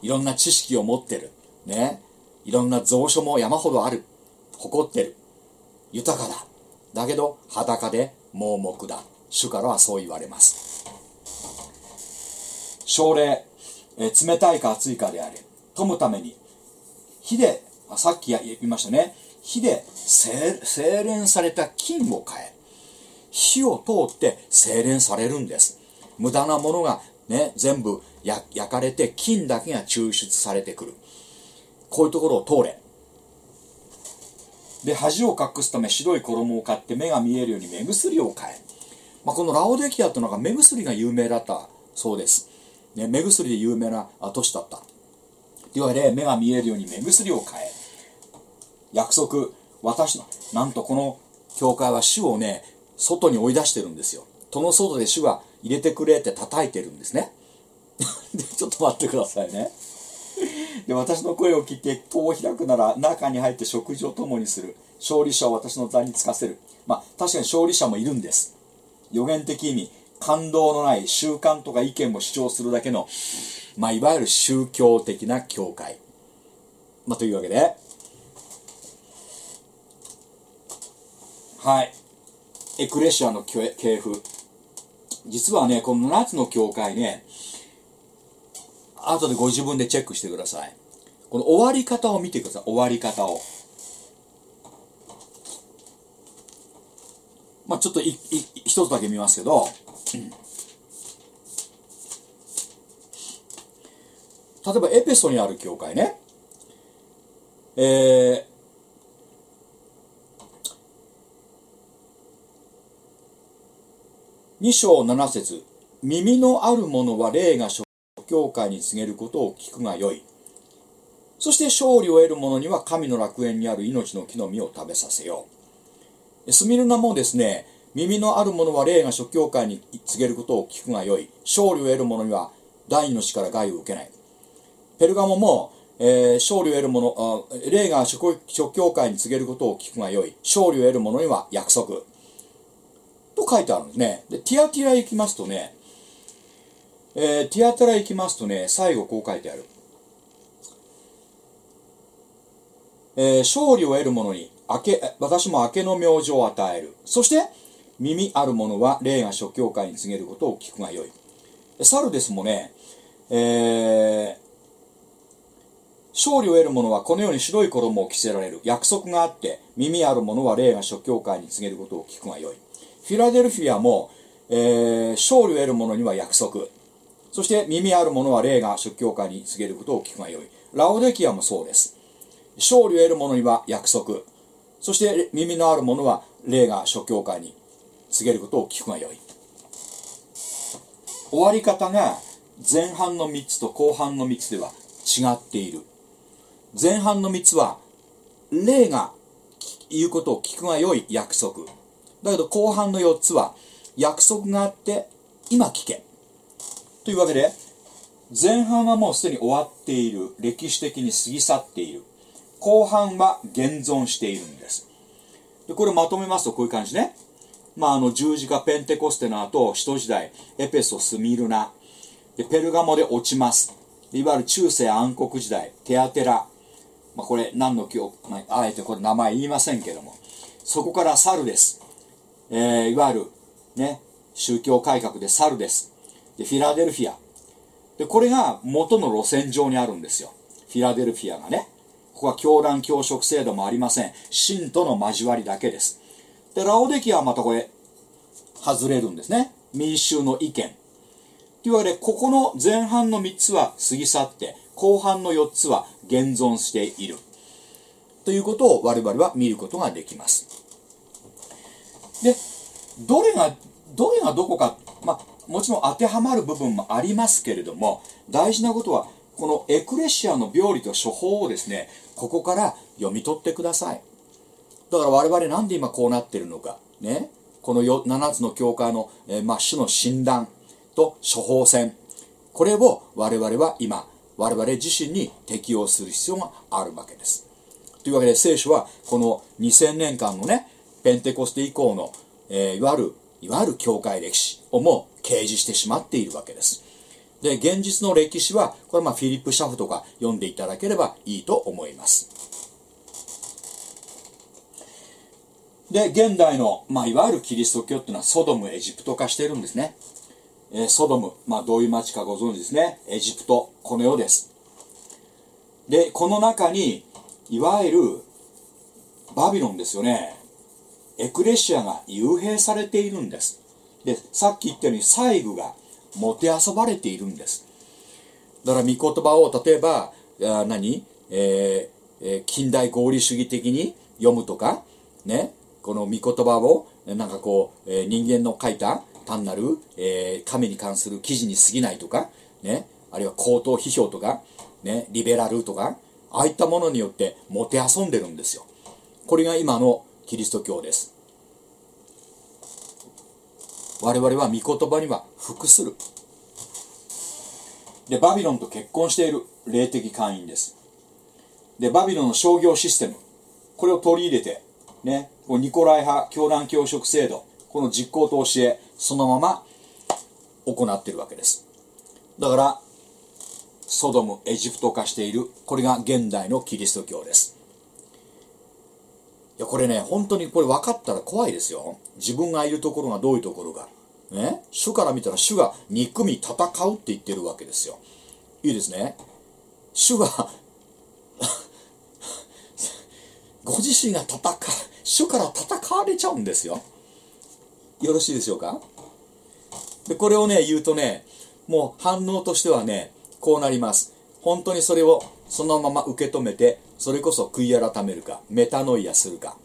いろんな知識を持ってる。ねいろんな蔵書も山ほどある。誇ってる。豊かだ。だけど裸で盲目だ。主からはそう言われます。奨励、え冷たいか熱いかであれ富むために。火であさっき言いましたね。火で精精錬された金を変え。火を通って精錬されるんです。無駄なものがね全部焼かれて金だけが抽出されてくる。こういうところを通れ。で恥を隠すため白い衣を買って目が見えるように目薬を買え、まあ、このラオデキアというのが目薬が有名だったそうです、ね、目薬で有名な都市だった。いわけで目が見えるように目薬を買え。約束私のなんとこの教会は主をね外に追い出してるんですよ。戸の外で主が入れてくれって叩いてるんですね。でちょっと待ってくださいね。で私の声を聞いて戸を開くなら中に入って食事を共にする。勝利者を私の座につかせる。まあ確かに勝利者もいるんです。予言的意味感動のない習慣とか意見を主張するだけの、まあ、いわゆる宗教的な教会、まあ、というわけで。はい。エクレシアの系譜実はねこの7つの教会ね後でご自分でチェックしてください。この終わり方を見てください。終わり方を。まあちょっといい一つだけ見ますけど。例えばエペソにある教会ね。えー、2章7節耳のある者は霊が諸教会に告げることを聞くがよい。そして勝利を得る者には神の楽園にある命の木の実を食べさせよう。スミルナもですね耳のある者は霊が諸教会に告げることを聞くがよい。勝利を得る者には第二の死から害を受けない。ペルガモも、えー勝利を得る者霊が諸教会に告げることを聞くがよい。勝利を得る者には約束。と書いてあるんですねでティアティラ行きますとねえーティアティラ行きますとね、最後こう書いてある。えー勝利を得る者に明け、私も明けの明星を与える。そして、耳ある者は霊が諸教会に告げることを聞くがよい。サルデスもね、えー勝利を得る者はこのように白い衣を着せられる。約束があって、耳ある者は霊が諸教会に告げることを聞くがよい。フィラデルフィアも、えー勝利を得る者には約束。そして耳ある者は霊が諸教会に告げることを聞くがよい。ラオデキアもそうです。勝利を得る者には約束。そして耳のある者は霊が諸教会に告げることを聞くがよい。終わり方が前半の3つと後半の3つでは違っている。前半の3つは霊が言うことを聞くがよい約束。だけど後半の4つは約束があって今聞け。というわけで前半はもうすでに終わっている。歴史的に過ぎ去っている。後半は現存しているんです。でこれをまとめますとこういう感じね。まああの十字架ペンテコステの後使徒時代エペソスミルナ。でペルガモで落ちます。いわゆる中世暗黒時代テアテラ、まあ、これ何の教、まあ、えてこれ名前言いませんけども。そこからサルです、えーいわゆるね宗教改革でサルです。でフィラデルフィア。でこれが元の路線上にあるんですよ。フィラデルフィアがね。ここは教団教職制度もありません。信との交わりだけです。でラオデキアはまたこれ外れるんですね。民衆の意見。というわけでここの前半の3つは過ぎ去って後半の4つは現存している。ということを我々は見ることができます。でどれがどれがどこか、まあ、もちろん当てはまる部分もありますけれども大事なことはこのエクレシアの病理と処方をですねここから読み取ってください。だから我々なんで今こうなってるのかね。この7つの教会の、えーまあ、種の診断と処方箋。これを我々は今我々自身に適用する必要があるわけです。というわけで聖書はこの2000年間のねペンテコステ以降の、えーいわゆるいわゆる教会歴史をも掲示してしまっているわけです。で現実の歴史はこれはまあフィリップ・シャフとか読んでいただければいいと思います。で現代の、まあ、いわゆるキリスト教っていうのはソドムエジプト化しているんですね、えーソドム、まあ、どういう町かご存知ですね。エジプトこの世です。でこの中にいわゆるバビロンですよね。エクレシアが幽閉されているんです。でさっき言ったように細具がもてあそばれているんです。だから御言葉を例えば何、えーえー近代合理主義的に読むとかね？この御言葉をえなんかこう、えー人間の書いた単なる、えー神に関する記事に過ぎないとかね？あるいは口頭批評とかね？リベラルとかああいったものによってもてあそんでるんですよ。これが今のキリスト教です。我々は御言葉には服する。でバビロンと結婚している。霊的会員です。でバビロンの商業システム。これを取り入れてねニコライ派教団教職制度。この実行と教えそのまま行っているわけです。だからソドムエジプト化している。これが現代のキリスト教です。いやこれね本当にこれ分かったら怖いですよ。自分がいるところがどういうところかね？主から見たら主が憎み戦うって言ってるわけですよ。いいですね？主が ご自身が戦う主から戦われちゃうんですよ。よろしいでしょうか？でこれをね言うとねもう反応としてはねこうなります。本当にそれをそのまま受け止めてそれこそ悔い改めるかメタノイアするか。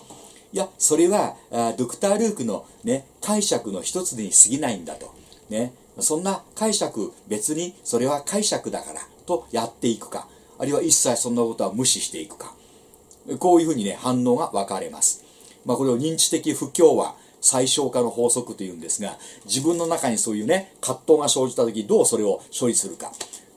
いやそれはドクター・ルークの、ね、解釈の一つに過ぎないんだと、ね、そんな解釈別にそれは解釈だからとやっていくか。あるいは一切そんなことは無視していくか。こういうふうにね反応が分かれます、まあ、これを認知的不協和最小化の法則というんですが自分の中にそういうね葛藤が生じた時どうそれを処理するか。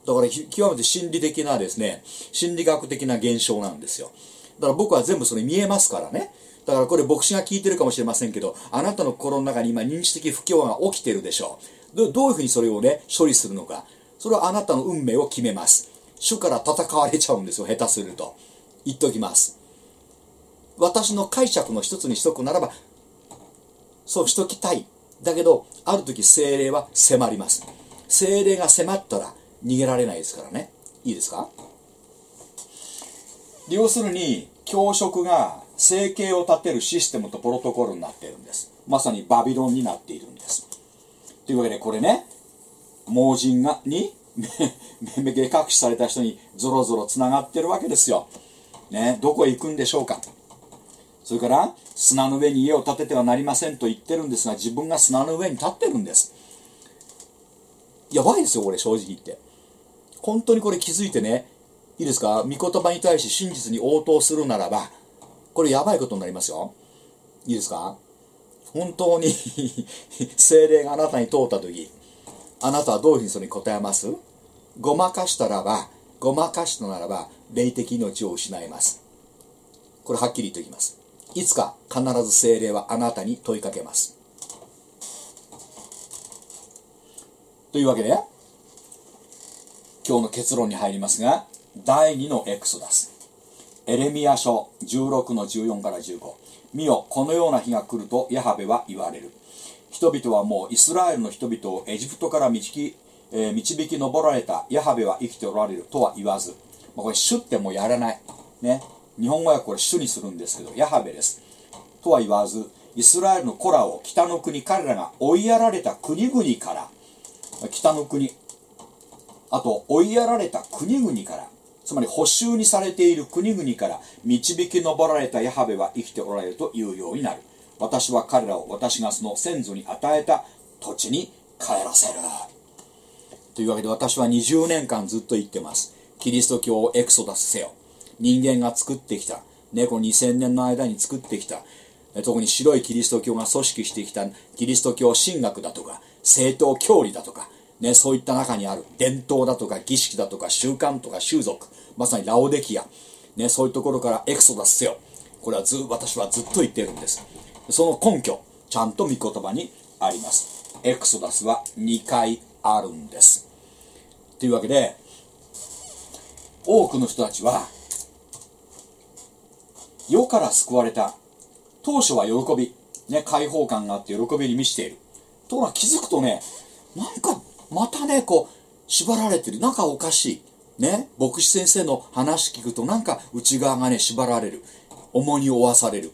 だから極めて心理的なですね心理学的な現象なんですよ。だから僕は全部それ見えますからね。だからこれ牧師が聞いてるかもしれませんけどあなたの心の中に今認知的不協和が起きてるでしょう。どどういうふうにそれをね処理するのか。それはあなたの運命を決めます。主から戦われちゃうんですよ下手すると。言っておきます。私の解釈の一つにしとくならばそうしときたい。だけどある時精霊は迫ります。精霊が迫ったら逃げられないですからね。いいですか？要するに教職が生計を立てるシステムとプロトコルになっているんです。まさにバビロンになっているんです。というわけでこれね盲人がに目 目隠しされた人にゾロゾロつながってるわけですよ、ね、どこへ行くんでしょうか。それから砂の上に家を建ててはなりませんと言ってるんですが自分が砂の上に立ってるんです。やばいですよこれ正直言って。本当にこれ気づいてね。いいですか？御言葉に対して真実に応答するならばこれやばいことになりますよ。いいですか？本当に 精霊があなたに通った時あなたはどういうふうにそれに答えます？ごまかしたらばごまかしたならば霊的命を失います。これはっきり言っておきます。いつか必ず精霊はあなたに問いかけます。というわけで今日の結論に入りますが第2のエクソダス。エレミア書16の14から15見よこのような日が来るとヤハベは言われる。人々はもうイスラエルの人々をエジプトから導き,、えー導き上られたヤハベは生きておられるとは言わず、まあ、これ主ってもうやらない。ね。日本語はこれ主にするんですけどヤハベです。とは言わずイスラエルの子らを北の国彼らが追いやられた国々から北の国あと追いやられた国々からつまり補修にされている国々から導き上られたヤハベは生きておられるというようになる。私は彼らを私がその先祖に与えた土地に帰らせる。というわけで私は20年間ずっと言ってます。キリスト教をエクソダスせよ。人間が作ってきた、ね、2000年の間に作ってきた。特に白いキリスト教が組織してきた。キリスト教神学だとか正統教理だとか、ね、そういった中にある伝統だとか儀式だとか習慣とか習俗まさにラオデキア、ね、そういうところからエクソダスせよ。これはず私はずっと言ってるんです。その根拠ちゃんと御言葉にあります。エクソダスは2回あるんです。というわけで多くの人たちは世から救われた当初は喜び、ね、解放感があって喜びに満ちている。ところが気づくとねなんかまたねこう縛られてる。なんかおかしい。ね？牧師先生の話聞くとなんか内側がね縛られる。重荷を負わされる。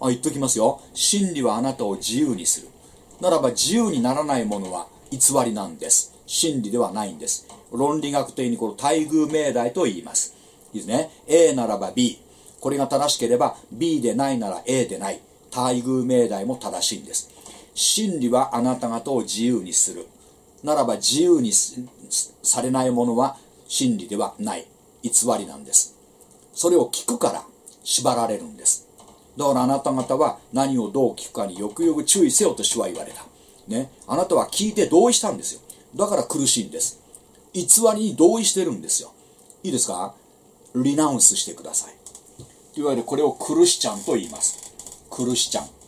あ言っときますよ。真理はあなたを自由にする。ならば自由にならないものは偽りなんです。真理ではないんです。論理学的にこの待遇命題と言います。いいですね？A ならば B これが正しければ B でないなら A でない。待遇命題も正しいんです。真理はあなた方を自由にする。ならば自由にされないものは真理ではない。偽りなんです。それを聞くから縛られるんです。だからあなた方は何をどう聞くかによくよく注意せよと主は言われた。ね。あなたは聞いて同意したんですよ。だから苦しいんです。偽りに同意してるんですよ。いいですか？リナウンスしてください。いわゆるこれをクルシチャンと言います。クルシチャン。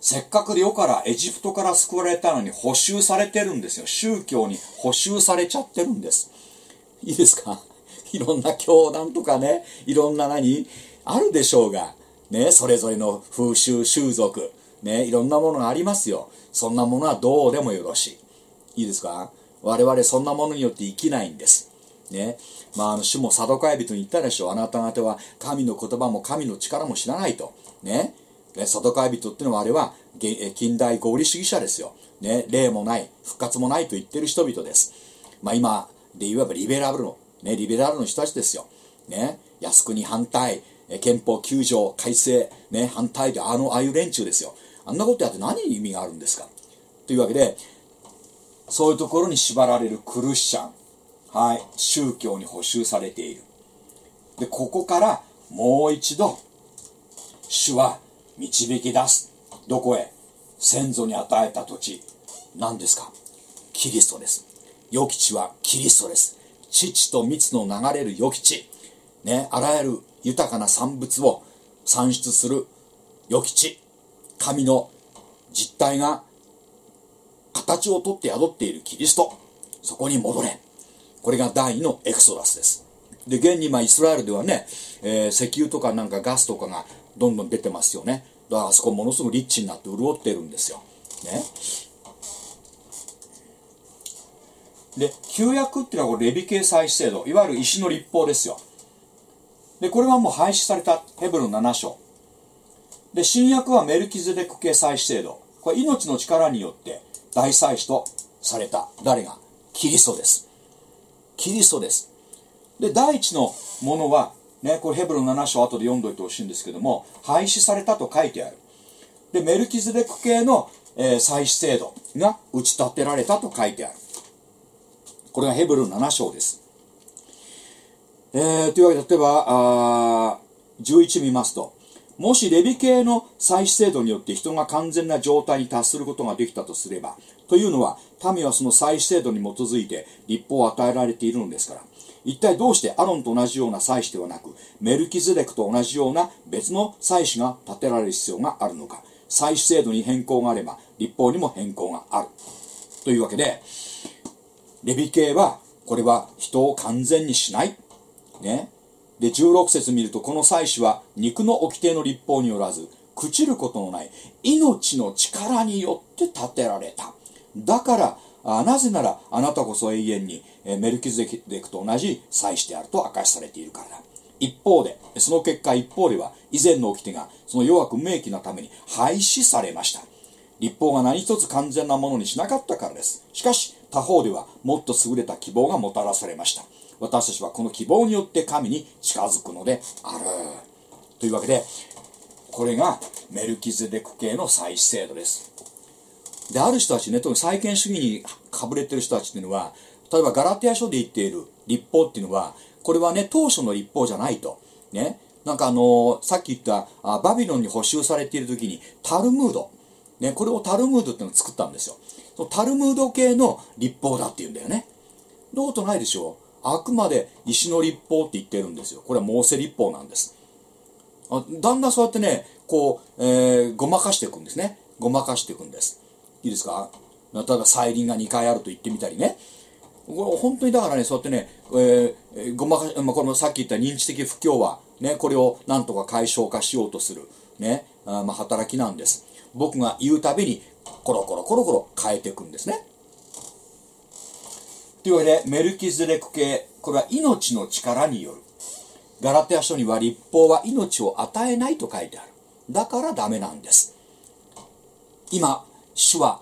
せっかく世からエジプトから救われたのに補修されてるんですよ。宗教に補修されちゃってるんです。いいですか？いろんな教団とかねいろんな何あるでしょうが。ねそれぞれの風習習俗。ねいろんなものがありますよ。そんなものはどうでもよろしい。いいですか？我々そんなものによって生きないんです。ね。まあ、あの主もサドカイ人に言ったでしょう。あなた方は神の言葉も神の力も知らないと。ね。でサドカイ人っていうのはあれは近代合理主義者ですよ、ね、霊もない復活もないと言ってる人々です、まあ、今で言えばリベラルの、ね、リベラルの人たちですよ、ね、靖国反対憲法9条改正、ね、反対であのああいう連中ですよ。あんなことやって何に意味があるんですか？というわけでそういうところに縛られるクルシャンはい、宗教に補修されている。で、ここからもう一度、主は導き出す。どこへ？先祖に与えた土地。何ですか？キリストです。良き地はキリストです。父と蜜の流れる良き地。ね、あらゆる豊かな産物を産出する良き地。神の実体が形をとって宿っているキリスト。そこに戻れ。これが第2のエクソダスです。で、現に今イスラエルではね、えー石油とかなんかガスとかがどんどん出てますよね。だからあそこものすごくリッチになって潤ってるんですよ。ね。で、旧約っていうのはこれレビ系祭祀制度、いわゆる石の立法ですよ。で、これはもう廃止されたヘブルの7章。で、新約はメルキゼデク系祭祀制度。これ命の力によって大祭司とされた。誰が？キリストです。キリストです。で、第一のものは、ね、これヘブルの7章後で読んどいてほしいんですけども、廃止されたと書いてある。で、メルキゼデク系の、えー祭祀制度が打ち立てられたと書いてある。これがヘブルの7章です。えー、というわけで、例えば、あ11見ますと、もしレビ系の祭祀制度によって人が完全な状態に達することができたとすれば、というのは、民はその祭祀制度に基づいて立法を与えられているのですから、一体どうしてアロンと同じような祭司ではなく、メルキズレクと同じような別の祭司が立てられる必要があるのか、祭祀制度に変更があれば、立法にも変更がある。というわけで、レビ系は、これは人を完全にしない。ね。で16節見るとこの祭司は肉の掟の立法によらず朽ちることのない命の力によって建てられただからあなぜならあなたこそ永遠にえメルキゼデクと同じ祭司であると明かしされているからだ。一方でその結果一方では以前の掟がその弱く無益なために廃止されました。立法が何一つ完全なものにしなかったからです。しかし他方ではもっと優れた希望がもたらされました。私たちはこの希望によって神に近づくのである。というわけでこれがメルキゼデク系の祭祀制度です。である人たちね特に再建主義にかぶれてる人たちっていうのは例えばガラテヤ書で言っている立法っていうのはこれはね当初の立法じゃないとねなんかあのーさっき言ったあバビロンに補修されている時にタルムードね、これをタルムードっていうのを作ったんですよ。そのタルムード系の立法だっていうんだよね。どうことないでしょう。あくまで石の立法って言ってるんですよ。これはモーセ立法なんです。あだんだんそうやってね、こう、えーごまかしていくんですね。ごまかしていくんです。いいですか？例えば再臨が2回あると言ってみたりね。これ本当にだからね、そうやってね、えーえごまかし、まあ、このさっき言った認知的不協和、ね、これをなんとか解消化しようとする、ね、あまあ、働きなんです。僕が言うたびに、コロコロコロコロ変えていくんですね。というわけで、メルキズレク系、これは命の力による。ガラテヤ書には立法は命を与えないと書いてある。だからダメなんです。今、主は、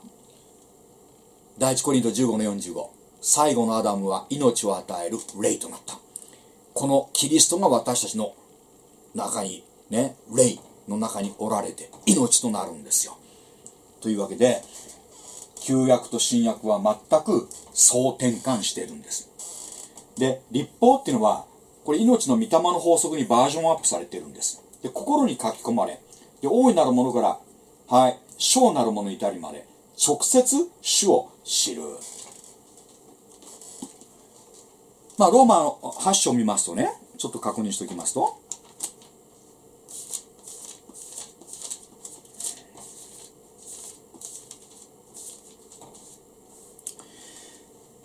第一コリント15の45、最後のアダムは命を与える霊となった。このキリストが私たちの中に、ね、霊の中におられて命となるんですよ。というわけで、旧約と新約は全く総転換しているんです。で、立法っていうのは、これ命の御霊の法則にバージョンアップされてるんです。で、心に書き込まれ、で、大いなるものから、はい、小なるものに至りまで、直接主を知る。まあ、ローマの8章を見ますとね、ちょっと確認しておきますと、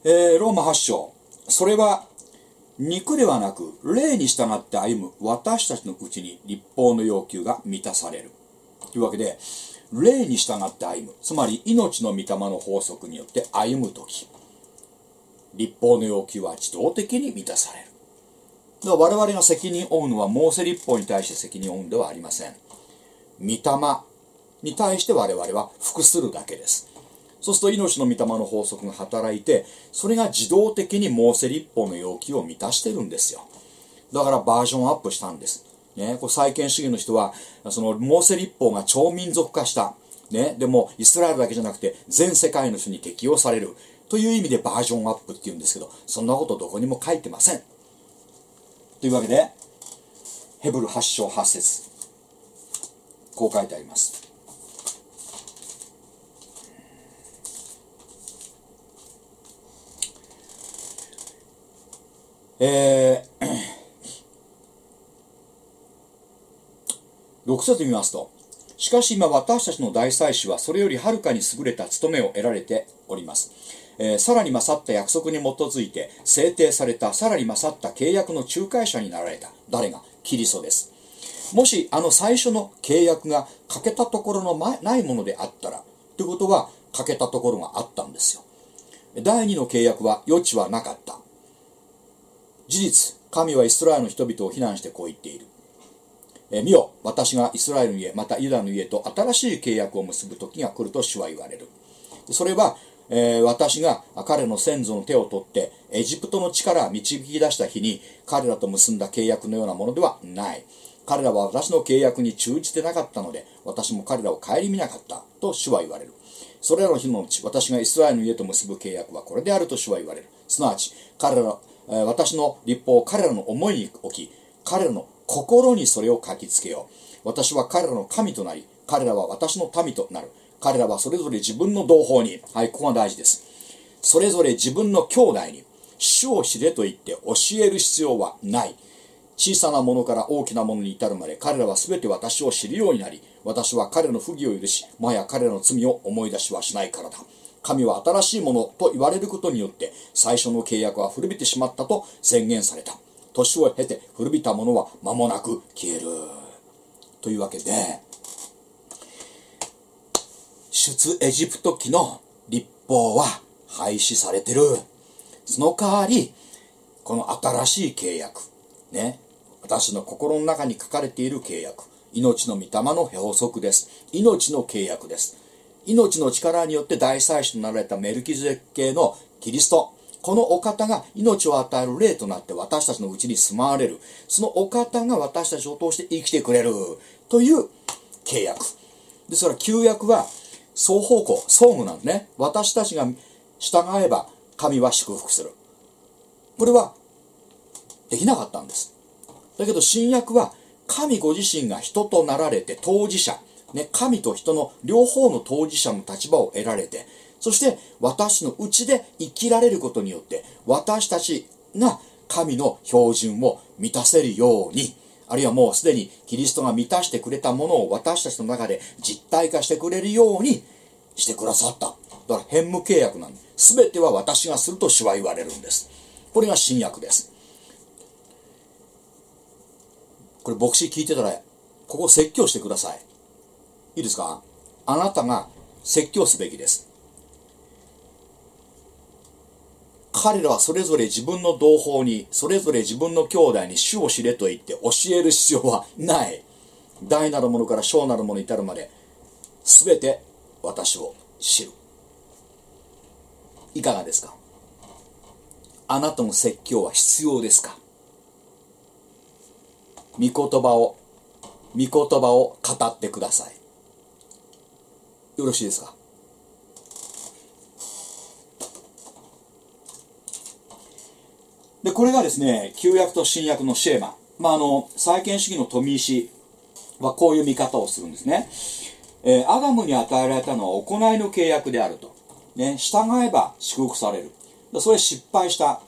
えーローマ8章。それは、肉ではなく、霊に従って歩む私たちのうちに立法の要求が満たされる。というわけで、霊に従って歩む。つまり、命の御霊の法則によって歩むとき、立法の要求は自動的に満たされる。だから我々が責任を負うのは、モーセ立法に対して責任を負うんではありません。御霊に対して我々は服するだけです。そうすると命の御霊の法則が働いて、それが自動的にモーセ立法の要求を満たしてるんですよ。だからバージョンアップしたんです。ね、これ再建主義の人は、そのモーセ立法が超民族化した。ね、でもイスラエルだけじゃなくて全世界の人に適用される。という意味でバージョンアップって言うんですけど、そんなことどこにも書いてません。というわけで、ヘブル8章8節こう書いてあります。えー、6節見ますと、しかし今私たちの大祭司はそれよりはるかに優れた務めを得られております。えーさらに勝った約束に基づいて制定されたさらに勝った契約の仲介者になられた。誰が？キリストです。もしあの最初の契約が欠けたところのまないものであったら、ということは欠けたところがあったんですよ。第二の契約は余地はなかった。事実、神はイスラエルの人々を非難してこう言っている。え見よ、私がイスラエルの家、またユダの家と新しい契約を結ぶ時が来ると主は言われる。それは、えー私が彼の先祖の手を取って、エジプトの地から導き出した日に彼らと結んだ契約のようなものではない。彼らは私の契約に忠じてなかったので、私も彼らを顧みなかった。と主は言われる。それらの日のうち、私がイスラエルの家と結ぶ契約はこれであると主は言われる。すなわち、彼ら、え私の立法を彼らの思いに置き、彼らの心にそれを書きつけよう。私は彼らの神となり、彼らは私の民となる。彼らはそれぞれ自分の同胞に、はい、ここが大事です。それぞれ自分の兄弟に、主を知れと言って教える必要はない。小さなものから大きなものに至るまで彼らは全て私を知るようになり、私は彼らの不義を許し、もはや彼らの罪を思い出しはしないからだ。神は新しいものと言われることによって、最初の契約は古びてしまったと宣言された。年を経て古びたものは間もなく消える。というわけで出エジプト記の立法は廃止されてる。その代わりこの新しい契約ね私の心の中に書かれている契約命の御霊の法則です。命の契約です。命の力によって大祭司となられたメルキズエ系のキリストこのお方が命を与える霊となって私たちのうちに住まわれる。そのお方が私たちを通して生きてくれる。という契約。ですから旧約は双方向相互なんでね。私たちが従えば神は祝福する。これはできなかったんです。だけど新約は神ご自身が人となられて当事者、ね、神と人の両方の当事者の立場を得られてそして私のうちで生きられることによって私たちが神の標準を満たせるようにあるいはもうすでにキリストが満たしてくれたものを私たちの中で実体化してくれるようにしてくださった。だから変無契約なんです。全ては私がすると主は言われるんです。これが新約です。これ牧師聞いてたら、ここ説教してください。いいですか？あなたが説教すべきです。彼らはそれぞれ自分の同胞に、それぞれ自分の兄弟に主を知れと言って教える必要はない。大なるものから小なるものに至るまで、すべて私を知る。いかがですか？あなたの説教は必要ですか？御言葉を、御言葉を語ってください。よろしいですか？で、これがですね、旧約と新約のシェーマ。まあ、あの、再建主義の富石はこういう見方をするんですね。えー、アダムに与えられたのは行いの契約であると。ね、従えば祝福される。それ失敗した。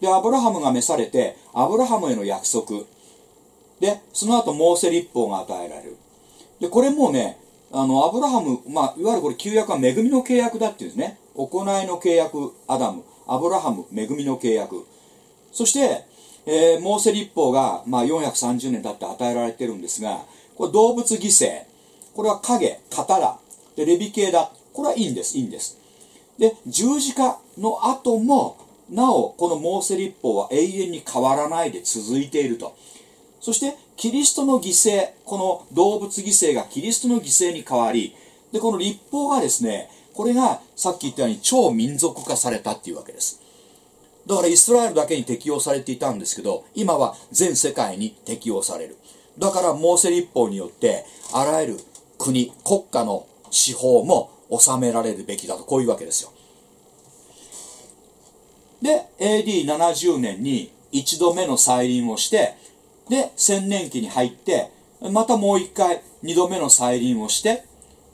で、アブラハムが召されて、アブラハムへの約束。で、その後、モーセ立法が与えられる。で、これもね、あの、アブラハム、まあ、いわゆるこれ旧約は恵みの契約だっていうんですね。行いの契約、アダム、アブラハム、恵みの契約。そして、えー、モーセ立法が、まあ、430年経って与えられているんですが、これ動物犠牲。これは影、刀。で、レビ系だ。これはいいんです、いいんです。で、十字架の後も、なお、このモーセ立法は永遠に変わらないで続いていると。そしてキリストの犠牲この動物犠牲がキリストの犠牲に変わりでこの立法がですねこれがさっき言ったように超民族化されたっていうわけですだからイスラエルだけに適用されていたんですけど今は全世界に適用される。だからモーセ立法によってあらゆる国国家の司法も治められるべきだと。こういうわけですよ。で AD70 年に一度目の再臨をしてで、千年期に入って、またもう一回、二度目の再臨をして、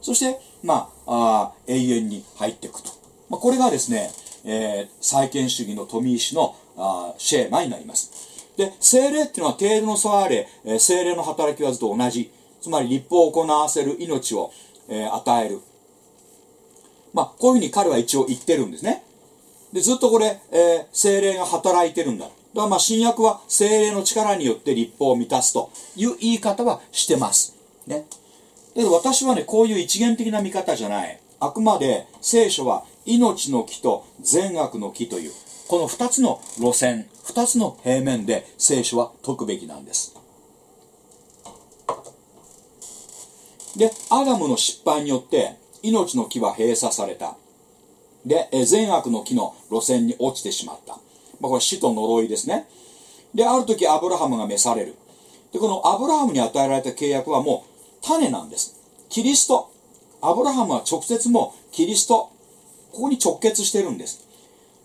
そして、まあ、あ永遠に入っていくと。まあ、これがですね、えー、再建主義の富石のあシェーマになります。で、精霊っていうのは、テールのソアーレ、えー、精霊の働きはずと同じ。つまり、立法を行わせる命を、えー、与える。まあ、こういうふうに彼は一応言ってるんですね。で、ずっとこれ、えー、精霊が働いてるんだ。だからまあ新約は精霊の力によって立法を満たすという言い方はしてます。ね。だけど私はね、こういう一元的な見方じゃない。あくまで聖書は命の木と善悪の木という、この二つの路線、二つの平面で聖書は解くべきなんです。で、アダムの失敗によって命の木は閉鎖された。で、善悪の木の路線に落ちてしまった。まあ、これ死と呪いですね。で、ある時アブラハムが召される。で、このアブラハムに与えられた契約はもう種なんです。キリスト。アブラハムは直接もキリスト。ここに直結してるんです。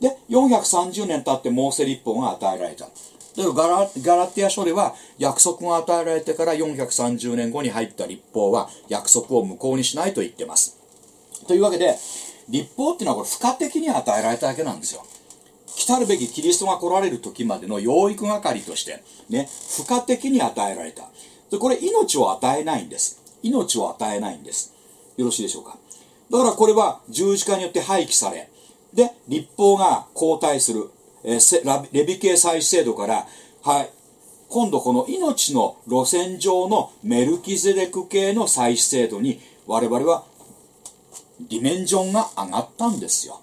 で、430年経ってモーセ立法が与えられた。だからガラガラティア書では約束が与えられてから430年後に入った立法は約束を無効にしないと言ってます。というわけで、立法っていうのはこれ付加的に与えられただけなんですよ。来るべきキリストが来られる時までの養育係として、ね、付加的に与えられた。で、これ命を与えないんです。命を与えないんです。よろしいでしょうか？だからこれは十字架によって廃棄され、で、立法が後退する、えー、レビ系祭祀制度からはい。今度この命の路線上のメルキゼデク系の祭祀制度に我々はディメンジョンが上がったんですよ。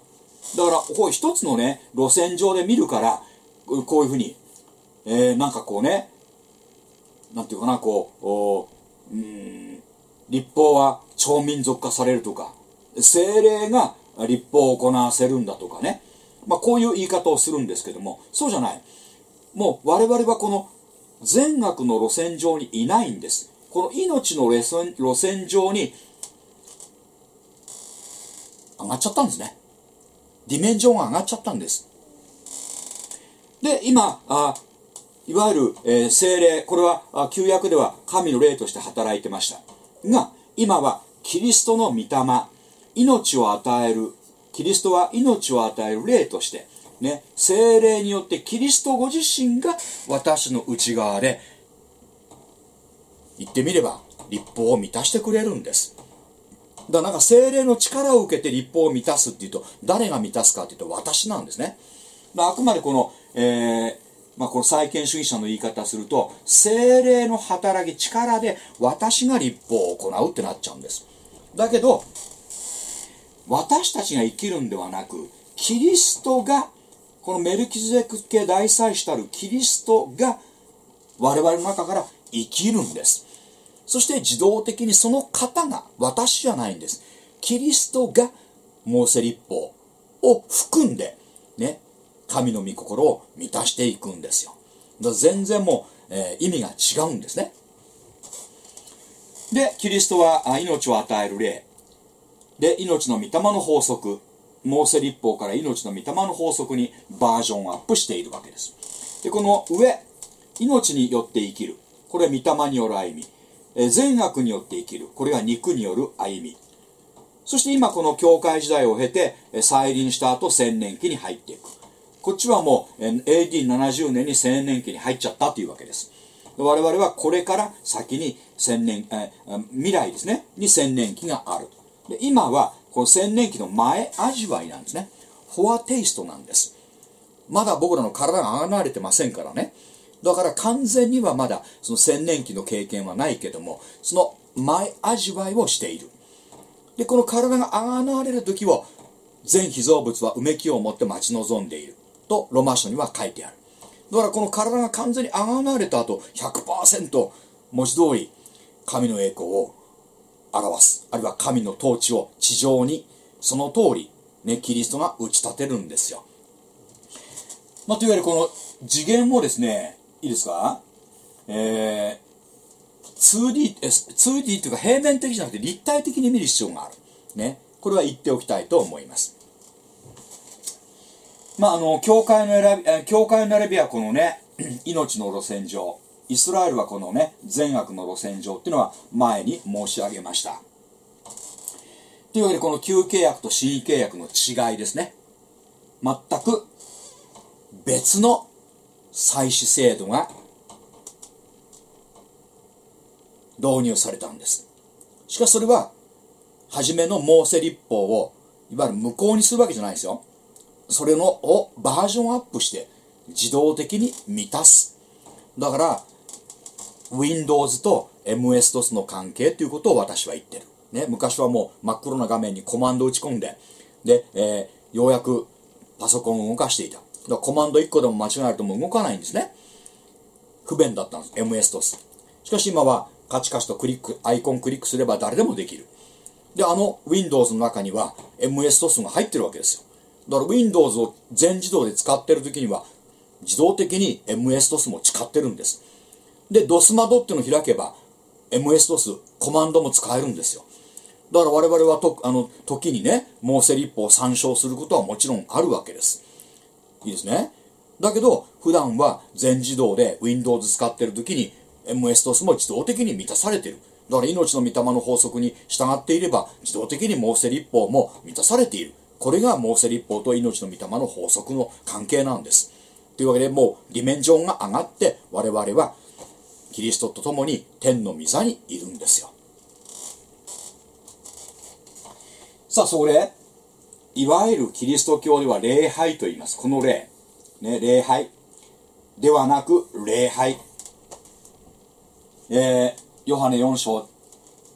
だからこう一つのね路線上で見るからこういうふうに、えー、なんかこうねなんていうかなこうおうん立法は超民族化されるとか精霊が立法を行わせるんだとかね、まあ、こういう言い方をするんですけどもそうじゃない。もう我々はこの善悪の路線上にいないんです。この命の路線路線上に上がっちゃったんですね。ディメンジョンが上がっちゃったんです。で今あいわゆる、えー、精霊これはあ旧約では神の霊として働いてました。が今はキリストの御霊。命を与えるキリストは命を与える霊としてね、精霊によってキリストご自身が私の内側で言ってみれば立法を満たしてくれるんです。だからなんか精霊の力を受けて立法を満たすっていうと誰が満たすかっていうと私なんですね。あくまでこの、えーまあ、この再建主義者の言い方すると精霊の働き力で私が立法を行うってなっちゃうんです。だけど私たちが生きるんではなくキリストがこのメルキズデク系大祭司たるキリストが我々の中から生きるんです。そして自動的にその方が私じゃないんです。キリストがモーセ立法を含んでね神の御心を満たしていくんですよ。だ全然もう、えー、意味が違うんですね。でキリストは命を与える霊。で命の御霊の法則。モーセ立法から命の御霊の法則にバージョンアップしているわけです。でこの上命によって生きる。これは御霊による歩み。善悪によって生きる。これが肉による歩み。そして今この教会時代を経て再臨した後千年期に入っていく。こっちはもう AD70 年に千年期に入っちゃったというわけです。我々はこれから先に千年え未来ですね。に千年期がある。で今はこの千年期の前味わいなんですね。フォアテイストなんです。まだ僕らの体が離れてませんからね。だから完全にはまだその千年期の経験はないけども、その前味わいをしている。で、この体があがれる時を、全被造物はうめきを持って待ち望んでいる。と、ロマ書には書いてある。だからこの体が完全にあがれた後、100%文字通り神の栄光を表す。あるいは神の統治を地上にその通り、ね、キリストが打ち立てるんですよ。まあ、といわゆるこの次元もですね、いいですか？えー、2D、2D っていうか平面的じゃなくて立体的に見る必要がある。ね。これは言っておきたいと思います。まあ、あの、教会の選び、教会の選びはこのね、命の路線上、イスラエルはこのね善悪の路線上っていうのは前に申し上げました。というわけでこの旧契約と新契約の違いですね。全く別の祭祀制度が導入されたんです。しかしそれは初めのモーセ立法をいわゆる無効にするわけじゃないですよ。それのをバージョンアップして自動的に満たす。だから Windows と MS-DOS の関係ということを私は言ってる。ね、昔はもう真っ黒な画面にコマンド打ち込んで、で、えー、ようやくパソコンを動かしていた。だからコマンド1個でも間違えるともう動かないんですね。不便だったんです。MS-DOS。しかし今はカチカチとクリック、アイコンクリックすれば誰でもできる。で、あの Windows の中には MS-DOS が入ってるわけですよ。だから Windows を全自動で使ってる時には自動的に MS-DOS も使ってるんです。で、ドス窓っていうのを開けば、MS-DOS、コマンドも使えるんですよ。だから我々はと、あの、時にね、モーセ立法を参照することはもちろんあるわけです。いいですね？だけど、普段は全自動で Windows 使ってる時に MS-DOS も自動的に満たされてる。だから命の御霊の法則に従っていれば、自動的にモーセ立法も満たされている。これがモーセ立法と命の御霊の法則の関係なんです。というわけで、もうディメンジョンが上がって、我々はキリストと共に天の御座にいるんですよ。さあそれいわゆるキリスト教では礼拝と言います。この礼。ね礼拝。ではなく礼拝。えーヨハネ4章。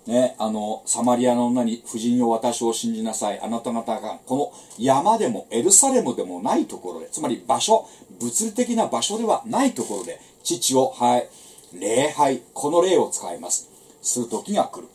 ね、あの、サマリアの女に夫人よ私を信じなさい。あなた方がこの山でもエルサレムでもないところで、つまり場所、物理的な場所ではないところで、父を、はい、礼拝、この礼を使います。する時が来る。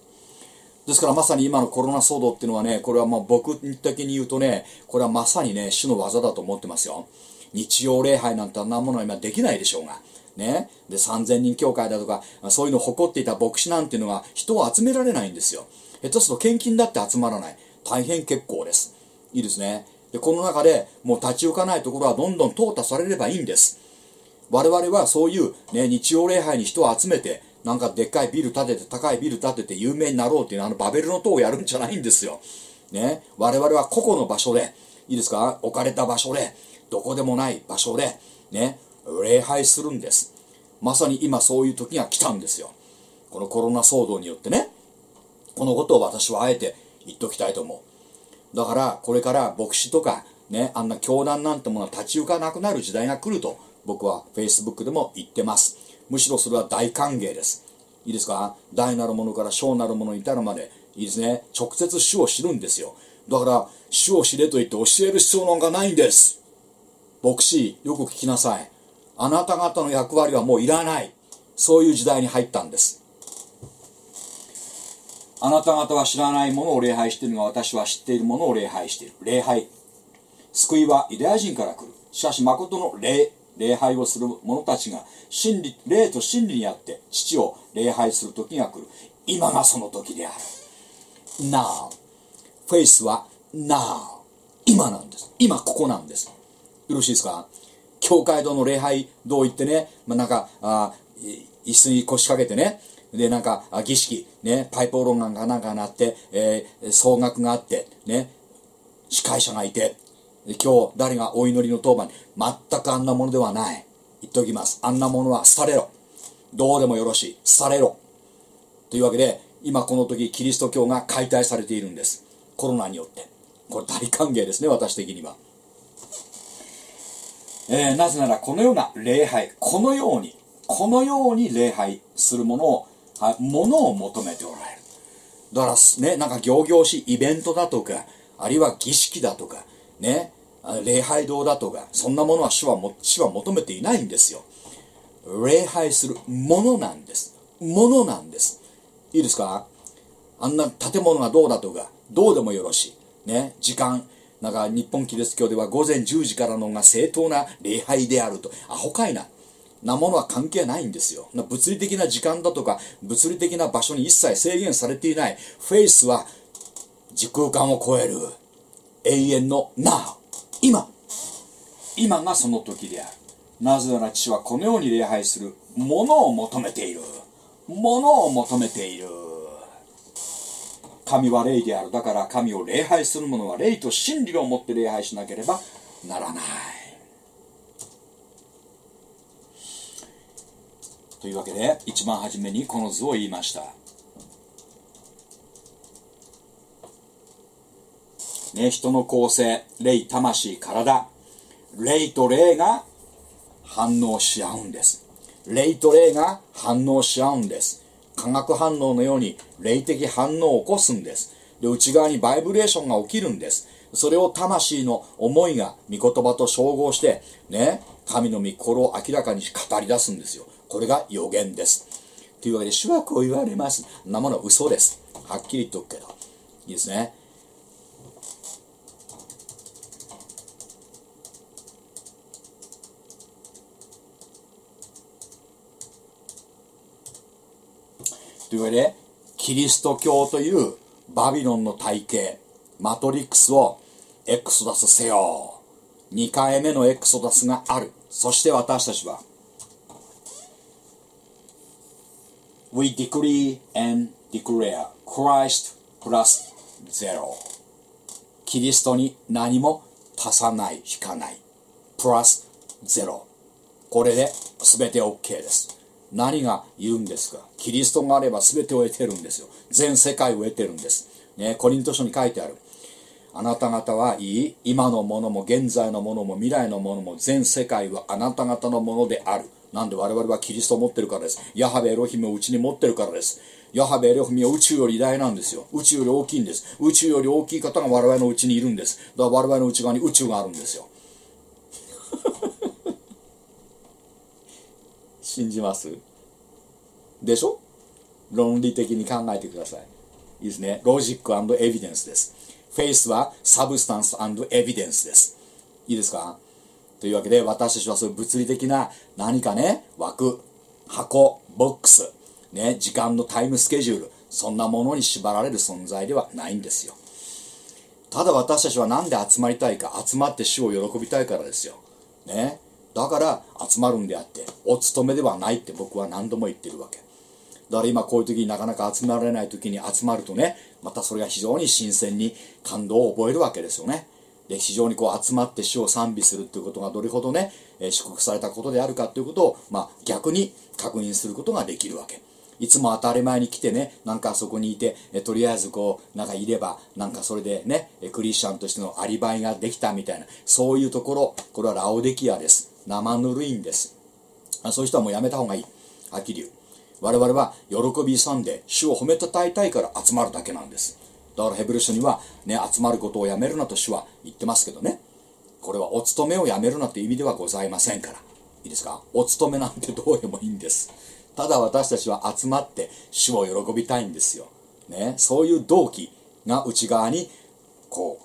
ですからまさに今のコロナ騒動っていうのはね、これはもう僕的に言うとね、これはまさにね、主の技だと思ってますよ。日曜礼拝なんてあんなものは今できないでしょうが。ね。で、3000人教会だとか、そういうのを誇っていた牧師なんていうのは人を集められないんですよ。下手すると献金だって集まらない。大変結構です。いいですね。で、この中でもう立ち行かないところはどんどん淘汰されればいいんです。我々はそういう、ね、日曜礼拝に人を集めて、なんかでっかいビル建てて、高いビル建てて有名になろうっていうあのバベルの塔をやるんじゃないんですよ。ね。我々は個々の場所で、いいですか？置かれた場所で、どこでもない場所で、ね、礼拝するんです。まさに今そういう時が来たんですよ。このコロナ騒動によってね。このことを私はあえて言っておきたいと思う。だから、これから牧師とか、ね、あんな教団なんてものは立ち行かなくなる時代が来ると、僕は Facebook でも言ってます。むしろそれは大歓迎です。いいですか？大なるものから小なるものに至るまで、いいですね。直接主を知るんですよ。だから、主を知れと言って教える必要なんかないんです。牧師、よく聞きなさい。あなた方の役割はもういらない。そういう時代に入ったんです。あなた方は知らないものを礼拝しているが私は知っているものを礼拝している。礼拝。救いはユダヤ人から来る。しかし誠の礼、礼拝をする者たちが真理、霊と真理にあって父を礼拝する時が来る。今がその時である。Now。フェイスは Now。今なんです。今ここなんです。よろしいですか？教会堂の礼拝堂行ってね、まあ、なんか、あ椅子に腰掛けてね、で、なんか、儀式、ね、パイプオルガンがなんか鳴って、えー総額があって、ね、司会者がいて、今日誰がお祈りの当番に、全くあんなものではない。言っておきます。あんなものは廃れろ。どうでもよろしい。廃れろ。というわけで、今この時、キリスト教が解体されているんです。コロナによって。これ大歓迎ですね、私的には。えーなぜならこのような礼拝、このように、このように礼拝するものを、はい、ものを求めておられる。だからね、なんか行々しいイベントだとか、あるいは儀式だとか、ね、礼拝堂だとか、そんなものは主はも主は求めていないんですよ。礼拝するものなんです。ものなんです。いいですか？あんな建物がどうだとか、どうでもよろしい。ね、時間。なんか日本キリスト教では午前10時からのが正当な礼拝であると。アホかいな。なものは関係ないんですよ。物理的な時間だとか、物理的な場所に一切制限されていない。フェイスは時空間を超える。永遠の Now。今。今がその時である。なぜなら父はこのように礼拝するものを求めている。ものを求めている。神は霊である。だから神を礼拝する者は霊と真理を持って礼拝しなければならない。というわけで、一番初めにこの図を言いました。ね、人の構成、霊、魂、体。霊と霊が反応し合うんです。霊と霊が反応し合うんです。化学反応のように霊的反応を起こすんです。で、内側にバイブレーションが起きるんです。それを魂の思いが御言葉と照合して、ね、神の御心を明らかに語り出すんですよ。これが予言です。というわけで、主はこう言われます。そんなものは嘘です。はっきり言っとくけど。いいですね。いうわけで、キリスト教というバビロンの体系、マトリックスをエクソダスせよ。2回目のエクソダスがある。そして私たちは、We decree and declare Christ plus zero. キリストに何も足さない、引かない。プラスゼロ。これで全て OK です。何が言うんですか？キリストがあれば全てを得てるんですよ。全世界を得てるんです。ね、コリント書に書いてある。あなた方はいい？今のものも現在のものも未来のものも全世界はあなた方のものである。なんで我々はキリストを持ってるからです。ヤハベエロヒムをうちに持ってるからです。ヤハベエロヒムは宇宙より偉大なんですよ。宇宙より大きいんです。宇宙より大きい方が我々のうちにいるんです。だから我々の内側に宇宙があるんですよ。信じます。でしょ？論理的に考えてください。いいですね。ロジックエビデンスです。 faith は substance evidence です。いいですか？というわけで私たちはそういう物理的な何かね枠箱ボックスね時間のタイムスケジュールそんなものに縛られる存在ではないんですよ。ただ私たちは何で集まりたいか集まって主を喜びたいからですよ。ね？だから集まるんであってお勤めではないって僕は何度も言ってるわけ。だから今こういう時になかなか集まれない時に集まるとねまたそれが非常に新鮮に感動を覚えるわけですよね。で非常にこう集まって主を賛美するということがどれほどね、え祝福されたことであるかということを、まあ、逆に確認することができるわけ。いつも当たり前に来てね、なんかそこにいて、えとりあえずこう、なんかいれば、なんかそれでね、クリスチャンとしてのアリバイができたみたいな、そういうところ、これはラオデキアです。生ぬるいんです。あそういう人はもうやめた方がいい。はっきり言う。我々は喜び勇んで主を褒めたたえたいから集まるだけなんです。だからヘブル書にはね集まることをやめるなと主は言ってますけどね。これはお勤めをやめるなという意味ではございませんから。いいですか？お勤めなんてどうでもいいんです。ただ私たちは集まって主を喜びたいんですよ、ね、そういう動機が内側にこ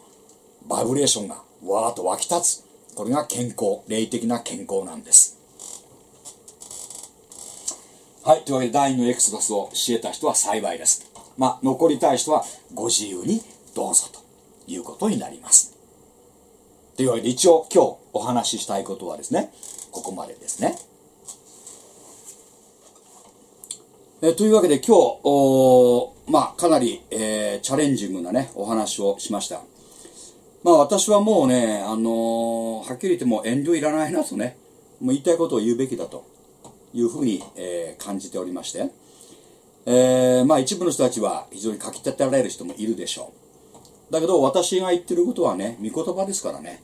うバイブレーションがわーっと湧き立つ。これが健康霊的な健康なんですはい、というわけで第2のエクソダスを知れた人は幸いです。まあ、残りたい人はご自由にどうぞということになります。というわけで一応今日お話ししたいことはですね、ここまでですね。えというわけで今日、まあ、かなり、えー、チャレンジングなね、お話をしました。まあ私はもうね、あのー、はっきり言っても遠慮いらないなとね、もう言いたいことを言うべきだというふうに、えー、感じておりまして、えー、まあ一部の人たちは非常にかき立てられる人もいるでしょう。だけど私が言ってることはね、御言葉ですからね。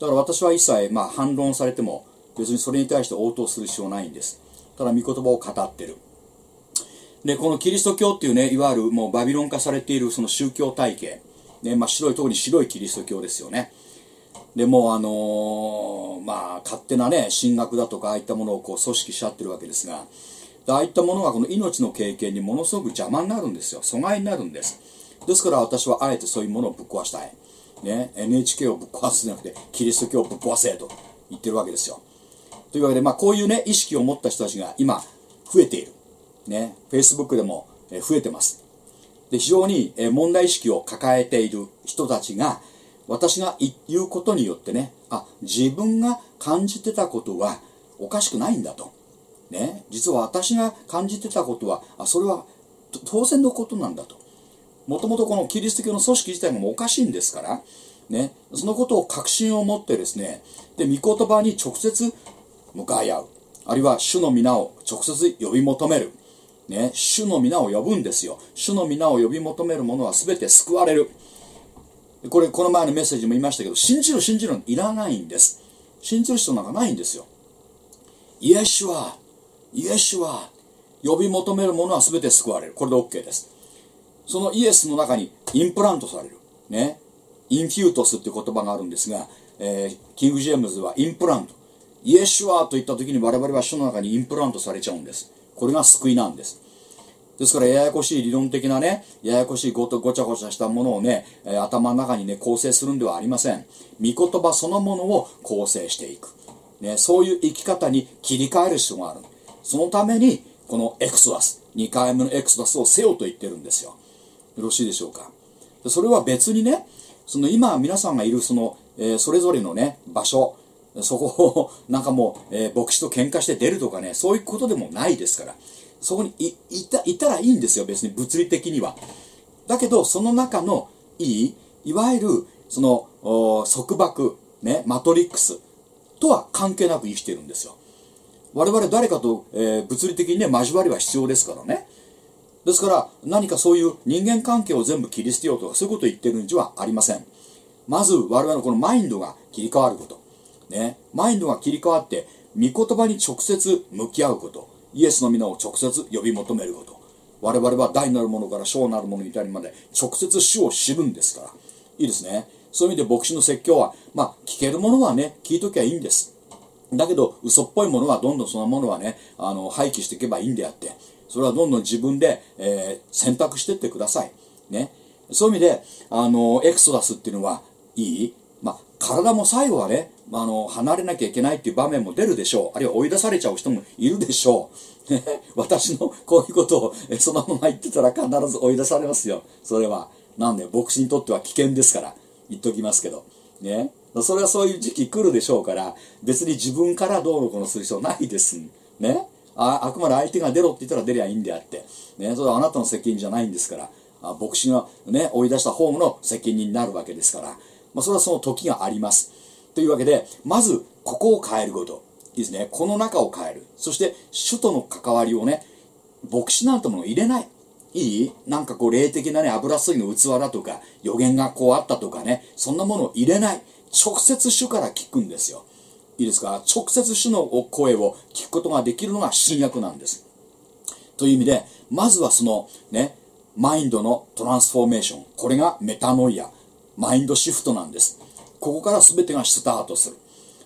だから私は一切、まあ、反論されても別にそれに対して応答する必要ないんです。ただ御言葉を語ってる。で、このキリスト教っていうね、いわゆるもうバビロン化されているその宗教体系。ね、まあ白い、特に白いキリスト教ですよね。でもあのー、まあ勝手なね進学だとかああいったものをこう組織しちゃってるわけですがああいったものがこの命の経験にものすごく邪魔になるんですよ。阻害になるんです。ですから私はあえてそういうものをぶっ壊したい、ね、NHK をぶっ壊すじゃなくてキリスト教をぶっ壊せと言ってるわけですよ。というわけで、まあ、こういうね意識を持った人たちが今増えている。ね Facebook でも増えてます。で非常に問題意識を抱えている人たちが私が言うことによってねあ自分が感じてたことはおかしくないんだと、ね、実は私が感じてたことはあそれは当然のことなんだと。もともとこのキリスト教の組織自体もおかしいんですから、ね、そのことを確信を持ってですねで御言葉に直接向かい合う。あるいは主の皆を直接呼び求める、ね、主の皆を呼ぶんですよ主の皆を呼び求める者は全て救われるこれ、この前のメッセージも言いましたけど、信じる信じるのいらないんです。信じる人なんかないんですよ。イエシュア、イエシュア、呼び求める者は全て救われる。これで OK です。そのイエスの中にインプラントされる。ね。ἔμφυτος っていう言葉があるんですが、えー、キング・ジェームズはインプラント。イエシュアと言った時に我々は主の中にインプラントされちゃうんです。これが救いなんです。ですからややこしい理論的なね、ややこしいごとごちゃごちゃしたものをね、え頭の中にね、構成するんではありません。御言葉そのものを構成していく。ね、そういう生き方に切り替える必要がある。そのために、このエクソダス、2回目のエクソダスをせよと言ってるんですよ。よろしいでしょうか。それは別にね、その今皆さんがいるその、えー、それぞれのね、場所、そこをなんかもう、えー、牧師と喧嘩して出るとかね、そういうことでもないですから。そこにいいたいたらいいんですよ別に物理的には。だけどその中のいいいわゆるその束縛ねマトリックスとは関係なく生きてるんですよ。我々誰かと、えー、物理的にね交わりは必要ですからね。ですから何かそういう人間関係を全部切り捨てようとかそういうことを言ってるんじゃありません。まず我々のこのマインドが切り替わること。ね。マインドが切り替わって御言葉に直接向き合うこと。イエスの皆を直接呼び求めること。我々は大なるものから小なるものに至るまで直接主を知るんですから。いいですね。そういう意味で牧師の説教はまあ聞けるものはね聞いときゃいいんです。だけど嘘っぽいものはどんどんそのものはねあの廃棄していけばいいんであってそれはどんどん自分で、えー選択していってください。ね。そういう意味であのエクソダスっていうのはいい？まあ体も最後はねまああの離れなきゃいけないっていう場面も出るでしょう。あるいは追い出されちゃう人もいるでしょう。私のこういうことをそのまま言ってたら必ず追い出されますよ。それはなんで牧師にとっては危険ですから。言っときますけど。ね。それはそういう時期来るでしょうから別に自分からどうのこうのする必要ないですね。ああくまで相手が出ろって言ったら出りゃいいんであって、ね、それはあなたの責任じゃないんですから。あ牧師が、ね、追い出したホームの責任になるわけですから、まあ、それはその時があります。というわけでまずここを変えること。いいですね。この中を変える。そして主との関わりをね牧師なんてものを入れない。いい？なんかこう霊的なね油水の器だとか予言がこうあったとかねそんなものを入れない。直接主から聞くんですよ。いいですか？直接主の声を聞くことができるのが新約なんです。という意味でまずはそのねマインドのトランスフォーメーション。これがメタノイア。マインドシフトなんです。ここから全てがスタートする。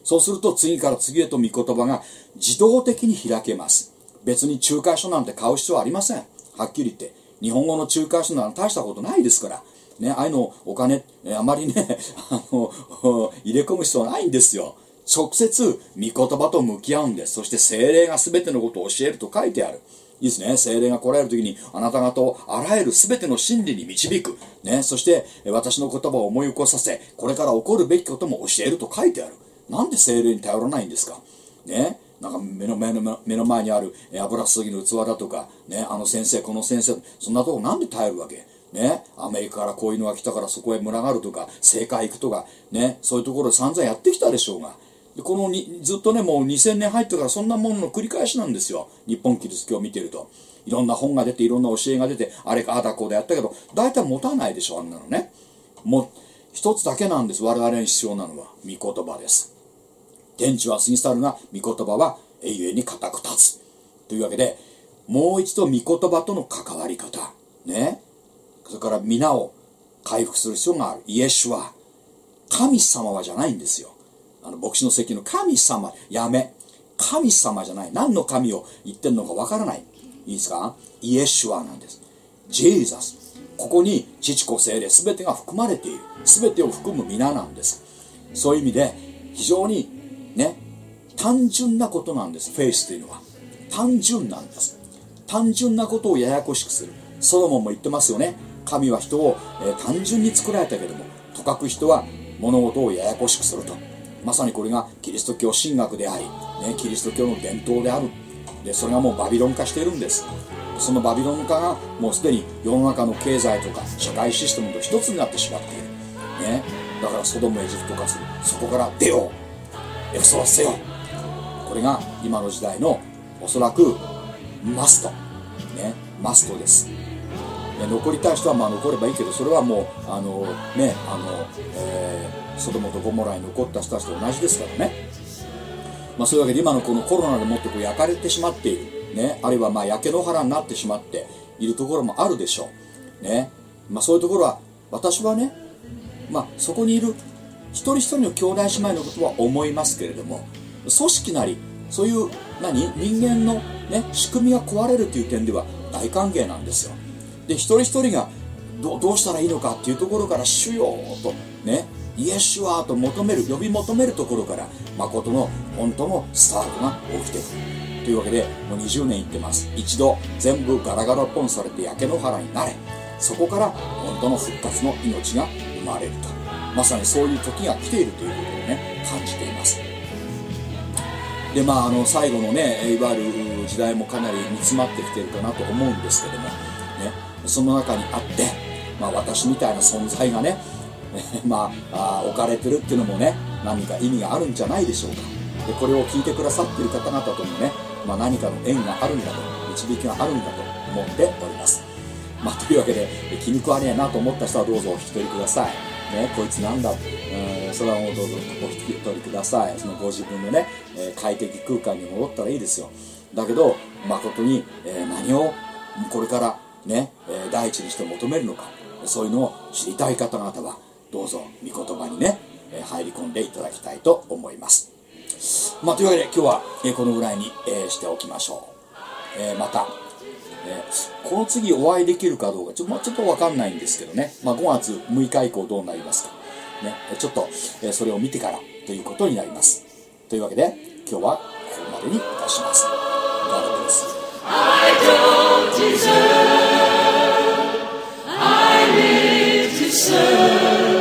そうすると次から次へと御言葉が自動的に開けます。別に仲介書なんて買う必要はありません。はっきり言って。日本語の仲介書なんて大したことないですから。ね、ああいうのお金あまりね あの入れ込む必要はないんですよ。直接御言葉と向き合うんです。そして精霊が全てのことを教えると書いてある。いいですね。精霊が来られる時にあなた方をあらゆる全ての真理に導く、ね、そして私の言葉を思い起こさせこれから起こるべきことも教えると書いてある。なんで精霊に頼らないんですか？ね。なんか目の目の目の前にあるえ油注ぎの器だとか、ね、あの先生この先生そんなとこなんで頼るわけ？ね、アメリカからこういうのが来たからそこへ群がるとか政界行くとか、ね、そういうところ散々やってきたでしょうが。このにずっとねもう2000年入ってからそんなものの繰り返しなんですよ。日本キリスト教を見てると。いろんな本が出ていろんな教えが出てあれかあだこうでやったけど大体持たないでしょあんなのね。もう一つだけなんです。我々に必要なのは御言葉です。天地は過ぎ去るが御言葉は永遠に固く立つ。というわけでもう一度御言葉との関わり方。ね。それから皆を回復する必要がある。イエシュは神様はじゃないんですよ。あの牧師の席の神様やめ。神様じゃない。何の神を言ってるのかわからない。いいですか？イエシュアなんです。ジーザス。ここに父子精霊全てが含まれている。全てを含む皆なんです。そういう意味で非常にね単純なことなんです。フェイスというのは。単純なんです。単純なことをややこしくする。ソロモンも言ってますよね。神は人を、えー単純に作られたけどもとかく人は物事をややこしくすると。まさにこれがキリスト教神学であり、ね、キリスト教の伝統である。でそれがもうバビロン化しているんです。そのバビロン化がもうすでに世の中の経済とか社会システムと一つになってしまっている、ね、だからソドムエジプト化する。そこから出よう。エクソラスせよこれが今の時代のおそらくマスト。ね。マストです。で残りたい人はまあ残ればいいけどそれはもうあのねあの、えーソドムとゴモラに残った人たちと同じですからね。まあそういうわけで今のこのコロナでもってこう焼かれてしまっている。ね。あるいはまあ焼け野原になってしまっているところもあるでしょう。ね。まあそういうところは私はねまあそこにいる一人一人の兄弟姉妹のことは思いますけれども組織なりそういう何？人間の、ね、仕組みが壊れるという点では大歓迎なんですよ。で一人一人がどどうしたらいいのかっていうところから「主よ」とね「イエシュア」と求める呼び求めるところから誠の本当のスタートが起きてくる。というわけでもう20年言ってます。一度全部ガラガラポンされて焼け野原になれ。そこから本当の復活の命が生まれると。まさにそういう時が来ているということをね感じています。でまああの最後のねいわゆる時代もかなり煮詰まってきてるかなと思うんですけども、ね、その中にあって、まあ、私みたいな存在がね まあ置かれてるっていうのもね何か意味があるんじゃないでしょうか。でこれを聞いてくださっている方々ともね、まあ、何かの縁があるんだと導きがあるんだと思っております。まあというわけで気に食わねえなと思った人はどうぞお引き取りください。ね、こいつなんだ、えーそれはもうどうぞお引き取りください。そのご自分のね、えー快適空間に戻ったらいいですよ。だけど誠に、えー何をこれからね、えー第一にして求めるのかそういうのを知りたい方々はどうぞ御言葉にね、え入り込んでいただきたいと思いますまあ、というわけで今日は、えこのぐらいに、えしておきましょう、えまた、えこの次お会いできるかどうかちょ,、まあ、ちょっとわかんないんですけどね、まあ、5月6日以降どうなりますか、ね、ちょっと、えそれを見てからということになりますというわけで今日はここまでにいたします God bless you. I don't deserve. I live to serve.